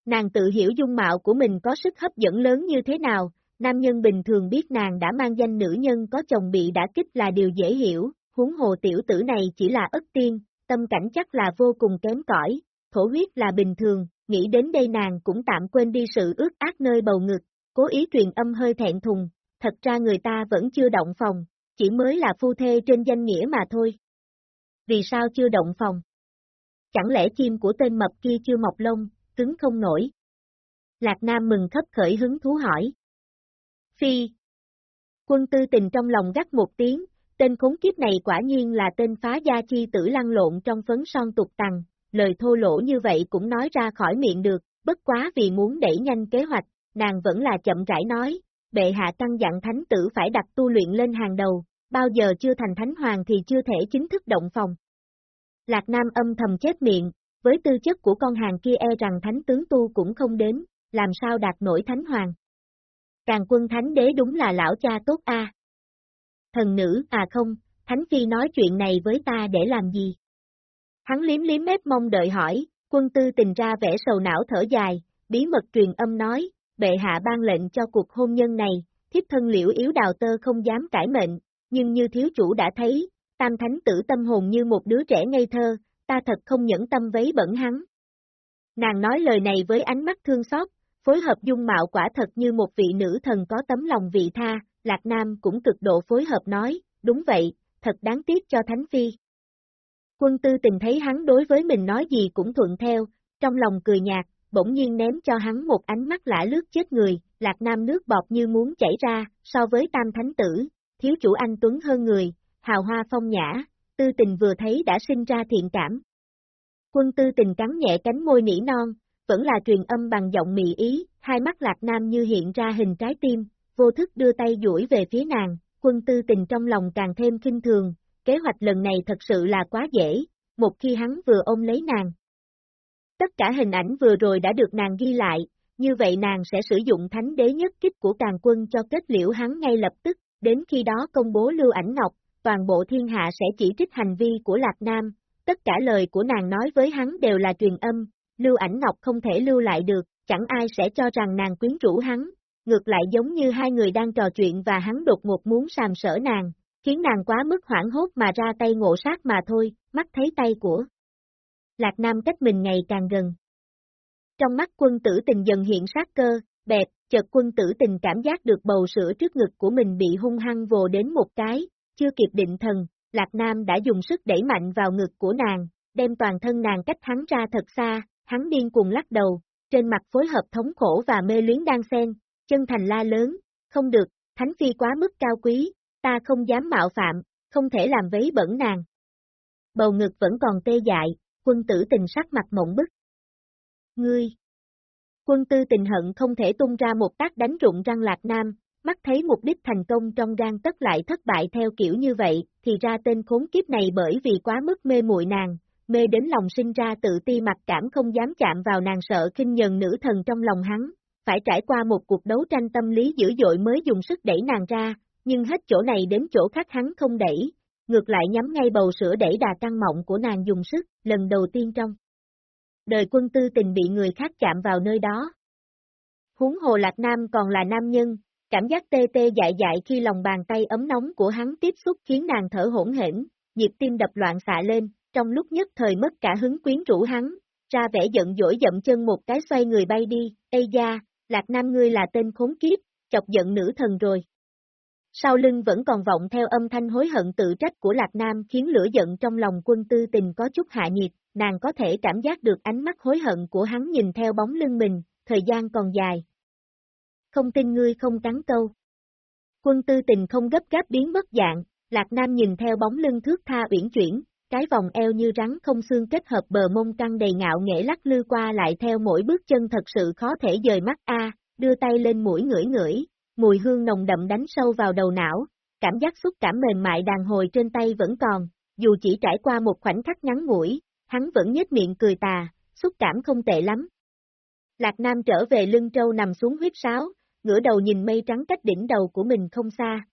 Nàng tự hiểu dung mạo của mình có sức hấp dẫn lớn như thế nào, nam nhân bình thường biết nàng đã mang danh nữ nhân có chồng bị đã kích là điều dễ hiểu, huống hồ tiểu tử này chỉ là ất tiên, tâm cảnh chắc là vô cùng kém cỏi, thổ huyết là bình thường, nghĩ đến đây nàng cũng tạm quên đi sự ước ác nơi bầu ngực, cố ý truyền âm hơi thẹn thùng, thật ra người ta vẫn chưa động phòng, chỉ mới là phu thê trên danh nghĩa mà thôi. Vì sao chưa động phòng? Chẳng lẽ chim của tên mập kia chưa mọc lông, cứng không nổi? Lạc Nam mừng khấp khởi hứng thú hỏi. Phi. Quân tư tình trong lòng gắt một tiếng, tên khốn kiếp này quả nhiên là tên phá gia chi tử lăn lộn trong phấn son tục tằng, lời thô lỗ như vậy cũng nói ra khỏi miệng được, bất quá vì muốn đẩy nhanh kế hoạch, nàng vẫn là chậm rãi nói, bệ hạ căn dặn thánh tử phải đặt tu luyện lên hàng đầu, bao giờ chưa thành thánh hoàng thì chưa thể chính thức động phòng. Lạc Nam âm thầm chết miệng, với tư chất của con hàng kia e rằng thánh tướng tu cũng không đến, làm sao đạt nổi thánh hoàng. Càng quân thánh đế đúng là lão cha tốt a. Thần nữ, à không, thánh phi nói chuyện này với ta để làm gì? Hắn liếm liếm mép mong đợi hỏi, quân tư tình ra vẻ sầu não thở dài, bí mật truyền âm nói, bệ hạ ban lệnh cho cuộc hôn nhân này, thiếp thân liễu yếu đào tơ không dám cải mệnh, nhưng như thiếu chủ đã thấy, tam thánh tử tâm hồn như một đứa trẻ ngây thơ, ta thật không nhẫn tâm vấy bẩn hắn. Nàng nói lời này với ánh mắt thương xót, phối hợp dung mạo quả thật như một vị nữ thần có tấm lòng vị tha, Lạc Nam cũng cực độ phối hợp nói, đúng vậy, thật đáng tiếc cho Thánh Phi. Quân tư tình thấy hắn đối với mình nói gì cũng thuận theo, trong lòng cười nhạt, bỗng nhiên ném cho hắn một ánh mắt lạ lướt chết người, Lạc Nam nước bọt như muốn chảy ra, so với Tam Thánh Tử, thiếu chủ anh Tuấn hơn người, hào hoa phong nhã, tư tình vừa thấy đã sinh ra thiện cảm. Quân tư tình cắn nhẹ cánh môi nỉ non, vẫn là truyền âm bằng giọng mị ý, hai mắt lạc nam như hiện ra hình trái tim, vô thức đưa tay duỗi về phía nàng, quân tư tình trong lòng càng thêm kinh thường, kế hoạch lần này thật sự là quá dễ, một khi hắn vừa ôm lấy nàng. Tất cả hình ảnh vừa rồi đã được nàng ghi lại, như vậy nàng sẽ sử dụng thánh đế nhất kích của càng quân cho kết liễu hắn ngay lập tức, đến khi đó công bố lưu ảnh ngọc, toàn bộ thiên hạ sẽ chỉ trích hành vi của Lạc Nam, tất cả lời của nàng nói với hắn đều là truyền âm, lưu ảnh ngọc không thể lưu lại được, chẳng ai sẽ cho rằng nàng quyến rũ hắn, ngược lại giống như hai người đang trò chuyện và hắn đột ngột muốn sàm sở nàng, khiến nàng quá mức hoảng hốt mà ra tay ngộ sát mà thôi, mắt thấy tay của Lạc Nam cách mình ngày càng gần. Trong mắt quân tử tình dần hiện sát cơ, bẹp, chợt quân tử tình cảm giác được bầu sữa trước ngực của mình bị hung hăng vồ đến một cái, chưa kịp định thần, Lạc Nam đã dùng sức đẩy mạnh vào ngực của nàng, đem toàn thân nàng cách hắn ra thật xa, hắn điên cùng lắc đầu, trên mặt phối hợp thống khổ và mê luyến đang xen, chân thành la lớn, không được, thánh phi quá mức cao quý, ta không dám mạo phạm, không thể làm vấy bẩn nàng. Bầu ngực vẫn còn tê dại, quân tử tình sắc mặt mộng bức. Ngươi! Quân tư tình hận không thể tung ra một tác đánh rụng răng lạc nam, mắt thấy mục đích thành công trong gan tất lại thất bại theo kiểu như vậy, thì ra tên khốn kiếp này bởi vì quá mức mê muội nàng, mê đến lòng sinh ra tự ti mặc cảm không dám chạm vào nàng sợ kinh nhần nữ thần trong lòng hắn, phải trải qua một cuộc đấu tranh tâm lý dữ dội mới dùng sức đẩy nàng ra, nhưng hết chỗ này đến chỗ khác hắn không đẩy, ngược lại nhắm ngay bầu sữa đẩy đà căng mộng của nàng dùng sức, lần đầu tiên trong. Đời quân tư tình bị người khác chạm vào nơi đó. Huống hồ Lạc Nam còn là nam nhân, cảm giác tê tê dại dại khi lòng bàn tay ấm nóng của hắn tiếp xúc khiến nàng thở hỗn hển, nhịp tim đập loạn xạ lên, trong lúc nhất thời mất cả hứng quyến rũ hắn, ra vẻ giận dỗi dậm chân một cái xoay người bay đi, Ê da, Lạc Nam ngươi là tên khốn kiếp, chọc giận nữ thần rồi. Sau lưng vẫn còn vọng theo âm thanh hối hận tự trách của Lạc Nam khiến lửa giận trong lòng quân tư tình có chút hạ nhiệt, nàng có thể cảm giác được ánh mắt hối hận của hắn nhìn theo bóng lưng mình, thời gian còn dài. Không tin ngươi không cắn câu. Quân tư tình không gấp gáp biến mất dạng, Lạc Nam nhìn theo bóng lưng thước tha uyển chuyển, cái vòng eo như rắn không xương kết hợp bờ mông căng đầy ngạo nghễ lắc lư qua lại theo mỗi bước chân thật sự khó thể dời mắt a, đưa tay lên mũi ngửi ngửi, mùi hương nồng đậm đánh sâu vào đầu não, cảm giác xúc cảm mềm mại đàn hồi trên tay vẫn còn, dù chỉ trải qua một khoảnh khắc ngắn ngủi, hắn vẫn nhếch miệng cười tà, xúc cảm không tệ lắm. Lạc Nam trở về lưng trâu nằm xuống huyết sáo, ngửa đầu nhìn mây trắng cách đỉnh đầu của mình không xa.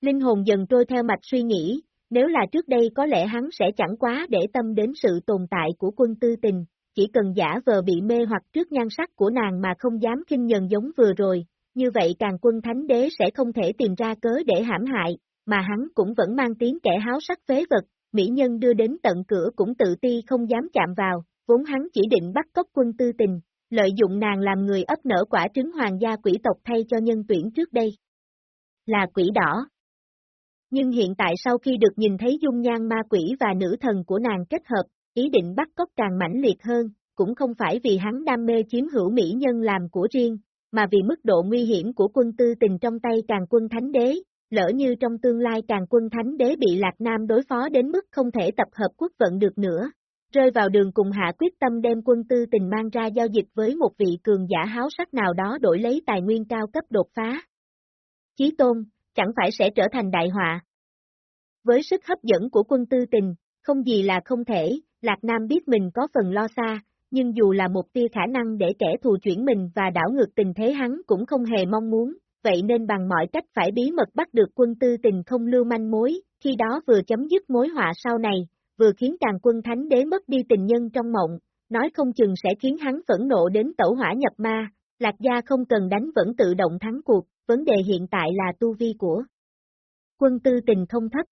Linh hồn dần trôi theo mạch suy nghĩ, nếu là trước đây có lẽ hắn sẽ chẳng quá để tâm đến sự tồn tại của quân tư tình, chỉ cần giả vờ bị mê hoặc trước nhan sắc của nàng mà không dám kinh nhần giống vừa rồi, như vậy càng quân thánh đế sẽ không thể tìm ra cớ để hãm hại, mà hắn cũng vẫn mang tiếng kẻ háo sắc phế vật, mỹ nhân đưa đến tận cửa cũng tự ti không dám chạm vào, vốn hắn chỉ định bắt cóc quân tư tình, lợi dụng nàng làm người ấp nở quả trứng hoàng gia quỷ tộc thay cho nhân tuyển trước đây. Là quỷ đỏ. Nhưng hiện tại sau khi được nhìn thấy dung nhan ma quỷ và nữ thần của nàng kết hợp, ý định bắt cóc càng mãnh liệt hơn, cũng không phải vì hắn đam mê chiếm hữu mỹ nhân làm của riêng, mà vì mức độ nguy hiểm của quân tư tình trong tay càng quân thánh đế, lỡ như trong tương lai càng quân thánh đế bị Lạc Nam đối phó đến mức không thể tập hợp quốc vận được nữa, rơi vào đường cùng hạ quyết tâm đem quân tư tình mang ra giao dịch với một vị cường giả háo sắc nào đó đổi lấy tài nguyên cao cấp đột phá. Chí tôn, chẳng phải sẽ trở thành đại họa. Với sức hấp dẫn của quân tư tình, không gì là không thể, Lạc Nam biết mình có phần lo xa, nhưng dù là một tia khả năng để kẻ thù chuyển mình và đảo ngược tình thế hắn cũng không hề mong muốn, vậy nên bằng mọi cách phải bí mật bắt được quân tư tình không lưu manh mối, khi đó vừa chấm dứt mối họa sau này, vừa khiến càng quân thánh đế mất đi tình nhân trong mộng, nói không chừng sẽ khiến hắn phẫn nộ đến tẩu hỏa nhập ma, lạc gia không cần đánh vẫn tự động thắng cuộc, vấn đề hiện tại là tu vi của quân tư tình không thấp.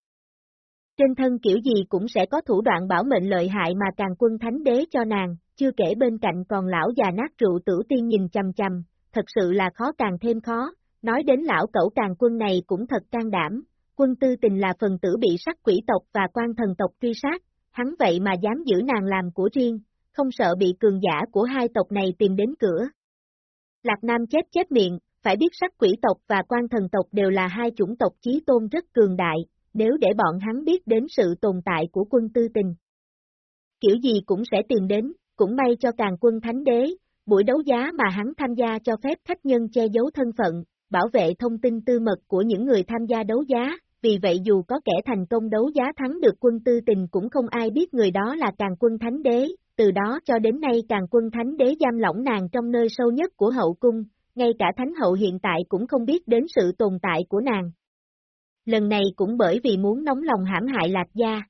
Trên thân kiểu gì cũng sẽ có thủ đoạn bảo mệnh lợi hại mà càng quân thánh đế cho nàng, chưa kể bên cạnh còn lão già nát rượu tử tiên nhìn chầm chầm, thật sự là khó càng thêm khó, nói đến lão cẩu càng quân này cũng thật can đảm, quân tư tình là phần tử bị sắc quỷ tộc và quan thần tộc truy sát, hắn vậy mà dám giữ nàng làm của riêng, không sợ bị cường giả của hai tộc này tìm đến cửa. Lạc Nam chết chết miệng, phải biết sắc quỷ tộc và quan thần tộc đều là hai chủng tộc chí tôn rất cường đại, nếu để bọn hắn biết đến sự tồn tại của quân tư tình. Kiểu gì cũng sẽ tìm đến, cũng may cho càng quân thánh đế, buổi đấu giá mà hắn tham gia cho phép khách nhân che giấu thân phận, bảo vệ thông tin tư mật của những người tham gia đấu giá, vì vậy dù có kẻ thành công đấu giá thắng được quân tư tình cũng không ai biết người đó là càng quân thánh đế, từ đó cho đến nay càng quân thánh đế giam lỏng nàng trong nơi sâu nhất của hậu cung, ngay cả thánh hậu hiện tại cũng không biết đến sự tồn tại của nàng. Lần này cũng bởi vì muốn nóng lòng hãm hại lạc gia.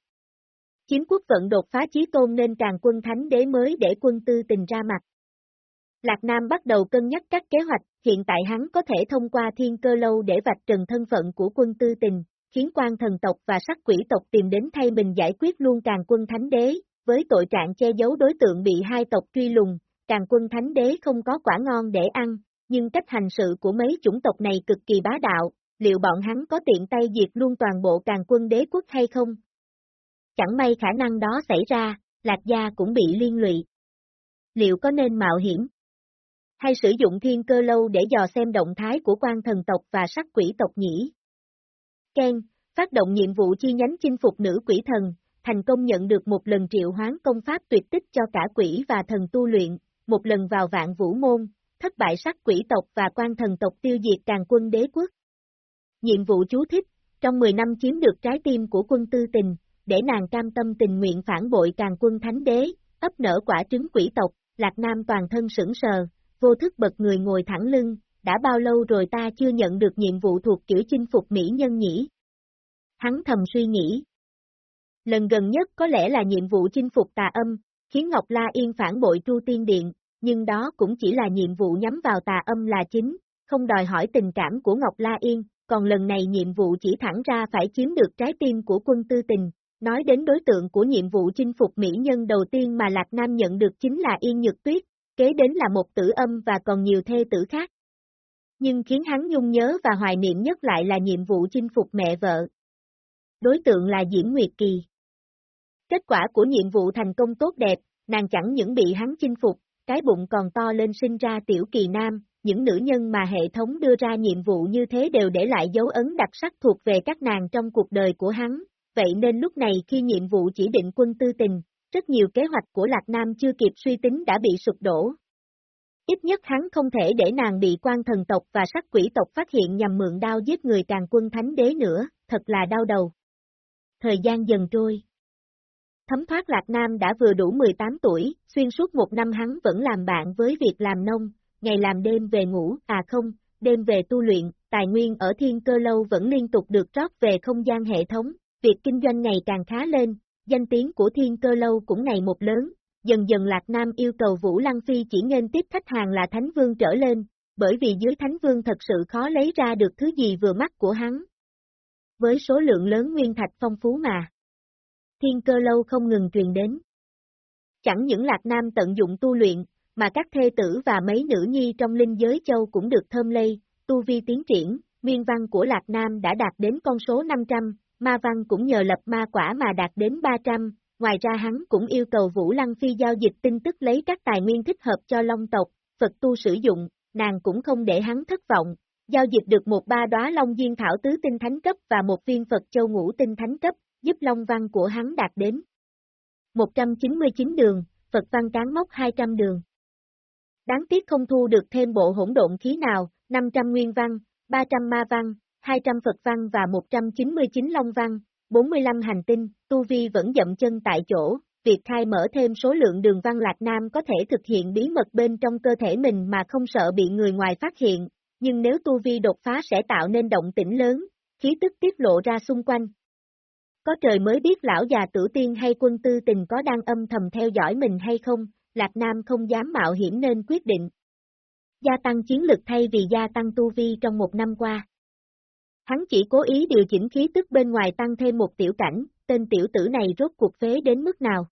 Chiếm quốc vận đột phá chí tôn nên càng quân thánh đế mới để quân tư tình ra mặt. Lạc Nam bắt đầu cân nhắc các kế hoạch, hiện tại hắn có thể thông qua thiên cơ lâu để vạch trần thân phận của quân tư tình, khiến quan thần tộc và sắc quỷ tộc tìm đến thay mình giải quyết luôn càng quân thánh đế, với tội trạng che giấu đối tượng bị hai tộc truy lùng, càng quân thánh đế không có quả ngon để ăn, nhưng cách hành sự của mấy chủng tộc này cực kỳ bá đạo, liệu bọn hắn có tiện tay diệt luôn toàn bộ càng quân đế quốc hay không? Chẳng may khả năng đó xảy ra, Lạc Gia cũng bị liên lụy. Liệu có nên mạo hiểm? Hay sử dụng thiên cơ lâu để dò xem động thái của quan thần tộc và sắc quỷ tộc nhỉ? Ken, phát động nhiệm vụ chi nhánh chinh phục nữ quỷ thần, thành công nhận được một lần triệu hoán công pháp tuyệt tích cho cả quỷ và thần tu luyện, một lần vào vạn vũ môn, thất bại sắc quỷ tộc và quan thần tộc tiêu diệt càng quân đế quốc. Nhiệm vụ chú thích, trong 10 năm chiếm được trái tim của quân tư tình, để nàng cam tâm tình nguyện phản bội càng quân thánh đế, ấp nở quả trứng quỷ tộc, Lạc Nam toàn thân sững sờ, vô thức bật người ngồi thẳng lưng, đã bao lâu rồi ta chưa nhận được nhiệm vụ thuộc kiểu chinh phục mỹ nhân nhỉ? Hắn thầm suy nghĩ. Lần gần nhất có lẽ là nhiệm vụ chinh phục tà âm, khiến Ngọc La Yên phản bội Tru Tiên Điện, nhưng đó cũng chỉ là nhiệm vụ nhắm vào tà âm là chính, không đòi hỏi tình cảm của Ngọc La Yên, còn lần này nhiệm vụ chỉ thẳng ra phải chiếm được trái tim của quân tư tình. Nói đến đối tượng của nhiệm vụ chinh phục mỹ nhân đầu tiên mà Lạc Nam nhận được chính là Yên Nhược Tuyết, kế đến là một tử âm và còn nhiều thê tử khác. Nhưng khiến hắn nhung nhớ và hoài niệm nhất lại là nhiệm vụ chinh phục mẹ vợ. Đối tượng là Diễm Nguyệt Kỳ. Kết quả của nhiệm vụ thành công tốt đẹp, nàng chẳng những bị hắn chinh phục, cái bụng còn to lên sinh ra tiểu kỳ nam, những nữ nhân mà hệ thống đưa ra nhiệm vụ như thế đều để lại dấu ấn đặc sắc thuộc về các nàng trong cuộc đời của hắn, vậy nên lúc này khi nhiệm vụ chỉ định quân tư tình, rất nhiều kế hoạch của Lạc Nam chưa kịp suy tính đã bị sụp đổ. Ít nhất hắn không thể để nàng bị quan thần tộc và sắc quỷ tộc phát hiện nhằm mượn đao giết người càng quân thánh đế nữa, thật là đau đầu. Thời gian dần trôi. Thấm thoát Lạc Nam đã vừa đủ 18 tuổi, xuyên suốt một năm hắn vẫn làm bạn với việc làm nông, ngày làm đêm về ngủ, à không, đêm về tu luyện, tài nguyên ở thiên cơ lâu vẫn liên tục được rót về không gian hệ thống, việc kinh doanh ngày càng khá lên, danh tiếng của thiên cơ lâu cũng ngày một lớn, dần dần Lạc Nam yêu cầu Vũ Lăng Phi chỉ nên tiếp khách hàng là Thánh Vương trở lên, bởi vì dưới Thánh Vương thật sự khó lấy ra được thứ gì vừa mắt của hắn. Với số lượng lớn nguyên thạch phong phú mà thiên cơ lâu không ngừng truyền đến. Chẳng những Lạc Nam tận dụng tu luyện, mà các thê tử và mấy nữ nhi trong linh giới châu cũng được thơm lây, tu vi tiến triển, nguyên văn của Lạc Nam đã đạt đến con số 500, ma văn cũng nhờ lập ma quả mà đạt đến 300, ngoài ra hắn cũng yêu cầu Vũ Lăng Phi giao dịch tin tức lấy các tài nguyên thích hợp cho Long tộc, Phật tu sử dụng, nàng cũng không để hắn thất vọng, giao dịch được một ba đóa Long Duyên Thảo tứ tinh thánh cấp và một viên Phật châu ngũ tinh thánh cấp, giúp Long văn của hắn đạt đến 199 đường, Phật văn cán mốc 200 đường. Đáng tiếc không thu được thêm bộ hỗn độn khí nào, 500 nguyên văn, 300 ma văn, 200 Phật văn và 199 Long văn, 45 hành tinh, Tu Vi vẫn dậm chân tại chỗ, việc khai mở thêm số lượng đường văn Lạc Nam có thể thực hiện bí mật bên trong cơ thể mình mà không sợ bị người ngoài phát hiện, nhưng nếu Tu Vi đột phá sẽ tạo nên động tĩnh lớn, khí tức tiết lộ ra xung quanh. Có trời mới biết lão già tử tiên hay quân tư tình có đang âm thầm theo dõi mình hay không, Lạc Nam không dám mạo hiểm nên quyết định. Gia tăng chiến lực thay vì gia tăng tu vi trong một năm qua. Hắn chỉ cố ý điều chỉnh khí tức bên ngoài tăng thêm một tiểu cảnh, tên tiểu tử này rốt cuộc phế đến mức nào.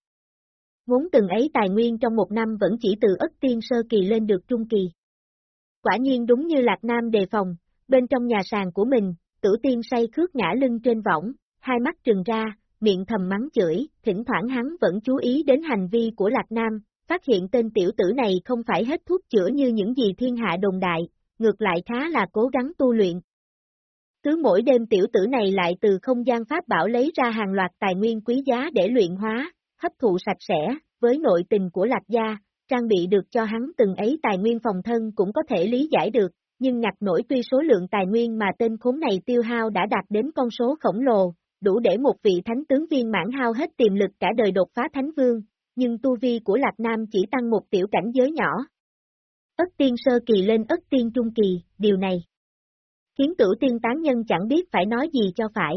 Vốn từng ấy tài nguyên trong một năm vẫn chỉ từ ất tiên sơ kỳ lên được trung kỳ. Quả nhiên đúng như Lạc Nam đề phòng, bên trong nhà sàn của mình, tử tiên say khước ngã lưng trên võng, hai mắt trừng ra, miệng thầm mắng chửi, thỉnh thoảng hắn vẫn chú ý đến hành vi của Lạc Nam, phát hiện tên tiểu tử này không phải hết thuốc chữa như những gì thiên hạ đồn đại, ngược lại khá là cố gắng tu luyện. Cứ mỗi đêm tiểu tử này lại từ không gian pháp bảo lấy ra hàng loạt tài nguyên quý giá để luyện hóa, hấp thụ sạch sẽ, với nội tình của Lạc Gia, trang bị được cho hắn từng ấy tài nguyên phòng thân cũng có thể lý giải được, nhưng ngặt nổi tuy số lượng tài nguyên mà tên khốn này tiêu hao đã đạt đến con số khổng lồ, đủ để một vị thánh tướng viên mãn hao hết tiềm lực cả đời đột phá thánh vương, nhưng tu vi của Lạc Nam chỉ tăng một tiểu cảnh giới nhỏ. Ất tiên sơ kỳ lên ất tiên trung kỳ, điều này khiến tử tiên tán nhân chẳng biết phải nói gì cho phải.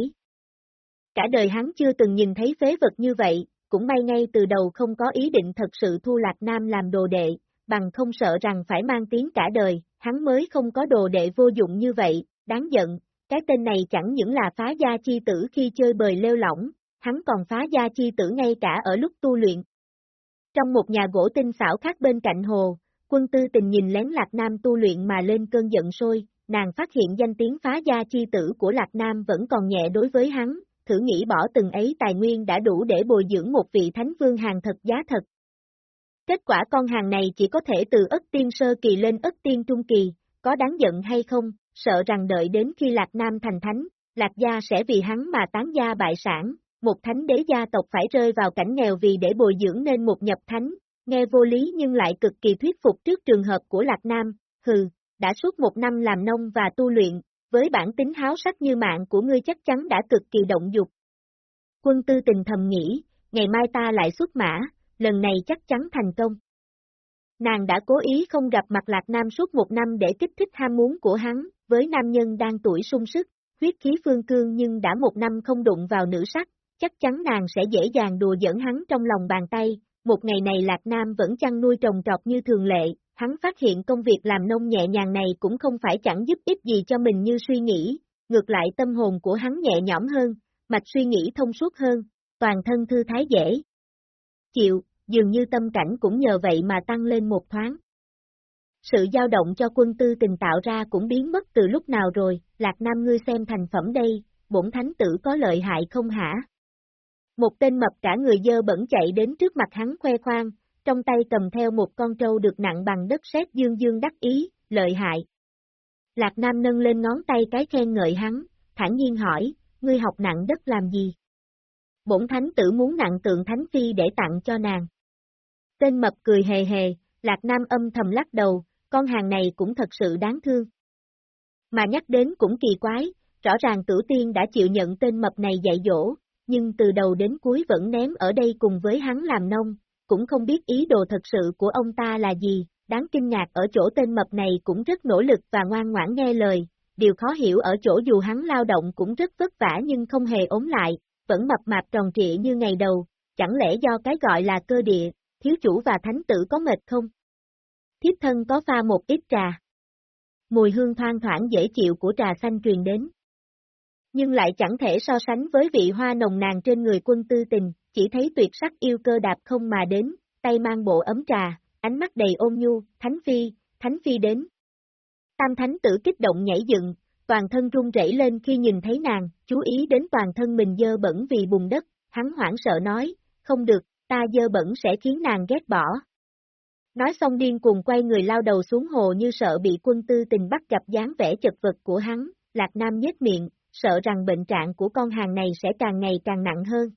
Cả đời hắn chưa từng nhìn thấy phế vật như vậy, cũng may ngay từ đầu không có ý định thật sự thu Lạc Nam làm đồ đệ, bằng không sợ rằng phải mang tiếng cả đời, hắn mới không có đồ đệ vô dụng như vậy, đáng giận, cái tên này chẳng những là phá gia chi tử khi chơi bời lêu lỏng, hắn còn phá gia chi tử ngay cả ở lúc tu luyện. Trong một nhà gỗ tinh xảo khác bên cạnh hồ, quân tư tình nhìn lén Lạc Nam tu luyện mà lên cơn giận sôi, nàng phát hiện danh tiếng phá gia chi tử của Lạc Nam vẫn còn nhẹ đối với hắn, thử nghĩ bỏ từng ấy tài nguyên đã đủ để bồi dưỡng một vị thánh vương hàng thật giá thật. Kết quả con hàng này chỉ có thể từ ất tiên sơ kỳ lên ất tiên trung kỳ, có đáng giận hay không, sợ rằng đợi đến khi Lạc Nam thành thánh, Lạc gia sẽ vì hắn mà tán gia bại sản, một thánh đế gia tộc phải rơi vào cảnh nghèo vì để bồi dưỡng nên một nhập thánh, nghe vô lý nhưng lại cực kỳ thuyết phục trước trường hợp của Lạc Nam, hừ, đã suốt một năm làm nông và tu luyện, với bản tính háo sắc như mạng của ngươi chắc chắn đã cực kỳ động dục. Quân tư tình thầm nghĩ, ngày mai ta lại xuất mã, lần này chắc chắn thành công. Nàng đã cố ý không gặp mặt Lạc Nam suốt một năm để kích thích ham muốn của hắn, với nam nhân đang tuổi sung sức, huyết khí phương cương nhưng đã một năm không đụng vào nữ sắc, chắc chắn nàng sẽ dễ dàng đùa dẫn hắn trong lòng bàn tay. Một ngày này Lạc Nam vẫn chăn nuôi trồng trọt như thường lệ, hắn phát hiện công việc làm nông nhẹ nhàng này cũng không phải chẳng giúp ích gì cho mình như suy nghĩ, ngược lại tâm hồn của hắn nhẹ nhõm hơn, mạch suy nghĩ thông suốt hơn, toàn thân thư thái dễ. Chịu, dường như tâm cảnh cũng nhờ vậy mà tăng lên một thoáng. Sự dao động cho quân tư tình tạo ra cũng biến mất từ lúc nào rồi, Lạc Nam ngươi xem thành phẩm đây, bổn thánh tử có lợi hại không hả? Một tên mập cả người dơ bẩn chạy đến trước mặt hắn khoe khoang, trong tay cầm theo một con trâu được nặng bằng đất sét dương dương đắc ý, lợi hại. Lạc Nam nâng lên ngón tay cái khen ngợi hắn, thản nhiên hỏi, ngươi học nặng đất làm gì? Bổn thánh tử muốn nặng tượng thánh phi để tặng cho nàng. Tên mập cười hề hề, Lạc Nam âm thầm lắc đầu, con hàng này cũng thật sự đáng thương. Mà nhắc đến cũng kỳ quái, rõ ràng tử tiên đã chịu nhận tên mập này dạy dỗ, nhưng từ đầu đến cuối vẫn ném ở đây cùng với hắn làm nông, cũng không biết ý đồ thật sự của ông ta là gì, đáng kinh ngạc ở chỗ tên mập này cũng rất nỗ lực và ngoan ngoãn nghe lời, điều khó hiểu ở chỗ dù hắn lao động cũng rất vất vả nhưng không hề ốm lại, vẫn mập mạp tròn trịa như ngày đầu, chẳng lẽ do cái gọi là cơ địa, thiếu chủ và thánh tử có mệt không? Thiếp thân có pha một ít trà. Mùi hương thoang thoảng dễ chịu của trà xanh truyền đến. Nhưng lại chẳng thể so sánh với vị hoa nồng nàn trên người quân tư tình, chỉ thấy tuyệt sắc yêu cơ đạp không mà đến, tay mang bộ ấm trà, ánh mắt đầy ôn nhu, thánh phi, thánh phi đến. Tam thánh tử kích động nhảy dựng, toàn thân run rẩy lên khi nhìn thấy nàng, chú ý đến toàn thân mình dơ bẩn vì bùn đất, hắn hoảng sợ nói, không được, ta dơ bẩn sẽ khiến nàng ghét bỏ. Nói xong điên cuồng quay người lao đầu xuống hồ như sợ bị quân tư tình bắt gặp dáng vẻ chật vật của hắn, Lạc Nam nhếch miệng, sợ rằng bệnh trạng của con hàng này sẽ càng ngày càng nặng hơn.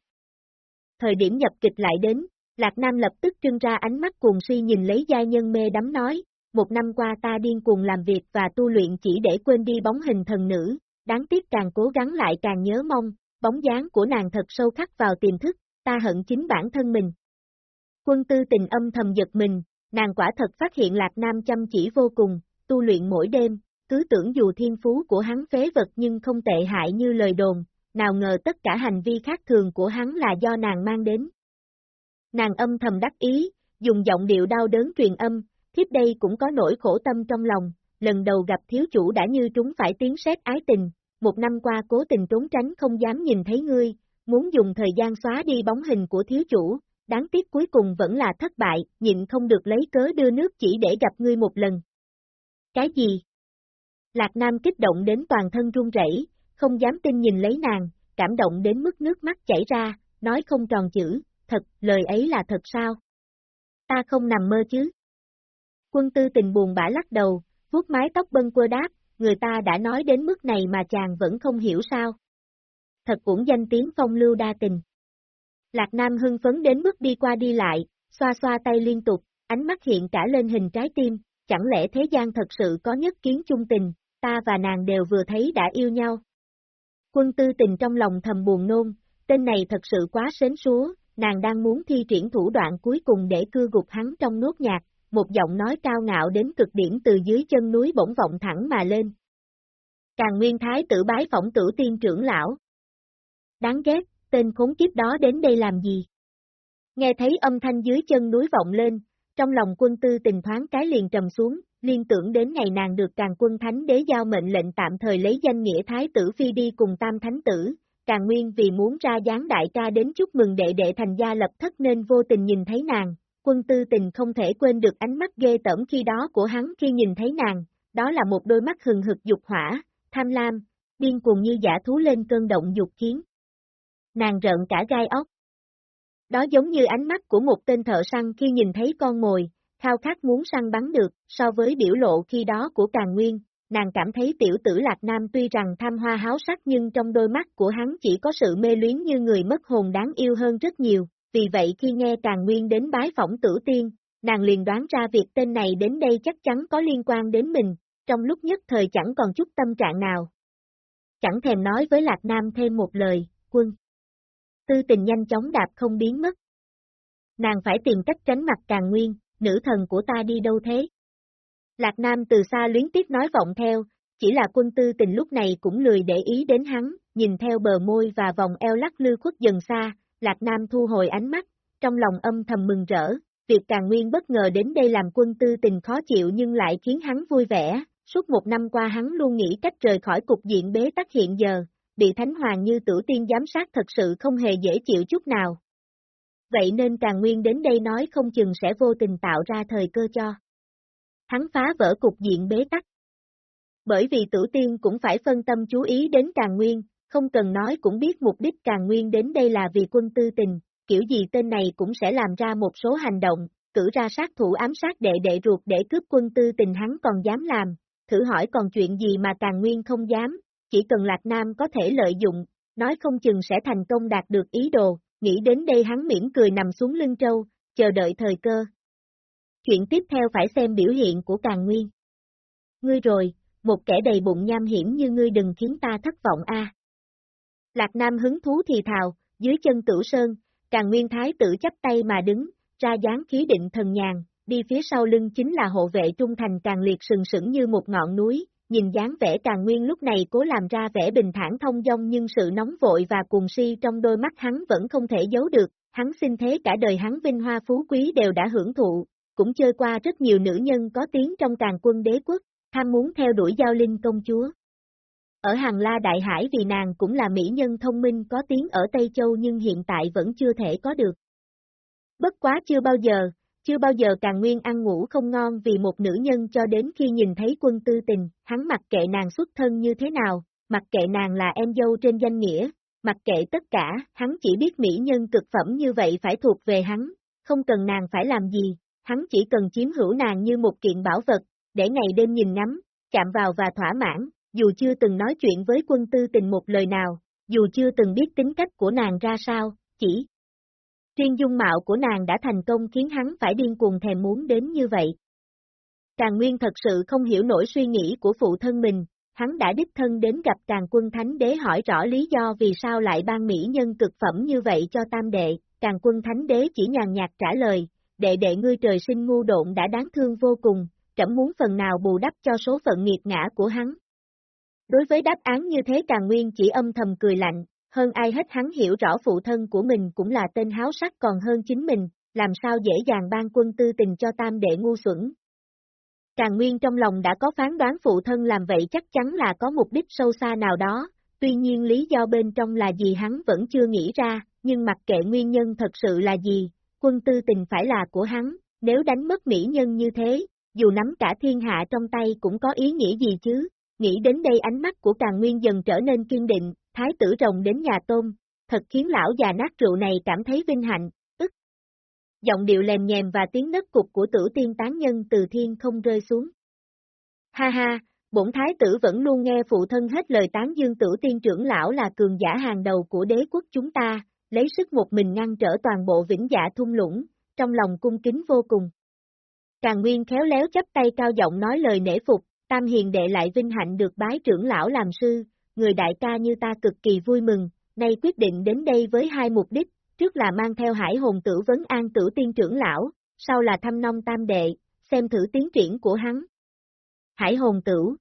Thời điểm nhập kịch lại đến, Lạc Nam lập tức trưng ra ánh mắt cuồng suy nhìn lấy giai nhân mê đắm nói, một năm qua ta điên cuồng làm việc và tu luyện chỉ để quên đi bóng hình thần nữ, đáng tiếc càng cố gắng lại càng nhớ mong, bóng dáng của nàng thật sâu khắc vào tiềm thức, ta hận chính bản thân mình. Quân tư tình âm thầm giật mình, nàng quả thật phát hiện Lạc Nam chăm chỉ vô cùng, tu luyện mỗi đêm, cứ tưởng dù thiên phú của hắn phế vật nhưng không tệ hại như lời đồn, nào ngờ tất cả hành vi khác thường của hắn là do nàng mang đến. Nàng âm thầm đắc ý, dùng giọng điệu đau đớn truyền âm, thiếp đây cũng có nỗi khổ tâm trong lòng, lần đầu gặp thiếu chủ đã như trúng phải tiếng sét ái tình, một năm qua cố tình trốn tránh không dám nhìn thấy ngươi, muốn dùng thời gian xóa đi bóng hình của thiếu chủ, đáng tiếc cuối cùng vẫn là thất bại, nhịn không được lấy cớ đưa nước chỉ để gặp ngươi một lần. Cái gì? Lạc Nam kích động đến toàn thân run rẩy, không dám tin nhìn lấy nàng, cảm động đến mức nước mắt chảy ra, nói không tròn chữ, thật, lời ấy là thật sao? Ta không nằm mơ chứ? Quân tư tình buồn bã lắc đầu, vuốt mái tóc bân quơ đáp, người ta đã nói đến mức này mà chàng vẫn không hiểu sao. Thật cũng danh tiếng phong lưu đa tình. Lạc Nam hưng phấn đến mức đi qua đi lại, xoa xoa tay liên tục, ánh mắt hiện cả lên hình trái tim, chẳng lẽ thế gian thật sự có nhất kiến chung tình, ta và nàng đều vừa thấy đã yêu nhau. Quân tư tình trong lòng thầm buồn nôn, tên này thật sự quá sến súa, nàng đang muốn thi triển thủ đoạn cuối cùng để cưa gục hắn trong nốt nhạc, một giọng nói cao ngạo đến cực điểm từ dưới chân núi bỗng vọng thẳng mà lên. Càng nguyên thái tử bái phỏng tử tiên trưởng lão. Đáng ghét, tên khốn kiếp đó đến đây làm gì? Nghe thấy âm thanh dưới chân núi vọng lên, trong lòng quân tư tình thoáng cái liền trầm xuống, liên tưởng đến ngày nàng được càng quân thánh đế giao mệnh lệnh tạm thời lấy danh nghĩa thái tử phi đi cùng tam thánh tử, càng nguyên vì muốn ra dáng đại ca đến chúc mừng đệ đệ thành gia lập thất nên vô tình nhìn thấy nàng, quân tư tình không thể quên được ánh mắt ghê tởm khi đó của hắn khi nhìn thấy nàng, đó là một đôi mắt hừng hực dục hỏa, tham lam, điên cuồng như giả thú lên cơn động dục khiến Nàng rợn cả gai óc. Đó giống như ánh mắt của một tên thợ săn khi nhìn thấy con mồi, khao khát muốn săn bắn được, so với biểu lộ khi đó của Càng Nguyên, nàng cảm thấy tiểu tử Lạc Nam tuy rằng tham hoa háo sắc nhưng trong đôi mắt của hắn chỉ có sự mê luyến như người mất hồn đáng yêu hơn rất nhiều, vì vậy khi nghe Càng Nguyên đến bái phỏng tử tiên, nàng liền đoán ra việc tên này đến đây chắc chắn có liên quan đến mình, trong lúc nhất thời chẳng còn chút tâm trạng nào. Chẳng thèm nói với Lạc Nam thêm một lời, quân. Tư tình nhanh chóng đạp không biến mất. Nàng phải tìm cách tránh mặt Càng Nguyên, nữ thần của ta đi đâu thế? Lạc Nam từ xa luyến tiếp nói vọng theo, chỉ là quân tư tình lúc này cũng lười để ý đến hắn, nhìn theo bờ môi và vòng eo lắc lư khuất dần xa, Lạc Nam thu hồi ánh mắt, trong lòng âm thầm mừng rỡ, việc càng nguyên bất ngờ đến đây làm quân tư tình khó chịu nhưng lại khiến hắn vui vẻ, suốt một năm qua hắn luôn nghĩ cách rời khỏi cục diện bế tắc hiện giờ, bị Thánh Hoàng như tử tiên giám sát thật sự không hề dễ chịu chút nào. Vậy nên càng nguyên đến đây nói không chừng sẽ vô tình tạo ra thời cơ cho. Hắn phá vỡ cục diện bế tắc. Bởi vì tử tiên cũng phải phân tâm chú ý đến càng nguyên, không cần nói cũng biết mục đích càng nguyên đến đây là vì quân tư tình, kiểu gì tên này cũng sẽ làm ra một số hành động, cử ra sát thủ ám sát đệ đệ ruột để cướp quân tư tình hắn còn dám làm, thử hỏi còn chuyện gì mà càng nguyên không dám, chỉ cần Lạc Nam có thể lợi dụng, nói không chừng sẽ thành công đạt được ý đồ, nghĩ đến đây hắn miễn cười nằm xuống lưng trâu, chờ đợi thời cơ. Chuyện tiếp theo phải xem biểu hiện của càng nguyên. Ngươi rồi, một kẻ đầy bụng nham hiểm như ngươi đừng khiến ta thất vọng a. Lạc Nam hứng thú thì thào, dưới chân tử sơn, càng nguyên thái tử chấp tay mà đứng, ra dáng khí định thần nhàn, đi phía sau lưng chính là hộ vệ trung thành càng liệt sừng sững như một ngọn núi, nhìn dáng vẻ càng nguyên lúc này cố làm ra vẻ bình thản thông dong nhưng sự nóng vội và cuồng si trong đôi mắt hắn vẫn không thể giấu được, hắn xin thế cả đời hắn vinh hoa phú quý đều đã hưởng thụ, cũng chơi qua rất nhiều nữ nhân có tiếng trong càng quân đế quốc, tham muốn theo đuổi giao linh công chúa. Ở Hàng La Đại Hải vì nàng cũng là mỹ nhân thông minh có tiếng ở Tây Châu nhưng hiện tại vẫn chưa thể có được. Bất quá chưa bao giờ, chưa bao giờ càng nguyên ăn ngủ không ngon vì một nữ nhân cho đến khi nhìn thấy quân tư tình, hắn mặc kệ nàng xuất thân như thế nào, mặc kệ nàng là em dâu trên danh nghĩa, mặc kệ tất cả, hắn chỉ biết mỹ nhân cực phẩm như vậy phải thuộc về hắn, không cần nàng phải làm gì, hắn chỉ cần chiếm hữu nàng như một kiện bảo vật, để ngày đêm nhìn ngắm, chạm vào và thỏa mãn, dù chưa từng nói chuyện với quân tư tình một lời nào, dù chưa từng biết tính cách của nàng ra sao, chỉ riêng dung mạo của nàng đã thành công khiến hắn phải điên cuồng thèm muốn đến như vậy. Càng Nguyên thật sự không hiểu nổi suy nghĩ của phụ thân mình, hắn đã đích thân đến gặp Càng quân Thánh Đế hỏi rõ lý do vì sao lại ban mỹ nhân cực phẩm như vậy cho tam đệ, Càng quân Thánh Đế chỉ nhàn nhạt trả lời, đệ đệ ngươi trời sinh ngu độn đã đáng thương vô cùng, trẫm muốn phần nào bù đắp cho số phận nghiệt ngã của hắn. Đối với đáp án như thế Càng Nguyên chỉ âm thầm cười lạnh, hơn ai hết hắn hiểu rõ phụ thân của mình cũng là tên háo sắc còn hơn chính mình, làm sao dễ dàng ban quân tư tình cho tam đệ ngu xuẩn. Càng Nguyên trong lòng đã có phán đoán phụ thân làm vậy chắc chắn là có mục đích sâu xa nào đó, tuy nhiên lý do bên trong là gì hắn vẫn chưa nghĩ ra, nhưng mặc kệ nguyên nhân thật sự là gì, quân tư tình phải là của hắn, nếu đánh mất mỹ nhân như thế, dù nắm cả thiên hạ trong tay cũng có ý nghĩa gì chứ, nghĩ đến đây ánh mắt của càng nguyên dần trở nên kiên định, thái tử rồng đến nhà tôm, thật khiến lão già nát rượu này cảm thấy vinh hạnh, ức. Giọng điệu lèm nhèm và tiếng nấc cục của tử tiên tán nhân từ thiên không rơi xuống. Ha ha, bổn thái tử vẫn luôn nghe phụ thân hết lời tán dương tử tiên trưởng lão là cường giả hàng đầu của đế quốc chúng ta, lấy sức một mình ngăn trở toàn bộ vĩnh dạ thung lũng, trong lòng cung kính vô cùng. Càng Nguyên khéo léo chấp tay cao giọng nói lời nể phục, Tam Hiền đệ lại vinh hạnh được bái trưởng lão làm sư, người đại ca như ta cực kỳ vui mừng, nay quyết định đến đây với hai mục đích, trước là mang theo hải hồn tử vấn an tử tiên trưởng lão, sau là thăm nông tam đệ, xem thử tiến triển của hắn. Hải hồn tử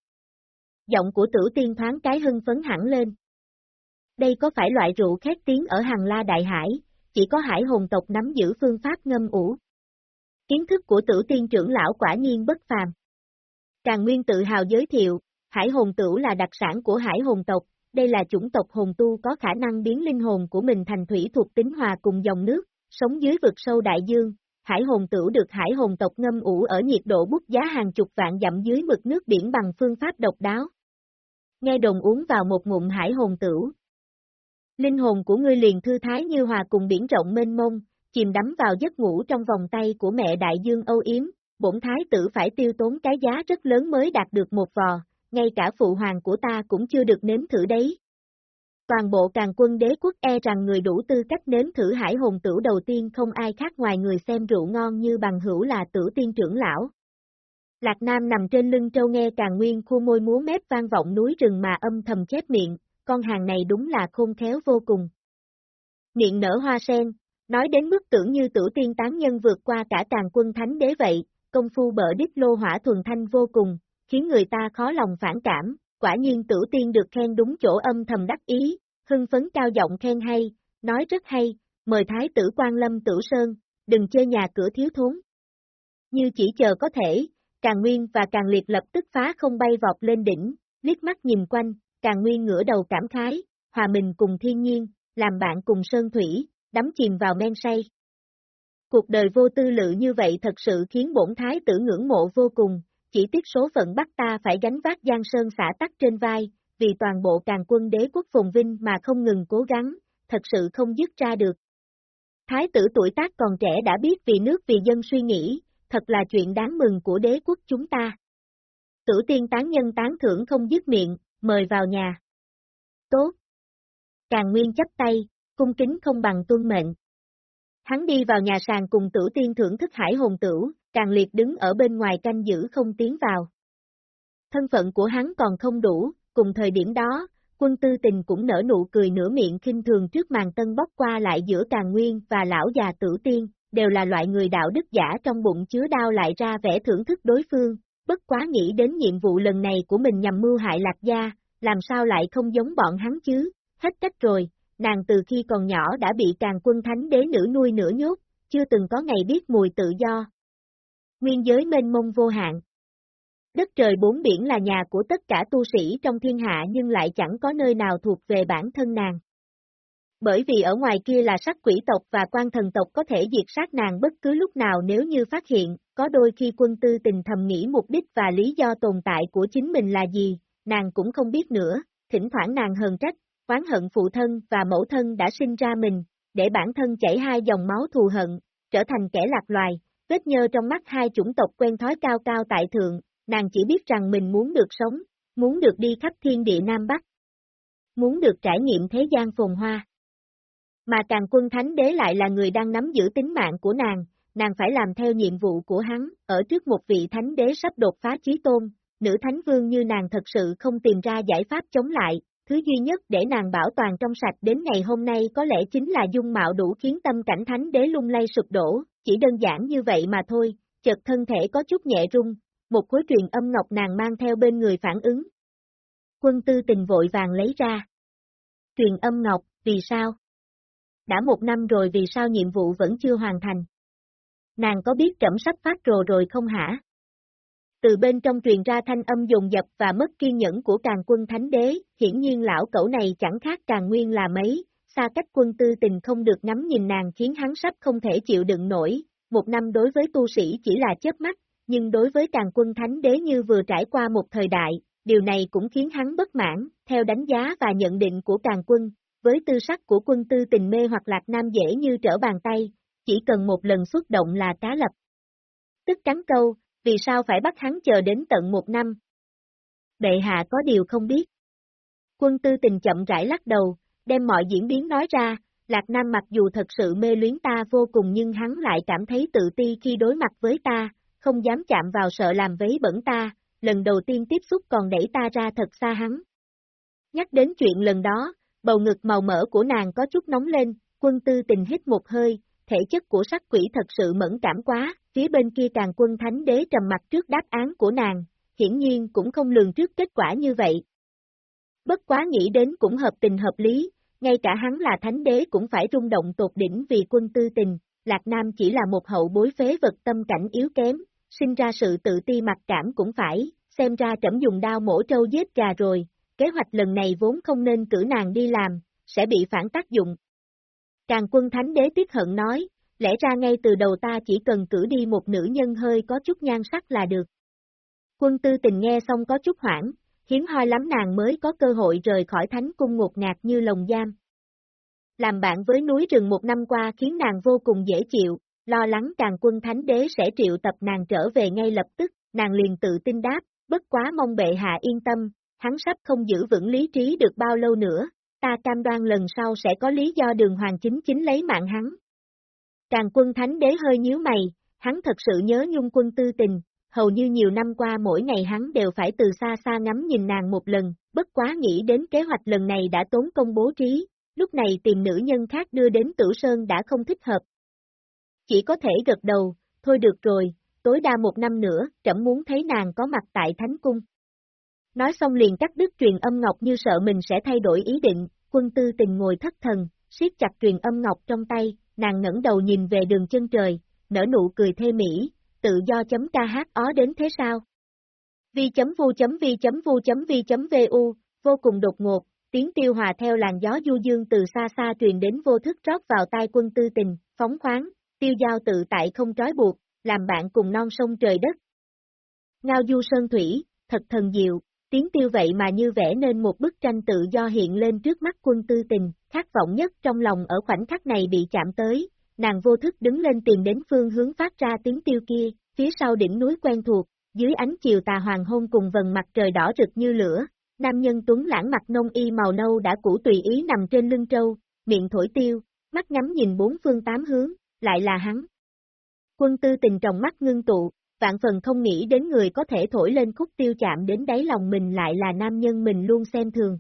Giọng của tử tiên thoáng cái hưng phấn hẳn lên. Đây có phải loại rượu khét tiếng ở hàng la đại hải, chỉ có hải hồn tộc nắm giữ phương pháp ngâm ủ. Kiến thức của tử tiên trưởng lão quả nhiên bất phàm. Càng Nguyên tự hào giới thiệu, hải hồn tử là đặc sản của hải hồn tộc, đây là chủng tộc hồn tu có khả năng biến linh hồn của mình thành thủy thuộc tính hòa cùng dòng nước, sống dưới vực sâu đại dương. Hải hồn tử được hải hồn tộc ngâm ủ ở nhiệt độ bút giá hàng chục vạn dặm dưới mực nước biển bằng phương pháp độc đáo. Nghe đồn uống vào một ngụm hải hồn tử. Linh hồn của ngươi liền thư thái như hòa cùng biển rộng mênh mông, chìm đắm vào giấc ngủ trong vòng tay của mẹ đại dương âu yếm, bổn thái tử phải tiêu tốn cái giá rất lớn mới đạt được một vò, ngay cả phụ hoàng của ta cũng chưa được nếm thử đấy. Toàn bộ càng quân đế quốc e rằng người đủ tư cách nếm thử hải hồn tử đầu tiên không ai khác ngoài người xem rượu ngon như bằng hữu là tử tiên trưởng lão. Lạc Nam nằm trên lưng trâu nghe càng nguyên khu môi múa mép vang vọng núi rừng mà âm thầm chép miệng, con hàng này đúng là khôn khéo vô cùng. Miệng nở hoa sen, nói đến mức tưởng như tử tiên tán nhân vượt qua cả càng quân thánh đế vậy, công phu bở đích lô hỏa thuần thanh vô cùng, khiến người ta khó lòng phản cảm, quả nhiên tử tiên được khen đúng chỗ âm thầm đắc ý, hưng phấn cao giọng khen hay, nói rất hay, mời thái tử quan lâm tử sơn, đừng chơi nhà cửa thiếu thốn. Như chỉ chờ có thể, Càng Nguyên và Càng Liệt lập tức phá không bay vọt lên đỉnh, liếc mắt nhìn quanh, Càng Nguyên ngửa đầu cảm khái, hòa mình cùng thiên nhiên, làm bạn cùng sơn thủy, đắm chìm vào men say. Cuộc đời vô tư lự như vậy thật sự khiến bổn thái tử ngưỡng mộ vô cùng, chỉ tiếc số phận bắt ta phải gánh vác Giang Sơn xả tắc trên vai, vì toàn bộ càng quân đế quốc phồn vinh mà không ngừng cố gắng, thật sự không dứt ra được. Thái tử tuổi tác còn trẻ đã biết vì nước vì dân suy nghĩ, thật là chuyện đáng mừng của đế quốc chúng ta. Tử tiên tán nhân tán thưởng không dứt miệng, mời vào nhà. Tốt. Càng Nguyên chấp tay, cung kính không bằng tuân mệnh. Hắn đi vào nhà sàn cùng tử tiên thưởng thức hải hồn tử, càng liệt đứng ở bên ngoài canh giữ không tiến vào. Thân phận của hắn còn không đủ, cùng thời điểm đó, quân tư tình cũng nở nụ cười nửa miệng khinh thường trước màn tân bóc qua lại giữa càng nguyên và lão già tử tiên, đều là loại người đạo đức giả trong bụng chứa đau lại ra vẻ thưởng thức đối phương, bất quá nghĩ đến nhiệm vụ lần này của mình nhằm mưu hại lạc gia, làm sao lại không giống bọn hắn chứ, hết cách rồi, nàng từ khi còn nhỏ đã bị càng quân thánh đế nữ nuôi nửa nhốt, chưa từng có ngày biết mùi tự do. Nguyên giới mênh mông vô hạn. Đất trời bốn biển là nhà của tất cả tu sĩ trong thiên hạ nhưng lại chẳng có nơi nào thuộc về bản thân nàng. Bởi vì ở ngoài kia là sắc quỷ tộc và quan thần tộc có thể diệt sát nàng bất cứ lúc nào nếu như phát hiện, có đôi khi quân tư tình thầm nghĩ mục đích và lý do tồn tại của chính mình là gì, nàng cũng không biết nữa, thỉnh thoảng nàng hờn trách, oán hận phụ thân và mẫu thân đã sinh ra mình, để bản thân chảy hai dòng máu thù hận, trở thành kẻ lạc loài, vết nhơ trong mắt hai chủng tộc quen thói cao cao tại thượng, nàng chỉ biết rằng mình muốn được sống, muốn được đi khắp thiên địa Nam Bắc, muốn được trải nghiệm thế gian phồn hoa. Mà càng quân thánh đế lại là người đang nắm giữ tính mạng của nàng, nàng phải làm theo nhiệm vụ của hắn, ở trước một vị thánh đế sắp đột phá chí tôn, nữ thánh vương như nàng thật sự không tìm ra giải pháp chống lại, thứ duy nhất để nàng bảo toàn trong sạch đến ngày hôm nay có lẽ chính là dung mạo đủ khiến tâm cảnh thánh đế lung lay sụp đổ, chỉ đơn giản như vậy mà thôi, chợt thân thể có chút nhẹ rung, một khối truyền âm ngọc nàng mang theo bên người phản ứng. Quân tư tình vội vàng lấy ra. Truyền âm ngọc, vì sao? Đã một năm rồi vì sao nhiệm vụ vẫn chưa hoàn thành? Nàng có biết trẫm sắp phát rồ rồi không hả? Từ bên trong truyền ra thanh âm dồn dập và mất kiên nhẫn của càng quân thánh đế, hiển nhiên lão cẩu này chẳng khác càng nguyên là mấy, xa cách quân tư tình không được ngắm nhìn nàng khiến hắn sắp không thể chịu đựng nổi, một năm đối với tu sĩ chỉ là chớp mắt, nhưng đối với càng quân thánh đế như vừa trải qua một thời đại, điều này cũng khiến hắn bất mãn, theo đánh giá và nhận định của càng quân, với tư sắc của quân tư tình mê hoặc lạc nam dễ như trở bàn tay, chỉ cần một lần xuất động là cá lập. Tức cắn câu, vì sao phải bắt hắn chờ đến tận một năm? Bệ hạ có điều không biết. Quân tư tình chậm rãi lắc đầu, đem mọi diễn biến nói ra, Lạc Nam mặc dù thật sự mê luyến ta vô cùng nhưng hắn lại cảm thấy tự ti khi đối mặt với ta, không dám chạm vào sợ làm vấy bẩn ta, lần đầu tiên tiếp xúc còn đẩy ta ra thật xa hắn. Nhắc đến chuyện lần đó, bầu ngực màu mỡ của nàng có chút nóng lên, quân tư tình hít một hơi, thể chất của sắc quỷ thật sự mẫn cảm quá, phía bên kia càng quân thánh đế trầm mặt trước đáp án của nàng, hiển nhiên cũng không lường trước kết quả như vậy. Bất quá nghĩ đến cũng hợp tình hợp lý, ngay cả hắn là thánh đế cũng phải rung động tột đỉnh vì quân tư tình, Lạc Nam chỉ là một hậu bối phế vật tâm cảnh yếu kém, sinh ra sự tự ti mặc cảm cũng phải, xem ra trẫm dùng đao mổ trâu giết gà rồi, kế hoạch lần này vốn không nên cử nàng đi làm, sẽ bị phản tác dụng. Càng quân thánh đế tiếc hận nói, lẽ ra ngay từ đầu ta chỉ cần cử đi một nữ nhân hơi có chút nhan sắc là được. Quân tư tình nghe xong có chút hoảng, hiếm hoi lắm nàng mới có cơ hội rời khỏi thánh cung ngột ngạt như lồng giam. Làm bạn với núi rừng một năm qua khiến nàng vô cùng dễ chịu, lo lắng càng quân thánh đế sẽ triệu tập nàng trở về ngay lập tức, nàng liền tự tin đáp, bất quá mong bệ hạ yên tâm, hắn sắp không giữ vững lý trí được bao lâu nữa, ta cam đoan lần sau sẽ có lý do đường hoàng chính chính lấy mạng hắn. Càng quân thánh đế hơi nhíu mày, hắn thật sự nhớ nhung quân tư tình, hầu như nhiều năm qua mỗi ngày hắn đều phải từ xa xa ngắm nhìn nàng một lần, bất quá nghĩ đến kế hoạch lần này đã tốn công bố trí, lúc này tìm nữ nhân khác đưa đến Tử Sơn đã không thích hợp. Chỉ có thể gật đầu, thôi được rồi, tối đa một năm nữa, trẫm muốn thấy nàng có mặt tại Thánh Cung. Nói xong liền cắt đứt truyền âm ngọc như sợ mình sẽ thay đổi ý định, quân tư tình ngồi thất thần, siết chặt truyền âm ngọc trong tay, nàng ngẩng đầu nhìn về đường chân trời, nở nụ cười thê mỹ, tự do chấm ca hát ó đến thế sao? Vi chấm vu chấm vi chấm vu chấm vi chấm vu, vô cùng đột ngột, tiếng tiêu hòa theo làn gió du dương từ xa xa truyền đến vô thức rót vào tai quân tư tình, phóng khoáng, tiêu giao tự tại không trói buộc, làm bạn cùng non sông trời đất. Ngao du sơn thủy, thật thần diệu, tiếng tiêu vậy mà như vẽ nên một bức tranh tự do hiện lên trước mắt quân tư tình, khát vọng nhất trong lòng ở khoảnh khắc này bị chạm tới, nàng vô thức đứng lên tìm đến phương hướng phát ra tiếng tiêu kia, phía sau đỉnh núi quen thuộc, dưới ánh chiều tà hoàng hôn cùng vần mặt trời đỏ rực như lửa, nam nhân tuấn lãng mặt nông y màu nâu đã cũ tùy ý nằm trên lưng trâu, miệng thổi tiêu, mắt ngắm nhìn bốn phương tám hướng, lại là hắn. Quân tư tình trong mắt ngưng tụ, vạn phần không nghĩ đến người có thể thổi lên khúc tiêu chạm đến đáy lòng mình lại là nam nhân mình luôn xem thường.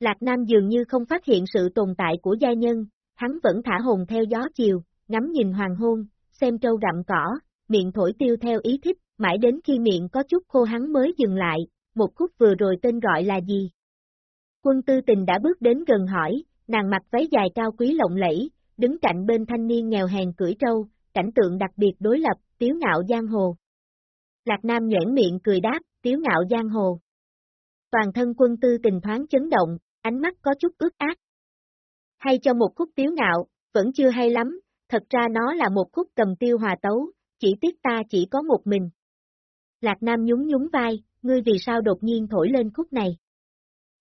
Lạc Nam dường như không phát hiện sự tồn tại của gia nhân, hắn vẫn thả hồn theo gió chiều, ngắm nhìn hoàng hôn, xem trâu gặm cỏ, miệng thổi tiêu theo ý thích, mãi đến khi miệng có chút khô hắn mới dừng lại, một khúc vừa rồi tên gọi là gì? Quân tư tình đã bước đến gần hỏi, nàng mặc váy dài cao quý lộng lẫy, đứng cạnh bên thanh niên nghèo hèn cưỡi trâu, cảnh tượng đặc biệt đối lập, tiếu ngạo giang hồ. Lạc Nam nhoảng miệng cười đáp, tiếu ngạo giang hồ. Toàn thân quân tư tình thoáng chấn động, ánh mắt có chút ướt ác. hay cho một khúc tiếu ngạo, vẫn chưa hay lắm, thật ra nó là một khúc cầm tiêu hòa tấu, chỉ tiếc ta chỉ có một mình. Lạc Nam nhún nhún vai, ngươi vì sao đột nhiên thổi lên khúc này?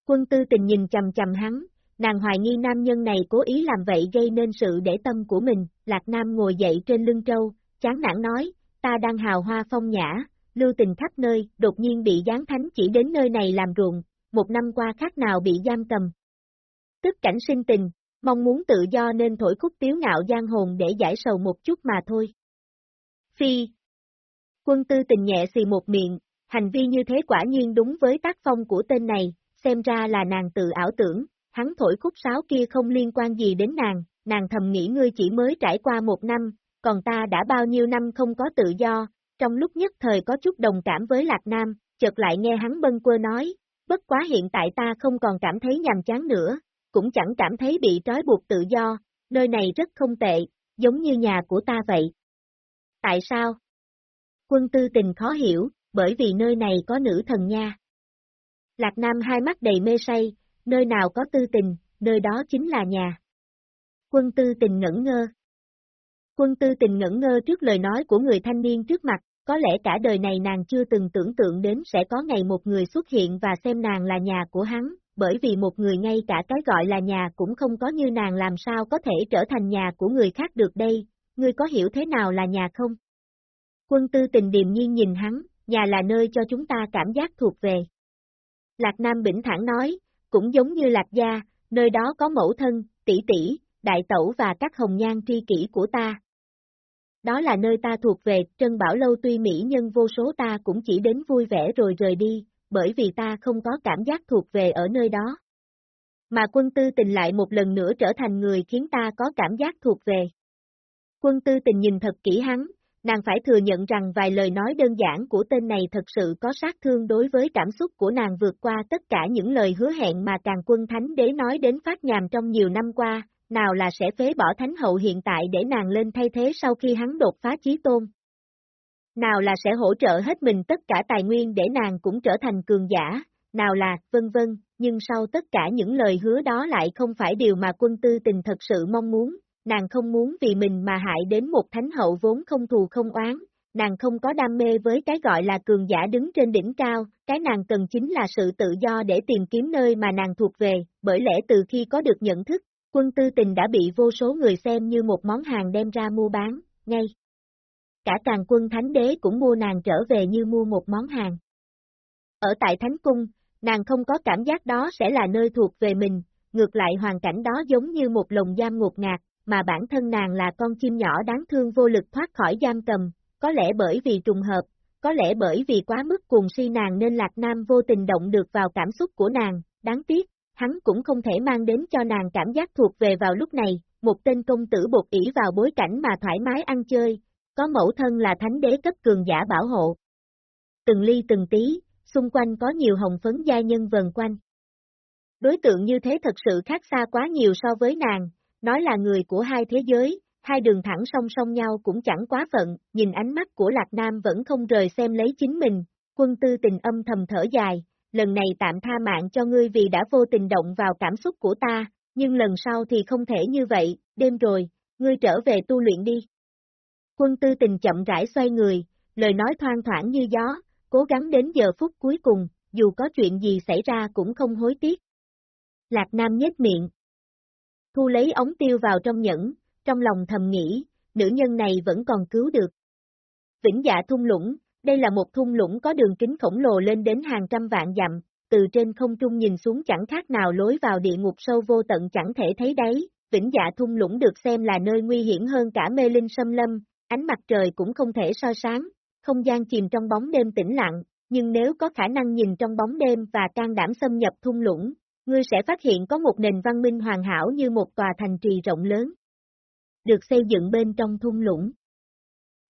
Quân tư tình nhìn chầm chầm hắn, nàng hoài nghi nam nhân này cố ý làm vậy gây nên sự để tâm của mình, Lạc Nam ngồi dậy trên lưng trâu, chán nản nói, ta đang hào hoa phong nhã, lưu tình khắp nơi, đột nhiên bị gián thánh chỉ đến nơi này làm ruộng, một năm qua khác nào bị giam cầm. Tức cảnh sinh tình, mong muốn tự do nên thổi khúc tiếu ngạo giang hồn để giải sầu một chút mà thôi. Phi Quân tư tình nhẹ xì một miệng, hành vi như thế quả nhiên đúng với tác phong của tên này, xem ra là nàng tự ảo tưởng, hắn thổi khúc sáo kia không liên quan gì đến nàng, nàng thầm nghĩ ngươi chỉ mới trải qua một năm, còn ta đã bao nhiêu năm không có tự do, trong lúc nhất thời có chút đồng cảm với Lạc Nam, chợt lại nghe hắn bâng quơ nói, bất quá hiện tại ta không còn cảm thấy nhàm chán nữa, cũng chẳng cảm thấy bị trói buộc tự do, nơi này rất không tệ, giống như nhà của ta vậy. Tại sao? Quân tư tình khó hiểu, bởi vì nơi này có nữ thần nha. Lạc Nam hai mắt đầy mê say, nơi nào có tư tình, nơi đó chính là nhà. Quân tư tình ngẩn ngơ. Quân tư tình ngẩn ngơ trước lời nói của người thanh niên trước mặt, có lẽ cả đời này nàng chưa từng tưởng tượng đến sẽ có ngày một người xuất hiện và xem nàng là nhà của hắn, bởi vì một người ngay cả cái gọi là nhà cũng không có như nàng làm sao có thể trở thành nhà của người khác được đây, ngươi có hiểu thế nào là nhà không? Quân tư tình điềm nhiên nhìn hắn, nhà là nơi cho chúng ta cảm giác thuộc về. Lạc Nam Bỉnh thẳng nói, cũng giống như Lạc Gia, nơi đó có mẫu thân, tỷ tỷ, đại tẩu và các hồng nhan tri kỷ của ta. Đó là nơi ta thuộc về, Trân Bảo Lâu tuy mỹ nhân vô số ta cũng chỉ đến vui vẻ rồi rời đi, bởi vì ta không có cảm giác thuộc về ở nơi đó. Mà quân tư tình lại một lần nữa trở thành người khiến ta có cảm giác thuộc về. Quân tư tình nhìn thật kỹ hắn, nàng phải thừa nhận rằng vài lời nói đơn giản của tên này thật sự có sát thương đối với cảm xúc của nàng vượt qua tất cả những lời hứa hẹn mà càng quân thánh đế nói đến phát nhàm trong nhiều năm qua, nào là sẽ phế bỏ thánh hậu hiện tại để nàng lên thay thế sau khi hắn đột phá chí tôn. Nào là sẽ hỗ trợ hết mình tất cả tài nguyên để nàng cũng trở thành cường giả, nào là, vân vân, nhưng sau tất cả những lời hứa đó lại không phải điều mà quân tư tình thật sự mong muốn, nàng không muốn vì mình mà hại đến một thánh hậu vốn không thù không oán, nàng không có đam mê với cái gọi là cường giả đứng trên đỉnh cao, cái nàng cần chính là sự tự do để tìm kiếm nơi mà nàng thuộc về, bởi lẽ từ khi có được nhận thức, quân tư tình đã bị vô số người xem như một món hàng đem ra mua bán, ngay. Cả càng quân thánh đế cũng mua nàng trở về như mua một món hàng. Ở tại thánh cung, nàng không có cảm giác đó sẽ là nơi thuộc về mình, ngược lại hoàn cảnh đó giống như một lồng giam ngột ngạt, mà bản thân nàng là con chim nhỏ đáng thương vô lực thoát khỏi giam cầm, có lẽ bởi vì trùng hợp, có lẽ bởi vì quá mức cuồng si nàng nên Lạc Nam vô tình động được vào cảm xúc của nàng, đáng tiếc, hắn cũng không thể mang đến cho nàng cảm giác thuộc về vào lúc này, một tên công tử bột ỉ vào bối cảnh mà thoải mái ăn chơi, có mẫu thân là thánh đế cấp cường giả bảo hộ. Từng ly từng tí, xung quanh có nhiều hồng phấn gia nhân vần quanh. Đối tượng như thế thật sự khác xa quá nhiều so với nàng, nói là người của hai thế giới, hai đường thẳng song song nhau cũng chẳng quá phận, nhìn ánh mắt của Lạc Nam vẫn không rời xem lấy chính mình, quân tư tình âm thầm thở dài, lần này tạm tha mạng cho ngươi vì đã vô tình động vào cảm xúc của ta, nhưng lần sau thì không thể như vậy, đêm rồi, ngươi trở về tu luyện đi. Quân tư tình chậm rãi xoay người, lời nói thoang thoảng như gió, cố gắng đến giờ phút cuối cùng, dù có chuyện gì xảy ra cũng không hối tiếc. Lạc Nam nhếch miệng, Thu lấy ống tiêu vào trong nhẫn, trong lòng thầm nghĩ, nữ nhân này vẫn còn cứu được. Vĩnh dạ thung lũng, đây là một thung lũng có đường kính khổng lồ lên đến hàng trăm vạn dặm, từ trên không trung nhìn xuống chẳng khác nào lối vào địa ngục sâu vô tận chẳng thể thấy đáy, vĩnh dạ thung lũng được xem là nơi nguy hiểm hơn cả mê linh xâm lâm, ánh mặt trời cũng không thể so sáng, không gian chìm trong bóng đêm tĩnh lặng, nhưng nếu có khả năng nhìn trong bóng đêm và can đảm xâm nhập thung lũng, ngươi sẽ phát hiện có một nền văn minh hoàn hảo như một tòa thành trì rộng lớn. Được xây dựng bên trong thung lũng.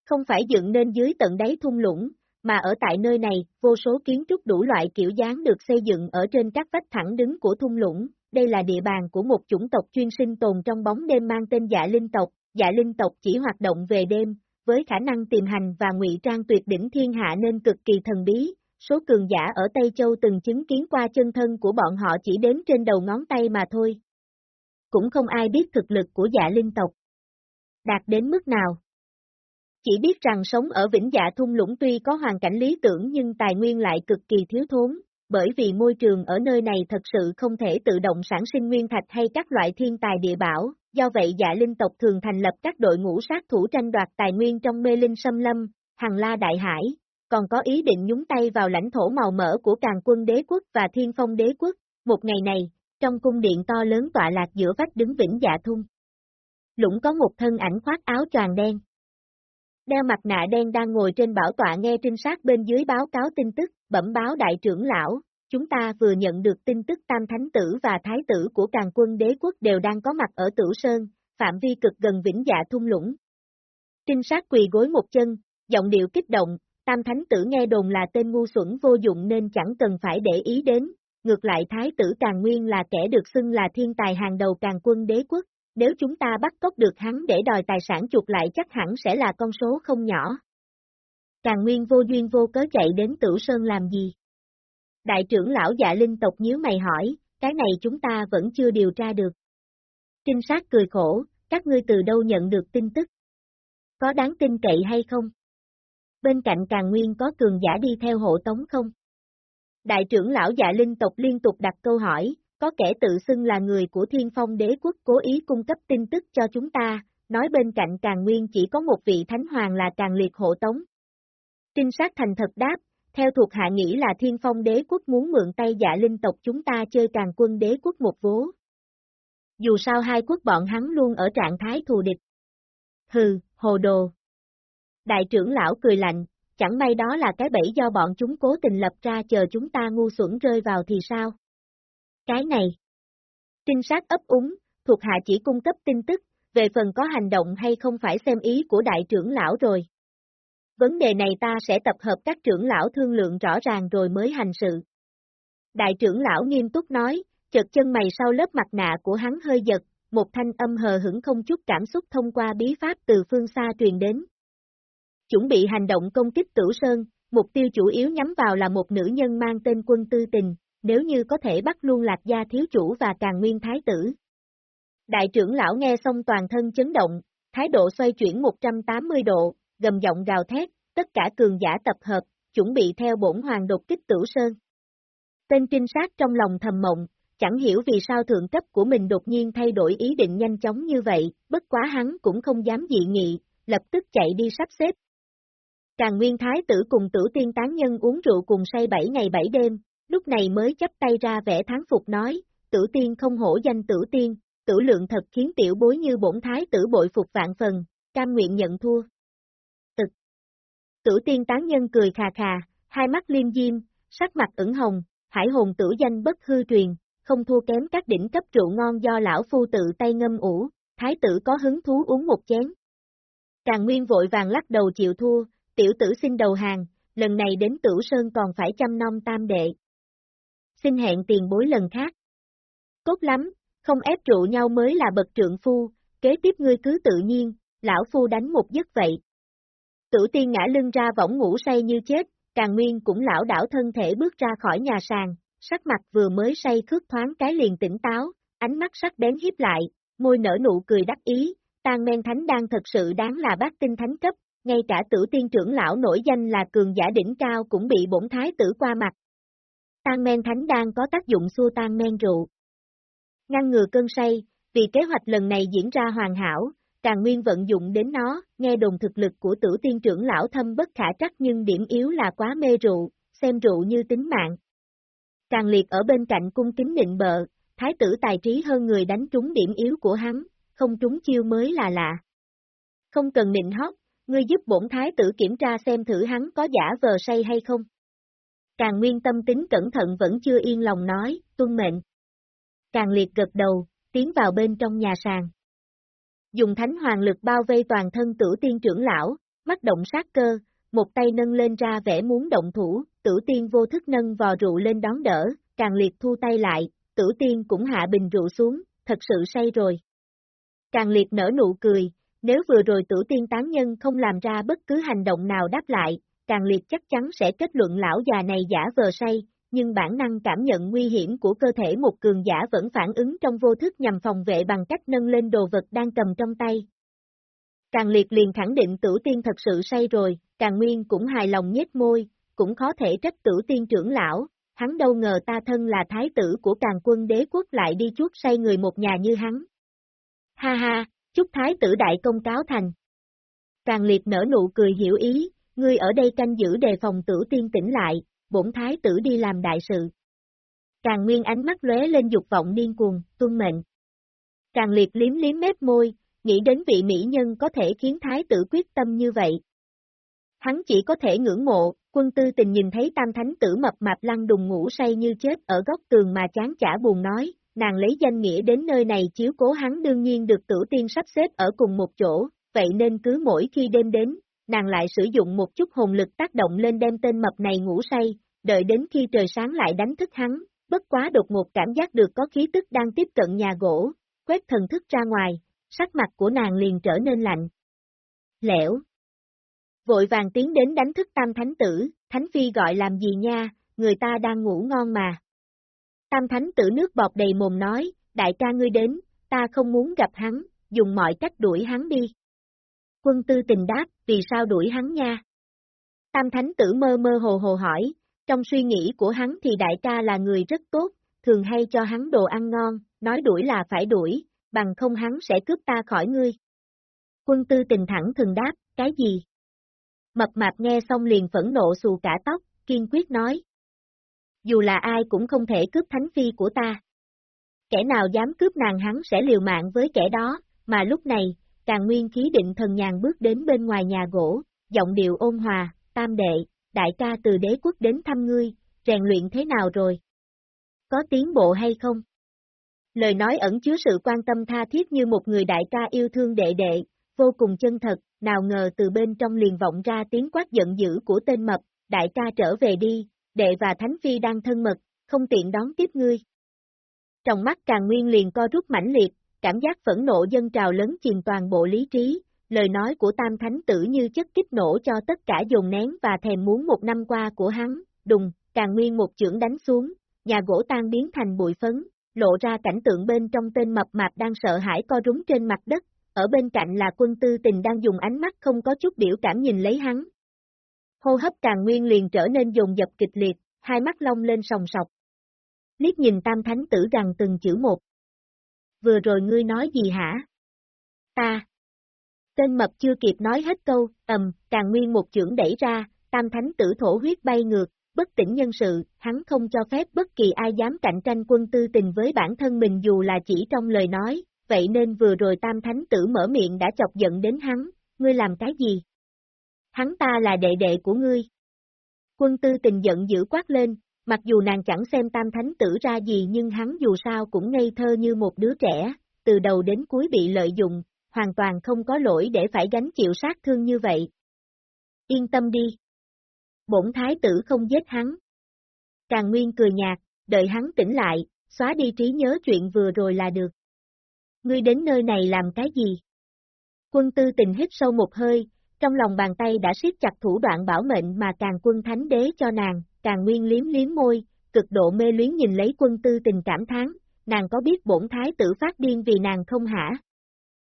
Không phải dựng nên dưới tận đáy thung lũng, mà ở tại nơi này, vô số kiến trúc đủ loại kiểu dáng được xây dựng ở trên các vách thẳng đứng của thung lũng. Đây là địa bàn của một chủng tộc chuyên sinh tồn trong bóng đêm mang tên dạ linh tộc. Dạ linh tộc chỉ hoạt động về đêm, với khả năng tìm hành và ngụy trang tuyệt đỉnh thiên hạ nên cực kỳ thần bí, số cường giả ở Tây Châu từng chứng kiến qua chân thân của bọn họ chỉ đếm trên đầu ngón tay mà thôi. cũng không ai biết thực lực của dạ linh tộc. Đạt đến mức nào? Chỉ biết rằng sống ở Vĩnh Dạ Thung Lũng tuy có hoàn cảnh lý tưởng nhưng tài nguyên lại cực kỳ thiếu thốn, bởi vì môi trường ở nơi này thật sự không thể tự động sản sinh nguyên thạch hay các loại thiên tài địa bảo, do vậy dạ linh tộc thường thành lập các đội ngũ sát thủ tranh đoạt tài nguyên trong mê linh xâm lâm, hằng la đại hải, còn có ý định nhúng tay vào lãnh thổ màu mỡ của càng quân đế quốc và thiên phong đế quốc. Một ngày này, trong cung điện to lớn tọa lạc giữa vách đứng vĩnh dạ thung. Lũng có một thân ảnh khoác áo choàng đen. Đeo mặt nạ đen đang ngồi trên bảo tọa nghe trinh sát bên dưới báo cáo tin tức, bẩm báo đại trưởng lão, chúng ta vừa nhận được tin tức Tam Thánh Tử và Thái Tử của càng quân đế quốc đều đang có mặt ở Tử Sơn, phạm vi cực gần vĩnh dạ thung lũng. Trinh sát quỳ gối một chân, giọng điệu kích động, Tam Thánh Tử nghe đồn là tên ngu xuẩn vô dụng nên chẳng cần phải để ý đến, ngược lại Thái Tử Càng Nguyên là kẻ được xưng là thiên tài hàng đầu càng quân đế quốc, nếu chúng ta bắt cóc được hắn để đòi tài sản chuột lại chắc hẳn sẽ là con số không nhỏ. Càng Nguyên vô duyên vô cớ chạy đến Tử Sơn làm gì? Đại trưởng lão dạ linh tộc nhíu mày hỏi, cái này chúng ta vẫn chưa điều tra được. Trinh sát cười khổ, các ngươi từ đâu nhận được tin tức? Có đáng tin cậy hay không? Bên cạnh càng nguyên có cường giả đi theo hộ tống không? Đại trưởng lão dạ linh tộc liên tục đặt câu hỏi, có kẻ tự xưng là người của thiên phong đế quốc cố ý cung cấp tin tức cho chúng ta, nói bên cạnh càng nguyên chỉ có một vị thánh hoàng là càng liệt hộ tống. Trinh sát thành thật đáp, theo thuộc hạ nghĩ là thiên phong đế quốc muốn mượn tay dạ linh tộc chúng ta chơi càng quân đế quốc một vố. Dù sao hai quốc bọn hắn luôn ở trạng thái thù địch. Hừ, hồ đồ. Đại trưởng lão cười lạnh, chẳng may đó là cái bẫy do bọn chúng cố tình lập ra chờ chúng ta ngu xuẩn rơi vào thì sao? Cái này. Trinh sát ấp úng, thuộc hạ chỉ cung cấp tin tức, về phần có hành động hay không phải xem ý của đại trưởng lão rồi. Vấn đề này ta sẽ tập hợp các trưởng lão thương lượng rõ ràng rồi mới hành sự. Đại trưởng lão nghiêm túc nói, chợt chân mày sau lớp mặt nạ của hắn hơi giật, một thanh âm hờ hững không chút cảm xúc thông qua bí pháp từ phương xa truyền đến. Chuẩn bị hành động công kích tử sơn, mục tiêu chủ yếu nhắm vào là một nữ nhân mang tên quân tư tình, nếu như có thể bắt luôn lạc gia thiếu chủ và càng nguyên thái tử. Đại trưởng lão nghe xong toàn thân chấn động, thái độ xoay chuyển 180 độ, gầm giọng gào thét, tất cả cường giả tập hợp, chuẩn bị theo bổn hoàng đột kích tử sơn. Tên trinh sát trong lòng thầm mộng, chẳng hiểu vì sao thượng cấp của mình đột nhiên thay đổi ý định nhanh chóng như vậy, bất quá hắn cũng không dám dị nghị, lập tức chạy đi sắp xếp. Càng nguyên thái tử cùng tử tiên tán nhân uống rượu cùng say bảy ngày bảy đêm, lúc này mới chấp tay ra vẻ tháng phục nói, tử tiên không hổ danh tử tiên, tử lượng thật khiến tiểu bối như bổn thái tử bội phục vạn phần, cam nguyện nhận thua. Tực. Tử tiên tán nhân cười khà khà, hai mắt liêm diêm, sắc mặt ửng hồng, hải hồn tử danh bất hư truyền, không thua kém các đỉnh cấp rượu ngon do lão phu tự tay ngâm ủ, thái tử có hứng thú uống một chén. Càng nguyên vội vàng lắc đầu chịu thua, tiểu tử xin đầu hàng, lần này đến tử sơn còn phải chăm nom tam đệ. Xin hẹn tiền bối lần khác. Tốt lắm, không ép trụ nhau mới là bậc trượng phu, kế tiếp ngươi cứ tự nhiên, lão phu đánh một giấc vậy. Tử tiên ngã lưng ra võng ngủ say như chết, càng nguyên cũng lão đảo thân thể bước ra khỏi nhà sàn, sắc mặt vừa mới say khước thoáng cái liền tỉnh táo, ánh mắt sắc bén hiếp lại, môi nở nụ cười đắc ý, tàn men thánh đang thật sự đáng là bác tinh thánh cấp, ngay cả tử tiên trưởng lão nổi danh là cường giả đỉnh cao cũng bị bổn thái tử qua mặt. tan men thánh đang có tác dụng xua tan men rượu. Ngăn ngừa cơn say, vì kế hoạch lần này diễn ra hoàn hảo, càng nguyên vận dụng đến nó, nghe đồn thực lực của tử tiên trưởng lão thâm bất khả trắc nhưng điểm yếu là quá mê rượu, xem rượu như tính mạng. Càng liệt ở bên cạnh cung kính nịnh bợ, thái tử tài trí hơn người đánh trúng điểm yếu của hắn, không trúng chiêu mới là lạ. Không cần nịnh hót, ngươi giúp bổn thái tử kiểm tra xem thử hắn có giả vờ say hay không. Càng nguyên tâm tính cẩn thận vẫn chưa yên lòng nói, tuân mệnh. Càng liệt gật đầu, tiến vào bên trong nhà sàn. Dùng thánh hoàng lực bao vây toàn thân tử tiên trưởng lão, mắt động sát cơ, một tay nâng lên ra vẻ muốn động thủ, tử tiên vô thức nâng vò rượu lên đón đỡ, càng liệt thu tay lại, tử tiên cũng hạ bình rượu xuống, thật sự say rồi. Càng liệt nở nụ cười, nếu vừa rồi tử tiên tán nhân không làm ra bất cứ hành động nào đáp lại, càng liệt chắc chắn sẽ kết luận lão già này giả vờ say, nhưng bản năng cảm nhận nguy hiểm của cơ thể một cường giả vẫn phản ứng trong vô thức nhằm phòng vệ bằng cách nâng lên đồ vật đang cầm trong tay. Càng liệt liền khẳng định tử tiên thật sự say rồi, càng nguyên cũng hài lòng nhếch môi, cũng khó thể trách tử tiên trưởng lão, hắn đâu ngờ ta thân là thái tử của càng quân đế quốc lại đi chuốt say người một nhà như hắn. Ha ha, chúc thái tử đại công cáo thành. Càng liệt nở nụ cười hiểu ý, ngươi ở đây canh giữ đề phòng tử tiên tỉnh lại, bổn thái tử đi làm đại sự. Càng nguyên ánh mắt lóe lên dục vọng điên cuồng, tuân mệnh. Càng liệt liếm liếm mép môi, nghĩ đến vị mỹ nhân có thể khiến thái tử quyết tâm như vậy. Hắn chỉ có thể ngưỡng mộ, quân tư tình nhìn thấy tam thánh tử mập mạp lăn đùng ngủ say như chết ở góc tường mà chán chả buồn nói, nàng lấy danh nghĩa đến nơi này chiếu cố hắn đương nhiên được tử tiên sắp xếp ở cùng một chỗ, vậy nên cứ mỗi khi đêm đến, nàng lại sử dụng một chút hồn lực tác động lên đem tên mập này ngủ say, đợi đến khi trời sáng lại đánh thức hắn, bất quá đột ngột cảm giác được có khí tức đang tiếp cận nhà gỗ, quét thần thức ra ngoài, sắc mặt của nàng liền trở nên lạnh. Lẻo. Vội vàng tiến đến đánh thức tam thánh tử, thánh phi gọi làm gì nha, người ta đang ngủ ngon mà. Tam thánh tử nước bọt đầy mồm nói, đại ca ngươi đến, ta không muốn gặp hắn, dùng mọi cách đuổi hắn đi. Quân tư tình đáp, vì sao đuổi hắn nha? Tam thánh tử mơ mơ hồ hồ hỏi, trong suy nghĩ của hắn thì đại ca là người rất tốt, thường hay cho hắn đồ ăn ngon, nói đuổi là phải đuổi, bằng không hắn sẽ cướp ta khỏi ngươi. Quân tư tình thẳng thường đáp, cái gì? Mập mạp nghe xong liền phẫn nộ xù cả tóc, kiên quyết nói. Dù là ai cũng không thể cướp thánh phi của ta. Kẻ nào dám cướp nàng hắn sẽ liều mạng với kẻ đó, mà lúc này, càng nguyên khí định thần nhàn bước đến bên ngoài nhà gỗ, giọng điệu ôn hòa, tam đệ, đại ca từ đế quốc đến thăm ngươi, rèn luyện thế nào rồi? Có tiến bộ hay không? Lời nói ẩn chứa sự quan tâm tha thiết như một người đại ca yêu thương đệ đệ, vô cùng chân thật, nào ngờ từ bên trong liền vọng ra tiếng quát giận dữ của tên mập, đại ca trở về đi, đệ và Thánh Phi đang thân mật, không tiện đón tiếp ngươi. Trong mắt càng nguyên liền co rút mãnh liệt, cảm giác phẫn nộ dân trào lớn chìm toàn bộ lý trí, lời nói của tam thánh tử như chất kích nổ cho tất cả dồn nén và thèm muốn một năm qua của hắn, đùng, càng nguyên một chưởng đánh xuống, nhà gỗ tan biến thành bụi phấn, lộ ra cảnh tượng bên trong tên mập mạp đang sợ hãi co rúng trên mặt đất, ở bên cạnh là quân tư tình đang dùng ánh mắt không có chút biểu cảm nhìn lấy hắn. Hô hấp càng nguyên liền trở nên dồn dập kịch liệt, hai mắt long lên sòng sọc. Liếc nhìn tam thánh tử rằng từng chữ một. Vừa rồi ngươi nói gì hả? Ta. Tên mập chưa kịp nói hết câu, ầm, càng nguyên một chưởng đẩy ra, tam thánh tử thổ huyết bay ngược, bất tỉnh nhân sự, hắn không cho phép bất kỳ ai dám cạnh tranh quân tư tình với bản thân mình dù là chỉ trong lời nói, vậy nên vừa rồi tam thánh tử mở miệng đã chọc giận đến hắn, ngươi làm cái gì? Hắn ta là đệ đệ của ngươi. Quân tư tình giận dữ quát lên, mặc dù nàng chẳng xem tam thánh tử ra gì nhưng hắn dù sao cũng ngây thơ như một đứa trẻ, từ đầu đến cuối bị lợi dụng, hoàn toàn không có lỗi để phải gánh chịu sát thương như vậy. Yên tâm đi. Bổn thái tử không giết hắn. Càng Nguyên cười nhạt, đợi hắn tỉnh lại, xóa đi trí nhớ chuyện vừa rồi là được. Ngươi đến nơi này làm cái gì? Quân tư tình hít sâu một hơi, trong lòng bàn tay đã siết chặt thủ đoạn bảo mệnh mà càng quân thánh đế cho nàng, càng nguyên liếm liếm môi, cực độ mê luyến nhìn lấy quân tư tình cảm thán, nàng có biết bổn thái tử phát điên vì nàng không hả?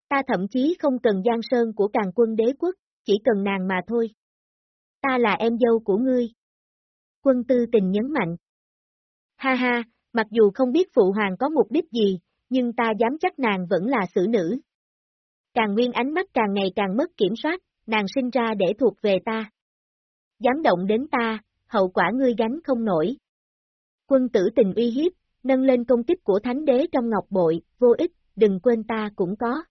Ta thậm chí không cần giang sơn của càng quân đế quốc, chỉ cần nàng mà thôi. Ta là em dâu của ngươi. Quân tư tình nhấn mạnh. Ha ha, mặc dù không biết phụ hoàng có mục đích gì, nhưng ta dám chắc nàng vẫn là xử nữ. Càng nguyên ánh mắt càng ngày càng mất kiểm soát, nàng sinh ra để thuộc về ta. Dám động đến ta, hậu quả ngươi gánh không nổi. Quân tử tình uy hiếp, nâng lên công kích của thánh đế trong ngọc bội, vô ích, đừng quên ta cũng có.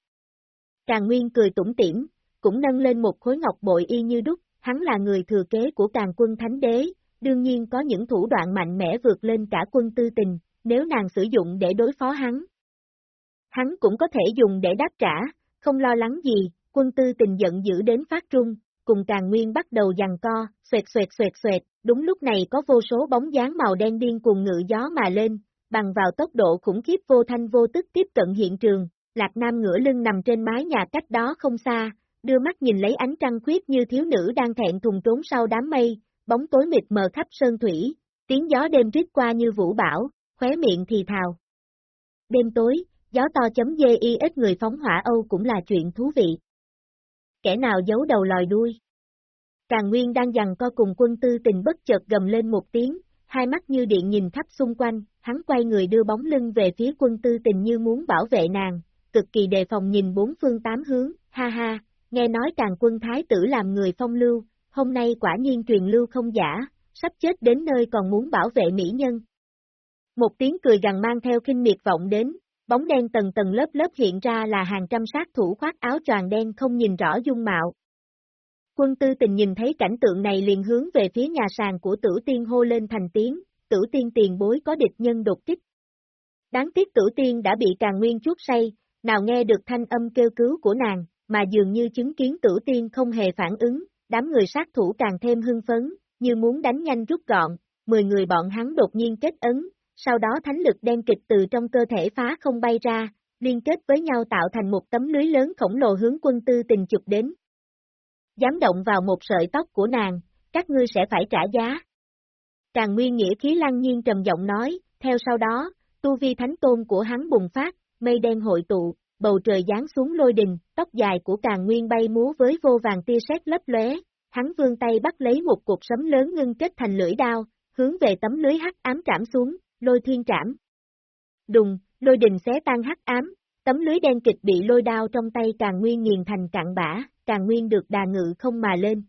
Càng Nguyên cười tủm tỉm, cũng nâng lên một khối ngọc bội y như đúc, hắn là người thừa kế của càng quân thánh đế, đương nhiên có những thủ đoạn mạnh mẽ vượt lên cả quân tư tình, nếu nàng sử dụng để đối phó hắn. Hắn cũng có thể dùng để đáp trả, không lo lắng gì, quân tư tình giận dữ đến phát trung, cùng càng nguyên bắt đầu giằng co, xoẹt xoẹt xoẹt xoẹt, đúng lúc này có vô số bóng dáng màu đen điên cùng ngự gió mà lên, bằng vào tốc độ khủng khiếp vô thanh vô tức tiếp cận hiện trường, Lạc Nam ngửa lưng nằm trên mái nhà cách đó không xa, đưa mắt nhìn lấy ánh trăng khuyết như thiếu nữ đang thẹn thùng trốn sau đám mây, bóng tối mịt mờ khắp sơn thủy, Tiếng gió đêm rít qua như vũ bão, khóe miệng thì thào. Đêm tối, gió to chấm dê y ít người phóng hỏa Âu cũng là chuyện thú vị. Kẻ nào giấu đầu lòi đuôi. Càng Nguyên đang dằn co cùng quân tư tình bất chợt gầm lên một tiếng, hai mắt như điện nhìn khắp xung quanh, hắn quay người đưa bóng lưng về phía quân tư tình như muốn bảo vệ nàng, cực kỳ đề phòng nhìn bốn phương tám hướng, ha ha, nghe nói càng quân thái tử làm người phong lưu, hôm nay quả nhiên truyền lưu không giả, sắp chết đến nơi còn muốn bảo vệ mỹ nhân. Một tiếng cười gằn mang theo kinh miệt vọng đến, bóng đen tầng tầng lớp lớp hiện ra là hàng trăm sát thủ khoác áo tròn đen không nhìn rõ dung mạo. Quân tư tình nhìn thấy cảnh tượng này liền hướng về phía nhà sàn của tử tiên hô lên thành tiếng, tử tiên tiền bối có địch nhân đột kích. Đáng tiếc tử tiên đã bị càng nguyên chuốt say, nào nghe được thanh âm kêu cứu của nàng, mà dường như chứng kiến tử tiên không hề phản ứng, đám người sát thủ càng thêm hưng phấn, như muốn đánh nhanh rút gọn, 10 người bọn hắn đột nhiên kết ấn, sau đó thánh lực đen kịch từ trong cơ thể phá không bay ra, liên kết với nhau tạo thành một tấm lưới lớn khổng lồ hướng quân tư tình chụp đến. Dám động vào một sợi tóc của nàng, các ngươi sẽ phải trả giá. Tràng nguyên nghĩa khí lăng nhiên trầm giọng nói, theo sau đó, tu vi thánh tôn của hắn bùng phát, mây đen hội tụ, bầu trời giáng xuống lôi đình, tóc dài của càng nguyên bay múa với vô vàng tia sét lấp lóe, hắn vươn tay bắt lấy một cục sấm lớn ngưng kết thành lưỡi đao, hướng về tấm lưới hắc ám trảm xuống, lôi thiên trảm. Đùng, lôi đình xé tan hắc ám, tấm lưới đen kịch bị lôi đao trong tay càng nguyên nghiền thành cạn bã, càng nguyên được đà ngự không mà lên.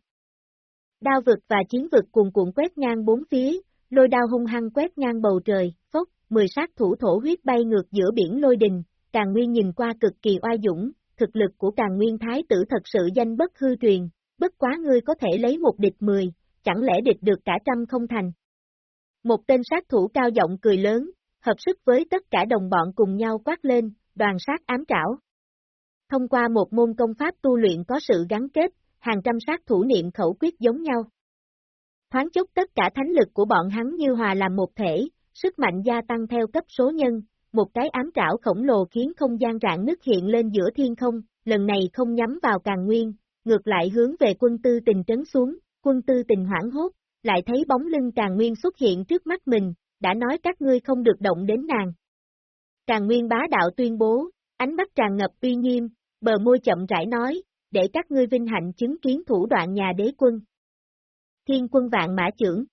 Đao vực và chiến vực cuồn cuộn quét ngang bốn phía, lôi đao hung hăng quét ngang bầu trời, phốc, mười sát thủ thổ huyết bay ngược giữa biển lôi đình, càng nguyên nhìn qua cực kỳ oai dũng, thực lực của càng nguyên thái tử thật sự danh bất hư truyền, bất quá ngươi có thể lấy một địch mười, chẳng lẽ địch được cả trăm không thành. Một tên sát thủ cao giọng cười lớn, hợp sức với tất cả đồng bọn cùng nhau quát lên, đoàn sát ám trảo. Thông qua một môn công pháp tu luyện có sự gắn kết, hàng trăm sát thủ niệm khẩu quyết giống nhau. Thoáng chốc tất cả thánh lực của bọn hắn như hòa làm một thể, sức mạnh gia tăng theo cấp số nhân, một cái ám trảo khổng lồ khiến không gian rạn nứt hiện lên giữa thiên không, lần này không nhắm vào càng nguyên, ngược lại hướng về quân tư tình trấn xuống, quân tư tình hoảng hốt, lại thấy bóng lưng càng nguyên xuất hiện trước mắt mình, đã nói các ngươi không được động đến nàng. Càng nguyên bá đạo tuyên bố, ánh mắt tràn ngập uy nghiêm, bờ môi chậm rãi nói, để các ngươi vinh hạnh chứng kiến thủ đoạn nhà đế quân. Thiên quân vạn mã trưởng.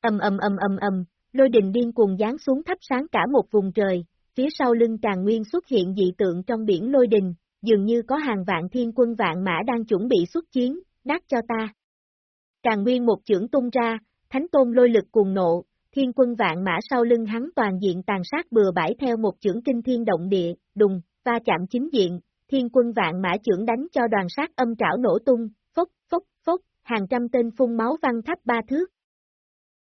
Âm âm âm âm âm, lôi đình điên cuồng giáng xuống thắp sáng cả một vùng trời, phía sau lưng càng nguyên xuất hiện dị tượng trong biển lôi đình, dường như có hàng vạn thiên quân vạn mã đang chuẩn bị xuất chiến, nát cho ta. Càng nguyên một chưởng tung ra, thánh tôn lôi lực cuồng nộ, thiên quân vạn mã sau lưng hắn toàn diện tàn sát bừa bãi theo một chưởng kinh thiên động địa, đùng, va chạm chính diện, thiên quân vạn mã chưởng đánh cho đoàn sát âm trảo nổ tung, phốc, phốc, phốc, hàng trăm tên phun máu văng thắp ba thước.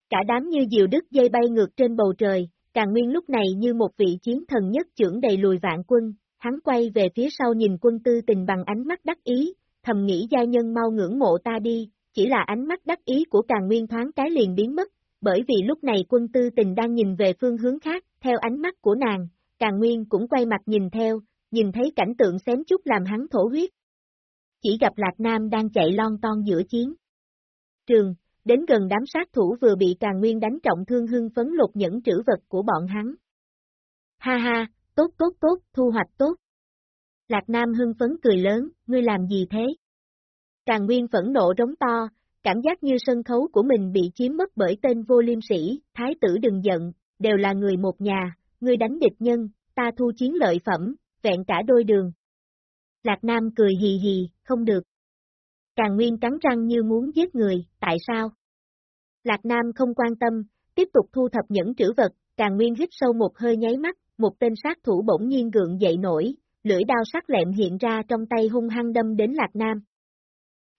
Cả đám như diều đứt dây bay ngược trên bầu trời, càng nguyên lúc này như một vị chiến thần nhất trưởng đầy lùi vạn quân, hắn quay về phía sau nhìn quân tư tình bằng ánh mắt đắc ý, thầm nghĩ gia nhân mau ngưỡng mộ ta đi, chỉ là ánh mắt đắc ý của càng nguyên thoáng cái liền biến mất, bởi vì lúc này quân tư tình đang nhìn về phương hướng khác, theo ánh mắt của nàng, càng nguyên cũng quay mặt nhìn theo, nhìn thấy cảnh tượng xém chút làm hắn thổ huyết. Chỉ gặp Lạc Nam đang chạy lon ton giữa chiến. Trường, đến gần đám sát thủ vừa bị càng nguyên đánh trọng thương hưng phấn lột những trữ vật của bọn hắn. Ha ha, tốt tốt tốt, thu hoạch tốt. Lạc Nam hưng phấn cười lớn, ngươi làm gì thế? Càng nguyên phẫn nộ rống to, cảm giác như sân khấu của mình bị chiếm mất bởi tên vô liêm sĩ, thái tử đừng giận, đều là người một nhà, ngươi đánh địch nhân, ta thu chiến lợi phẩm, vẹn cả đôi đường. Lạc Nam cười hì hì, không được. Càng Nguyên cắn răng như muốn giết người, tại sao? Lạc Nam không quan tâm, tiếp tục thu thập những trữ vật, Càng Nguyên hít sâu một hơi nháy mắt, một tên sát thủ bỗng nhiên gượng dậy nổi, lưỡi đao sắc lẹm hiện ra trong tay hung hăng đâm đến Lạc Nam.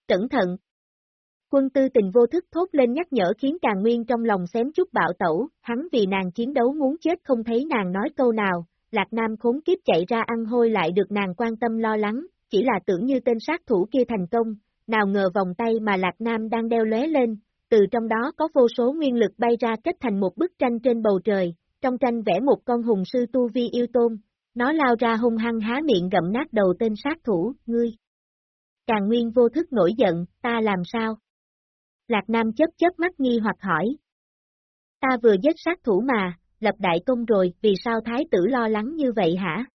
Cẩn thận! Quân tư tình vô thức thốt lên nhắc nhở khiến Càng Nguyên trong lòng xém chút bạo tẩu, hắn vì nàng chiến đấu muốn chết không thấy nàng nói câu nào, Lạc Nam khốn kiếp chạy ra ăn hôi lại được nàng quan tâm lo lắng, chỉ là tưởng như tên sát thủ kia thành công, nào ngờ vòng tay mà Lạc Nam đang đeo lóe lên, từ trong đó có vô số nguyên lực bay ra kết thành một bức tranh trên bầu trời, trong tranh vẽ một con hùng sư tu vi yêu tôn, nó lao ra hung hăng há miệng gặm nát đầu tên sát thủ, ngươi. Càng Nguyên vô thức nổi giận, ta làm sao? Lạc Nam chớp chớp mắt nghi hoặc hỏi. Ta vừa giết sát thủ mà, lập đại công rồi, vì sao thái tử lo lắng như vậy hả?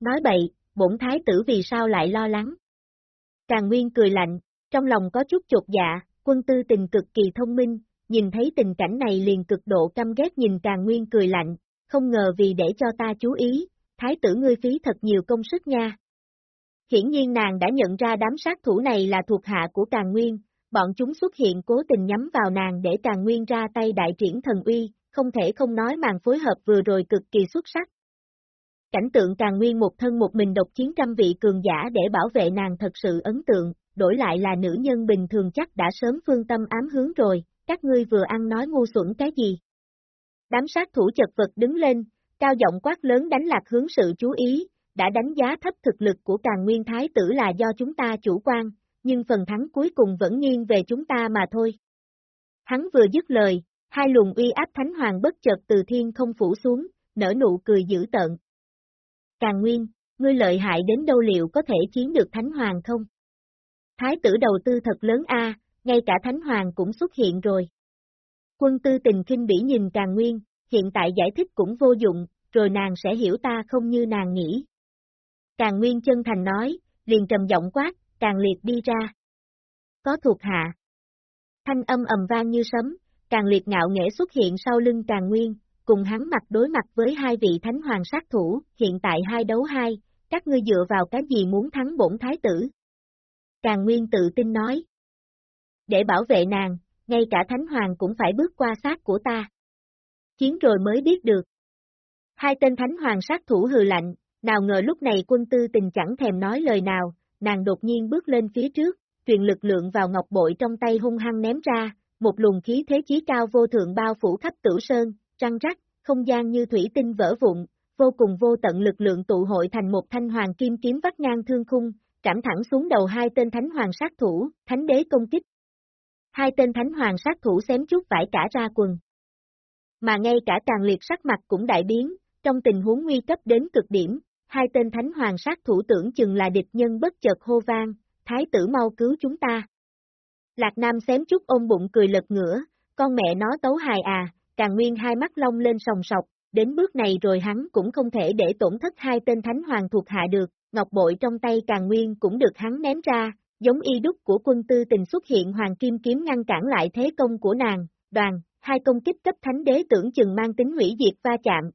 Nói bậy, bổn thái tử vì sao lại lo lắng? Càng Nguyên cười lạnh, trong lòng có chút chột dạ, quân tư tình cực kỳ thông minh, nhìn thấy tình cảnh này liền cực độ căm ghét nhìn Càng Nguyên cười lạnh, không ngờ vì để cho ta chú ý, thái tử ngươi phí thật nhiều công sức nha. Hiển nhiên nàng đã nhận ra đám sát thủ này là thuộc hạ của Càng Nguyên, bọn chúng xuất hiện cố tình nhắm vào nàng để Càng Nguyên ra tay đại triển thần uy, không thể không nói màn phối hợp vừa rồi cực kỳ xuất sắc. Cảnh tượng Càng Nguyên một thân một mình độc chiến trăm vị cường giả để bảo vệ nàng thật sự ấn tượng, đổi lại là nữ nhân bình thường chắc đã sớm phương tâm ám hướng rồi, các ngươi vừa ăn nói ngu xuẩn cái gì. Đám sát thủ chật vật đứng lên, cao giọng quát lớn đánh lạc hướng sự chú ý, đã đánh giá thấp thực lực của càng nguyên thái tử là do chúng ta chủ quan, nhưng phần thắng cuối cùng vẫn nghiêng về chúng ta mà thôi. Hắn vừa dứt lời, hai luồng uy áp thánh hoàng bất chợt từ thiên không phủ xuống, nở nụ cười dữ tợn. Càng nguyên, ngươi lợi hại đến đâu liệu có thể chiến được thánh hoàng không? Thái tử đầu tư thật lớn a, ngay cả thánh hoàng cũng xuất hiện rồi. Quân tư tình kinh bỉ nhìn càng nguyên, hiện tại giải thích cũng vô dụng, rồi nàng sẽ hiểu ta không như nàng nghĩ. Càng nguyên chân thành nói, liền trầm giọng quát, càng liệt đi ra. Có thuộc hạ. Thanh âm ầm vang như sấm, càng liệt ngạo nghễ xuất hiện sau lưng càng nguyên, cùng hắn mặt đối mặt với hai vị thánh hoàng sát thủ, hiện tại hai đấu hai, các ngươi dựa vào cái gì muốn thắng bổn thái tử? Càng Nguyên tự tin nói. Để bảo vệ nàng, ngay cả thánh hoàng cũng phải bước qua sát của ta. Chiến rồi mới biết được. Hai tên thánh hoàng sát thủ hừ lạnh, nào ngờ lúc này quân tư tình chẳng thèm nói lời nào, nàng đột nhiên bước lên phía trước, truyền lực lượng vào ngọc bội trong tay hung hăng ném ra, một luồng khí thế chí cao vô thượng bao phủ khắp tử sơn, trăng rắc, không gian như thủy tinh vỡ vụn, vô cùng vô tận lực lượng tụ hội thành một thanh hoàng kim kiếm vắt ngang thương khung, trảm thẳng xuống đầu hai tên thánh hoàng sát thủ, thánh đế công kích. Hai tên thánh hoàng sát thủ xém chút vải cả ra quần. Mà ngay cả càng liệt sắc mặt cũng đại biến, trong tình huống nguy cấp đến cực điểm, hai tên thánh hoàng sát thủ tưởng chừng là địch nhân bất chợt hô vang, thái tử mau cứu chúng ta. Lạc Nam xém chút ôm bụng cười lật ngửa, con mẹ nó tấu hài à, càng nguyên hai mắt long lên sòng sọc, đến bước này rồi hắn cũng không thể để tổn thất hai tên thánh hoàng thuộc hạ được, ngọc bội trong tay càng nguyên cũng được hắn ném ra, giống y đúc của quân tư tình xuất hiện hoàng kim kiếm ngăn cản lại thế công của nàng, đoàn, hai công kích cấp thánh đế tưởng chừng mang tính hủy diệt va chạm.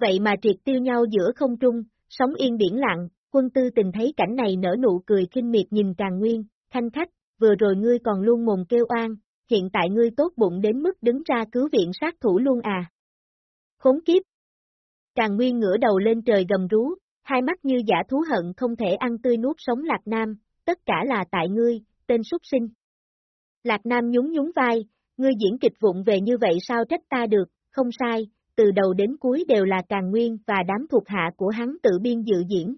Vậy mà triệt tiêu nhau giữa không trung, sóng yên biển lặng, quân tư tình thấy cảnh này nở nụ cười kinh miệt nhìn càng nguyên, thanh khách, vừa rồi ngươi còn luôn mồm kêu oan, hiện tại ngươi tốt bụng đến mức đứng ra cứu viện sát thủ luôn à. Khốn kiếp! Càng nguyên ngửa đầu lên trời gầm rú, hai mắt như giả thú hận không thể ăn tươi nuốt sống Lạc Nam, tất cả là tại ngươi, tên súc sinh. Lạc Nam nhún nhún vai, ngươi diễn kịch vụng về như vậy sao trách ta được, không sai, từ đầu đến cuối đều là Càng Nguyên và đám thuộc hạ của hắn tự biên dự diễn.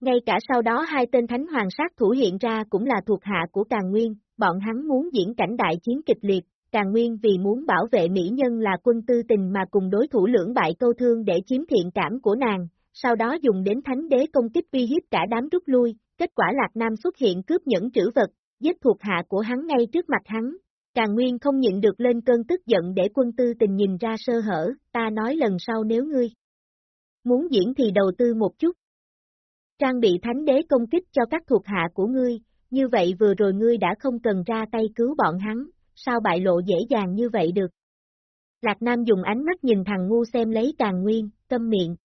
Ngay cả sau đó hai tên thánh hoàng sát thủ hiện ra cũng là thuộc hạ của Càng Nguyên, bọn hắn muốn diễn cảnh đại chiến kịch liệt, Càng Nguyên vì muốn bảo vệ mỹ nhân là quân tư tình mà cùng đối thủ lưỡng bại câu thương để chiếm thiện cảm của nàng, sau đó dùng đến thánh đế công kích uy hiếp cả đám rút lui, kết quả Lạc Nam xuất hiện cướp nhẫn trữ vật, giết thuộc hạ của hắn ngay trước mặt hắn. Càng Nguyên không nhịn được lên cơn tức giận để quân tư tình nhìn ra sơ hở, ta nói lần sau nếu ngươi muốn diễn thì đầu tư một chút. Trang bị thánh đế công kích cho các thuộc hạ của ngươi, như vậy vừa rồi ngươi đã không cần ra tay cứu bọn hắn, sao bại lộ dễ dàng như vậy được. Lạc Nam dùng ánh mắt nhìn thằng ngu xem lấy càng nguyên, câm miệng,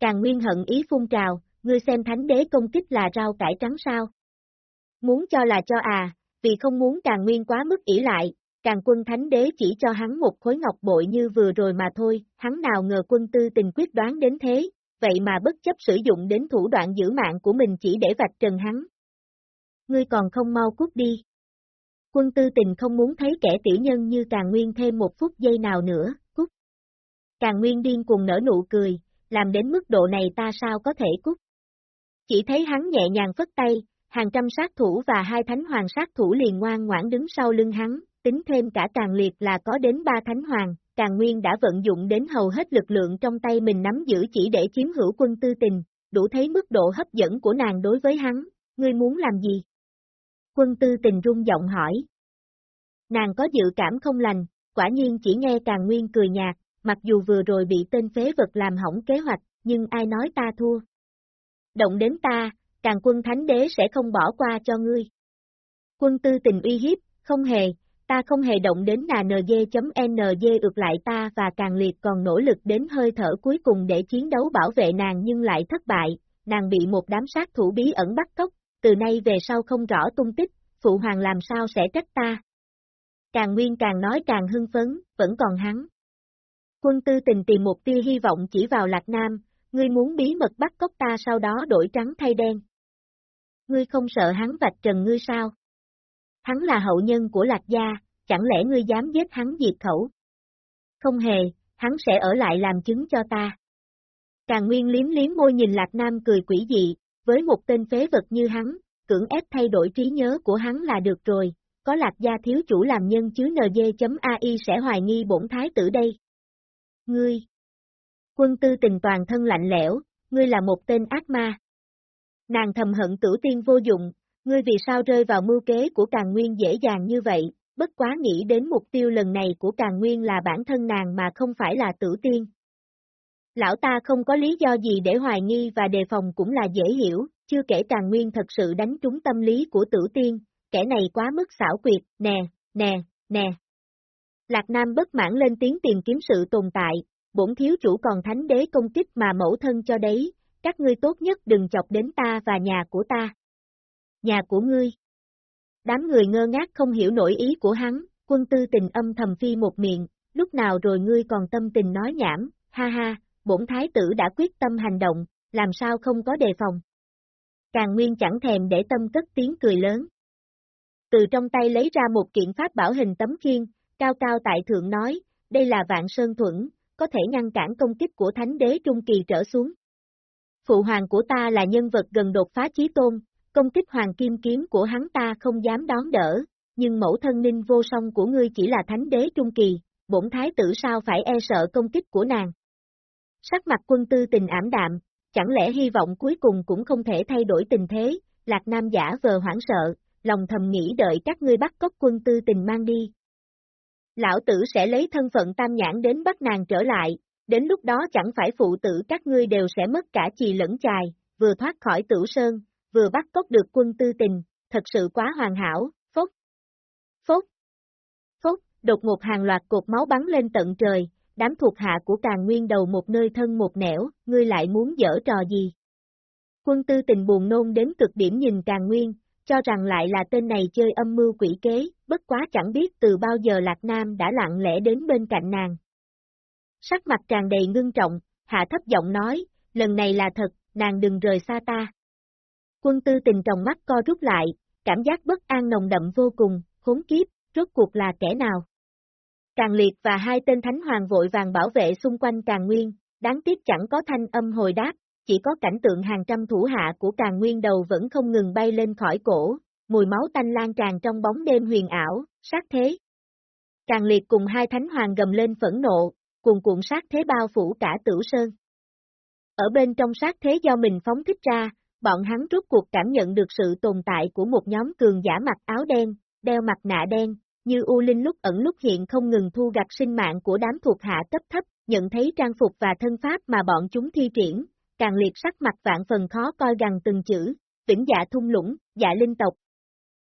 Càng nguyên hận ý phun trào, ngươi xem thánh đế công kích là rau cải trắng sao? Muốn cho là cho à, vì không muốn càng nguyên quá mức ỷ lại, càng quân thánh đế chỉ cho hắn một khối ngọc bội như vừa rồi mà thôi, hắn nào ngờ quân tư tình quyết đoán đến thế, vậy mà bất chấp sử dụng đến thủ đoạn giữ mạng của mình chỉ để vạch trần hắn. Ngươi còn không mau cút đi. Quân tư tình không muốn thấy kẻ tiểu nhân như càng nguyên thêm một phút giây nào nữa, cút. Càng nguyên điên cùng nở nụ cười, làm đến mức độ này ta sao có thể cút. Chỉ thấy hắn nhẹ nhàng phất tay, hàng trăm sát thủ và hai thánh hoàng sát thủ liền ngoan ngoãn đứng sau lưng hắn, tính thêm cả càng liệt là có đến ba thánh hoàng, càng nguyên đã vận dụng đến hầu hết lực lượng trong tay mình nắm giữ chỉ để chiếm hữu quân tư tình, đủ thấy mức độ hấp dẫn của nàng đối với hắn, ngươi muốn làm gì? Quân tư tình rung giọng hỏi. Nàng có dự cảm không lành, quả nhiên chỉ nghe Càng Nguyên cười nhạt, mặc dù vừa rồi bị tên phế vật làm hỏng kế hoạch, nhưng ai nói ta thua. Động đến ta, Càng quân thánh đế sẽ không bỏ qua cho ngươi. Quân tư tình uy hiếp, không hề, ta không hề động đến NG.NG ược lại ta và càng liệt còn nỗ lực đến hơi thở cuối cùng để chiến đấu bảo vệ nàng nhưng lại thất bại, nàng bị một đám sát thủ bí ẩn bắt cóc, từ nay về sau không rõ tung tích, phụ hoàng làm sao sẽ trách ta. Càng Nguyên càng nói càng hưng phấn, vẫn còn hắn. Quân tư tình tìm một tia hy vọng chỉ vào Lạc Nam, ngươi muốn bí mật bắt cóc ta sau đó đổi trắng thay đen. Ngươi không sợ hắn vạch trần ngươi sao? Hắn là hậu nhân của Lạc Gia, chẳng lẽ ngươi dám giết hắn diệt khẩu? Không hề, hắn sẽ ở lại làm chứng cho ta. Càng Nguyên liếm liếm môi nhìn Lạc Nam cười quỷ dị, với một tên phế vật như hắn, cưỡng ép thay đổi trí nhớ của hắn là được rồi, có Lạc Gia thiếu chủ làm nhân chứ nd.ai sẽ hoài nghi bổn thái tử đây. Ngươi! Quân tư tình toàn thân lạnh lẽo, ngươi là một tên ác ma. Nàng thầm hận tử tiên vô dụng, Ngươi vì sao rơi vào mưu kế của Càng Nguyên dễ dàng như vậy, bất quá nghĩ đến mục tiêu lần này của Càng Nguyên là bản thân nàng mà không phải là tử tiên. Lão ta không có lý do gì để hoài nghi và đề phòng cũng là dễ hiểu, chưa kể Càng Nguyên thật sự đánh trúng tâm lý của tử tiên, kẻ này quá mức xảo quyệt, nè, nè, nè. Lạc Nam bất mãn lên tiếng tìm kiếm sự tồn tại, bổn thiếu chủ còn thánh đế công kích mà mẫu thân cho đấy, các ngươi tốt nhất đừng chọc đến ta và nhà của ta nhà của ngươi. Đám người ngơ ngác không hiểu nổi ý của hắn, quân tư tình âm thầm phi một miệng, lúc nào rồi ngươi còn tâm tình nói nhảm, ha ha, bổn thái tử đã quyết tâm hành động, làm sao không có đề phòng. Càng Nguyên chẳng thèm để tâm cất tiếng cười lớn. Từ trong tay lấy ra một kiện pháp bảo hình tấm khiên, cao cao tại thượng nói, đây là vạn sơn thuẫn, có thể ngăn cản công kích của thánh đế trung kỳ trở xuống. Phụ hoàng của ta là nhân vật gần đột phá chí tôn, công kích hoàng kim kiếm của hắn ta không dám đón đỡ, nhưng mẫu thân ninh vô song của ngươi chỉ là thánh đế trung kỳ, bổn thái tử sao phải e sợ công kích của nàng. Sắc mặt quân tư tình ảm đạm, chẳng lẽ hy vọng cuối cùng cũng không thể thay đổi tình thế, lạc nam giả vờ hoảng sợ, lòng thầm nghĩ đợi các ngươi bắt cóc quân tư tình mang đi. Lão tử sẽ lấy thân phận tam nhãn đến bắt nàng trở lại, đến lúc đó chẳng phải phụ tử các ngươi đều sẽ mất cả chì lẫn chài, vừa thoát khỏi tử sơn, vừa bắt cóc được quân tư tình, thật sự quá hoàn hảo, phốc, phốc, phốc, đột ngột hàng loạt cột máu bắn lên tận trời, đám thuộc hạ của càng nguyên đầu một nơi thân một nẻo, ngươi lại muốn dở trò gì? Quân tư tình buồn nôn đến cực điểm nhìn càng nguyên, cho rằng lại là tên này chơi âm mưu quỷ kế, bất quá chẳng biết từ bao giờ Lạc Nam đã lặng lẽ đến bên cạnh nàng. Sắc mặt tràn đầy ngưng trọng, hạ thấp giọng nói, lần này là thật, nàng đừng rời xa ta. Quân tư tình trong mắt co rút lại, cảm giác bất an nồng đậm vô cùng, khốn kiếp, rốt cuộc là kẻ nào? Càng liệt và hai tên thánh hoàng vội vàng bảo vệ xung quanh càng nguyên, đáng tiếc chẳng có thanh âm hồi đáp, chỉ có cảnh tượng hàng trăm thủ hạ của càng nguyên đầu vẫn không ngừng bay lên khỏi cổ, mùi máu tanh lan tràn trong bóng đêm huyền ảo, sát thế. Càng liệt cùng hai thánh hoàng gầm lên phẫn nộ, cuồn cuộn sát thế bao phủ cả tử sơn. Ở bên trong sát thế do mình phóng thích ra, bọn hắn rốt cuộc cảm nhận được sự tồn tại của một nhóm cường giả mặc áo đen, đeo mặt nạ đen, như U Linh lúc ẩn lúc hiện không ngừng thu gặt sinh mạng của đám thuộc hạ cấp thấp, nhận thấy trang phục và thân pháp mà bọn chúng thi triển, càng liệt sắc mặt vạn phần khó coi gần từng chữ, vĩnh dạ thung lũng, dạ linh tộc,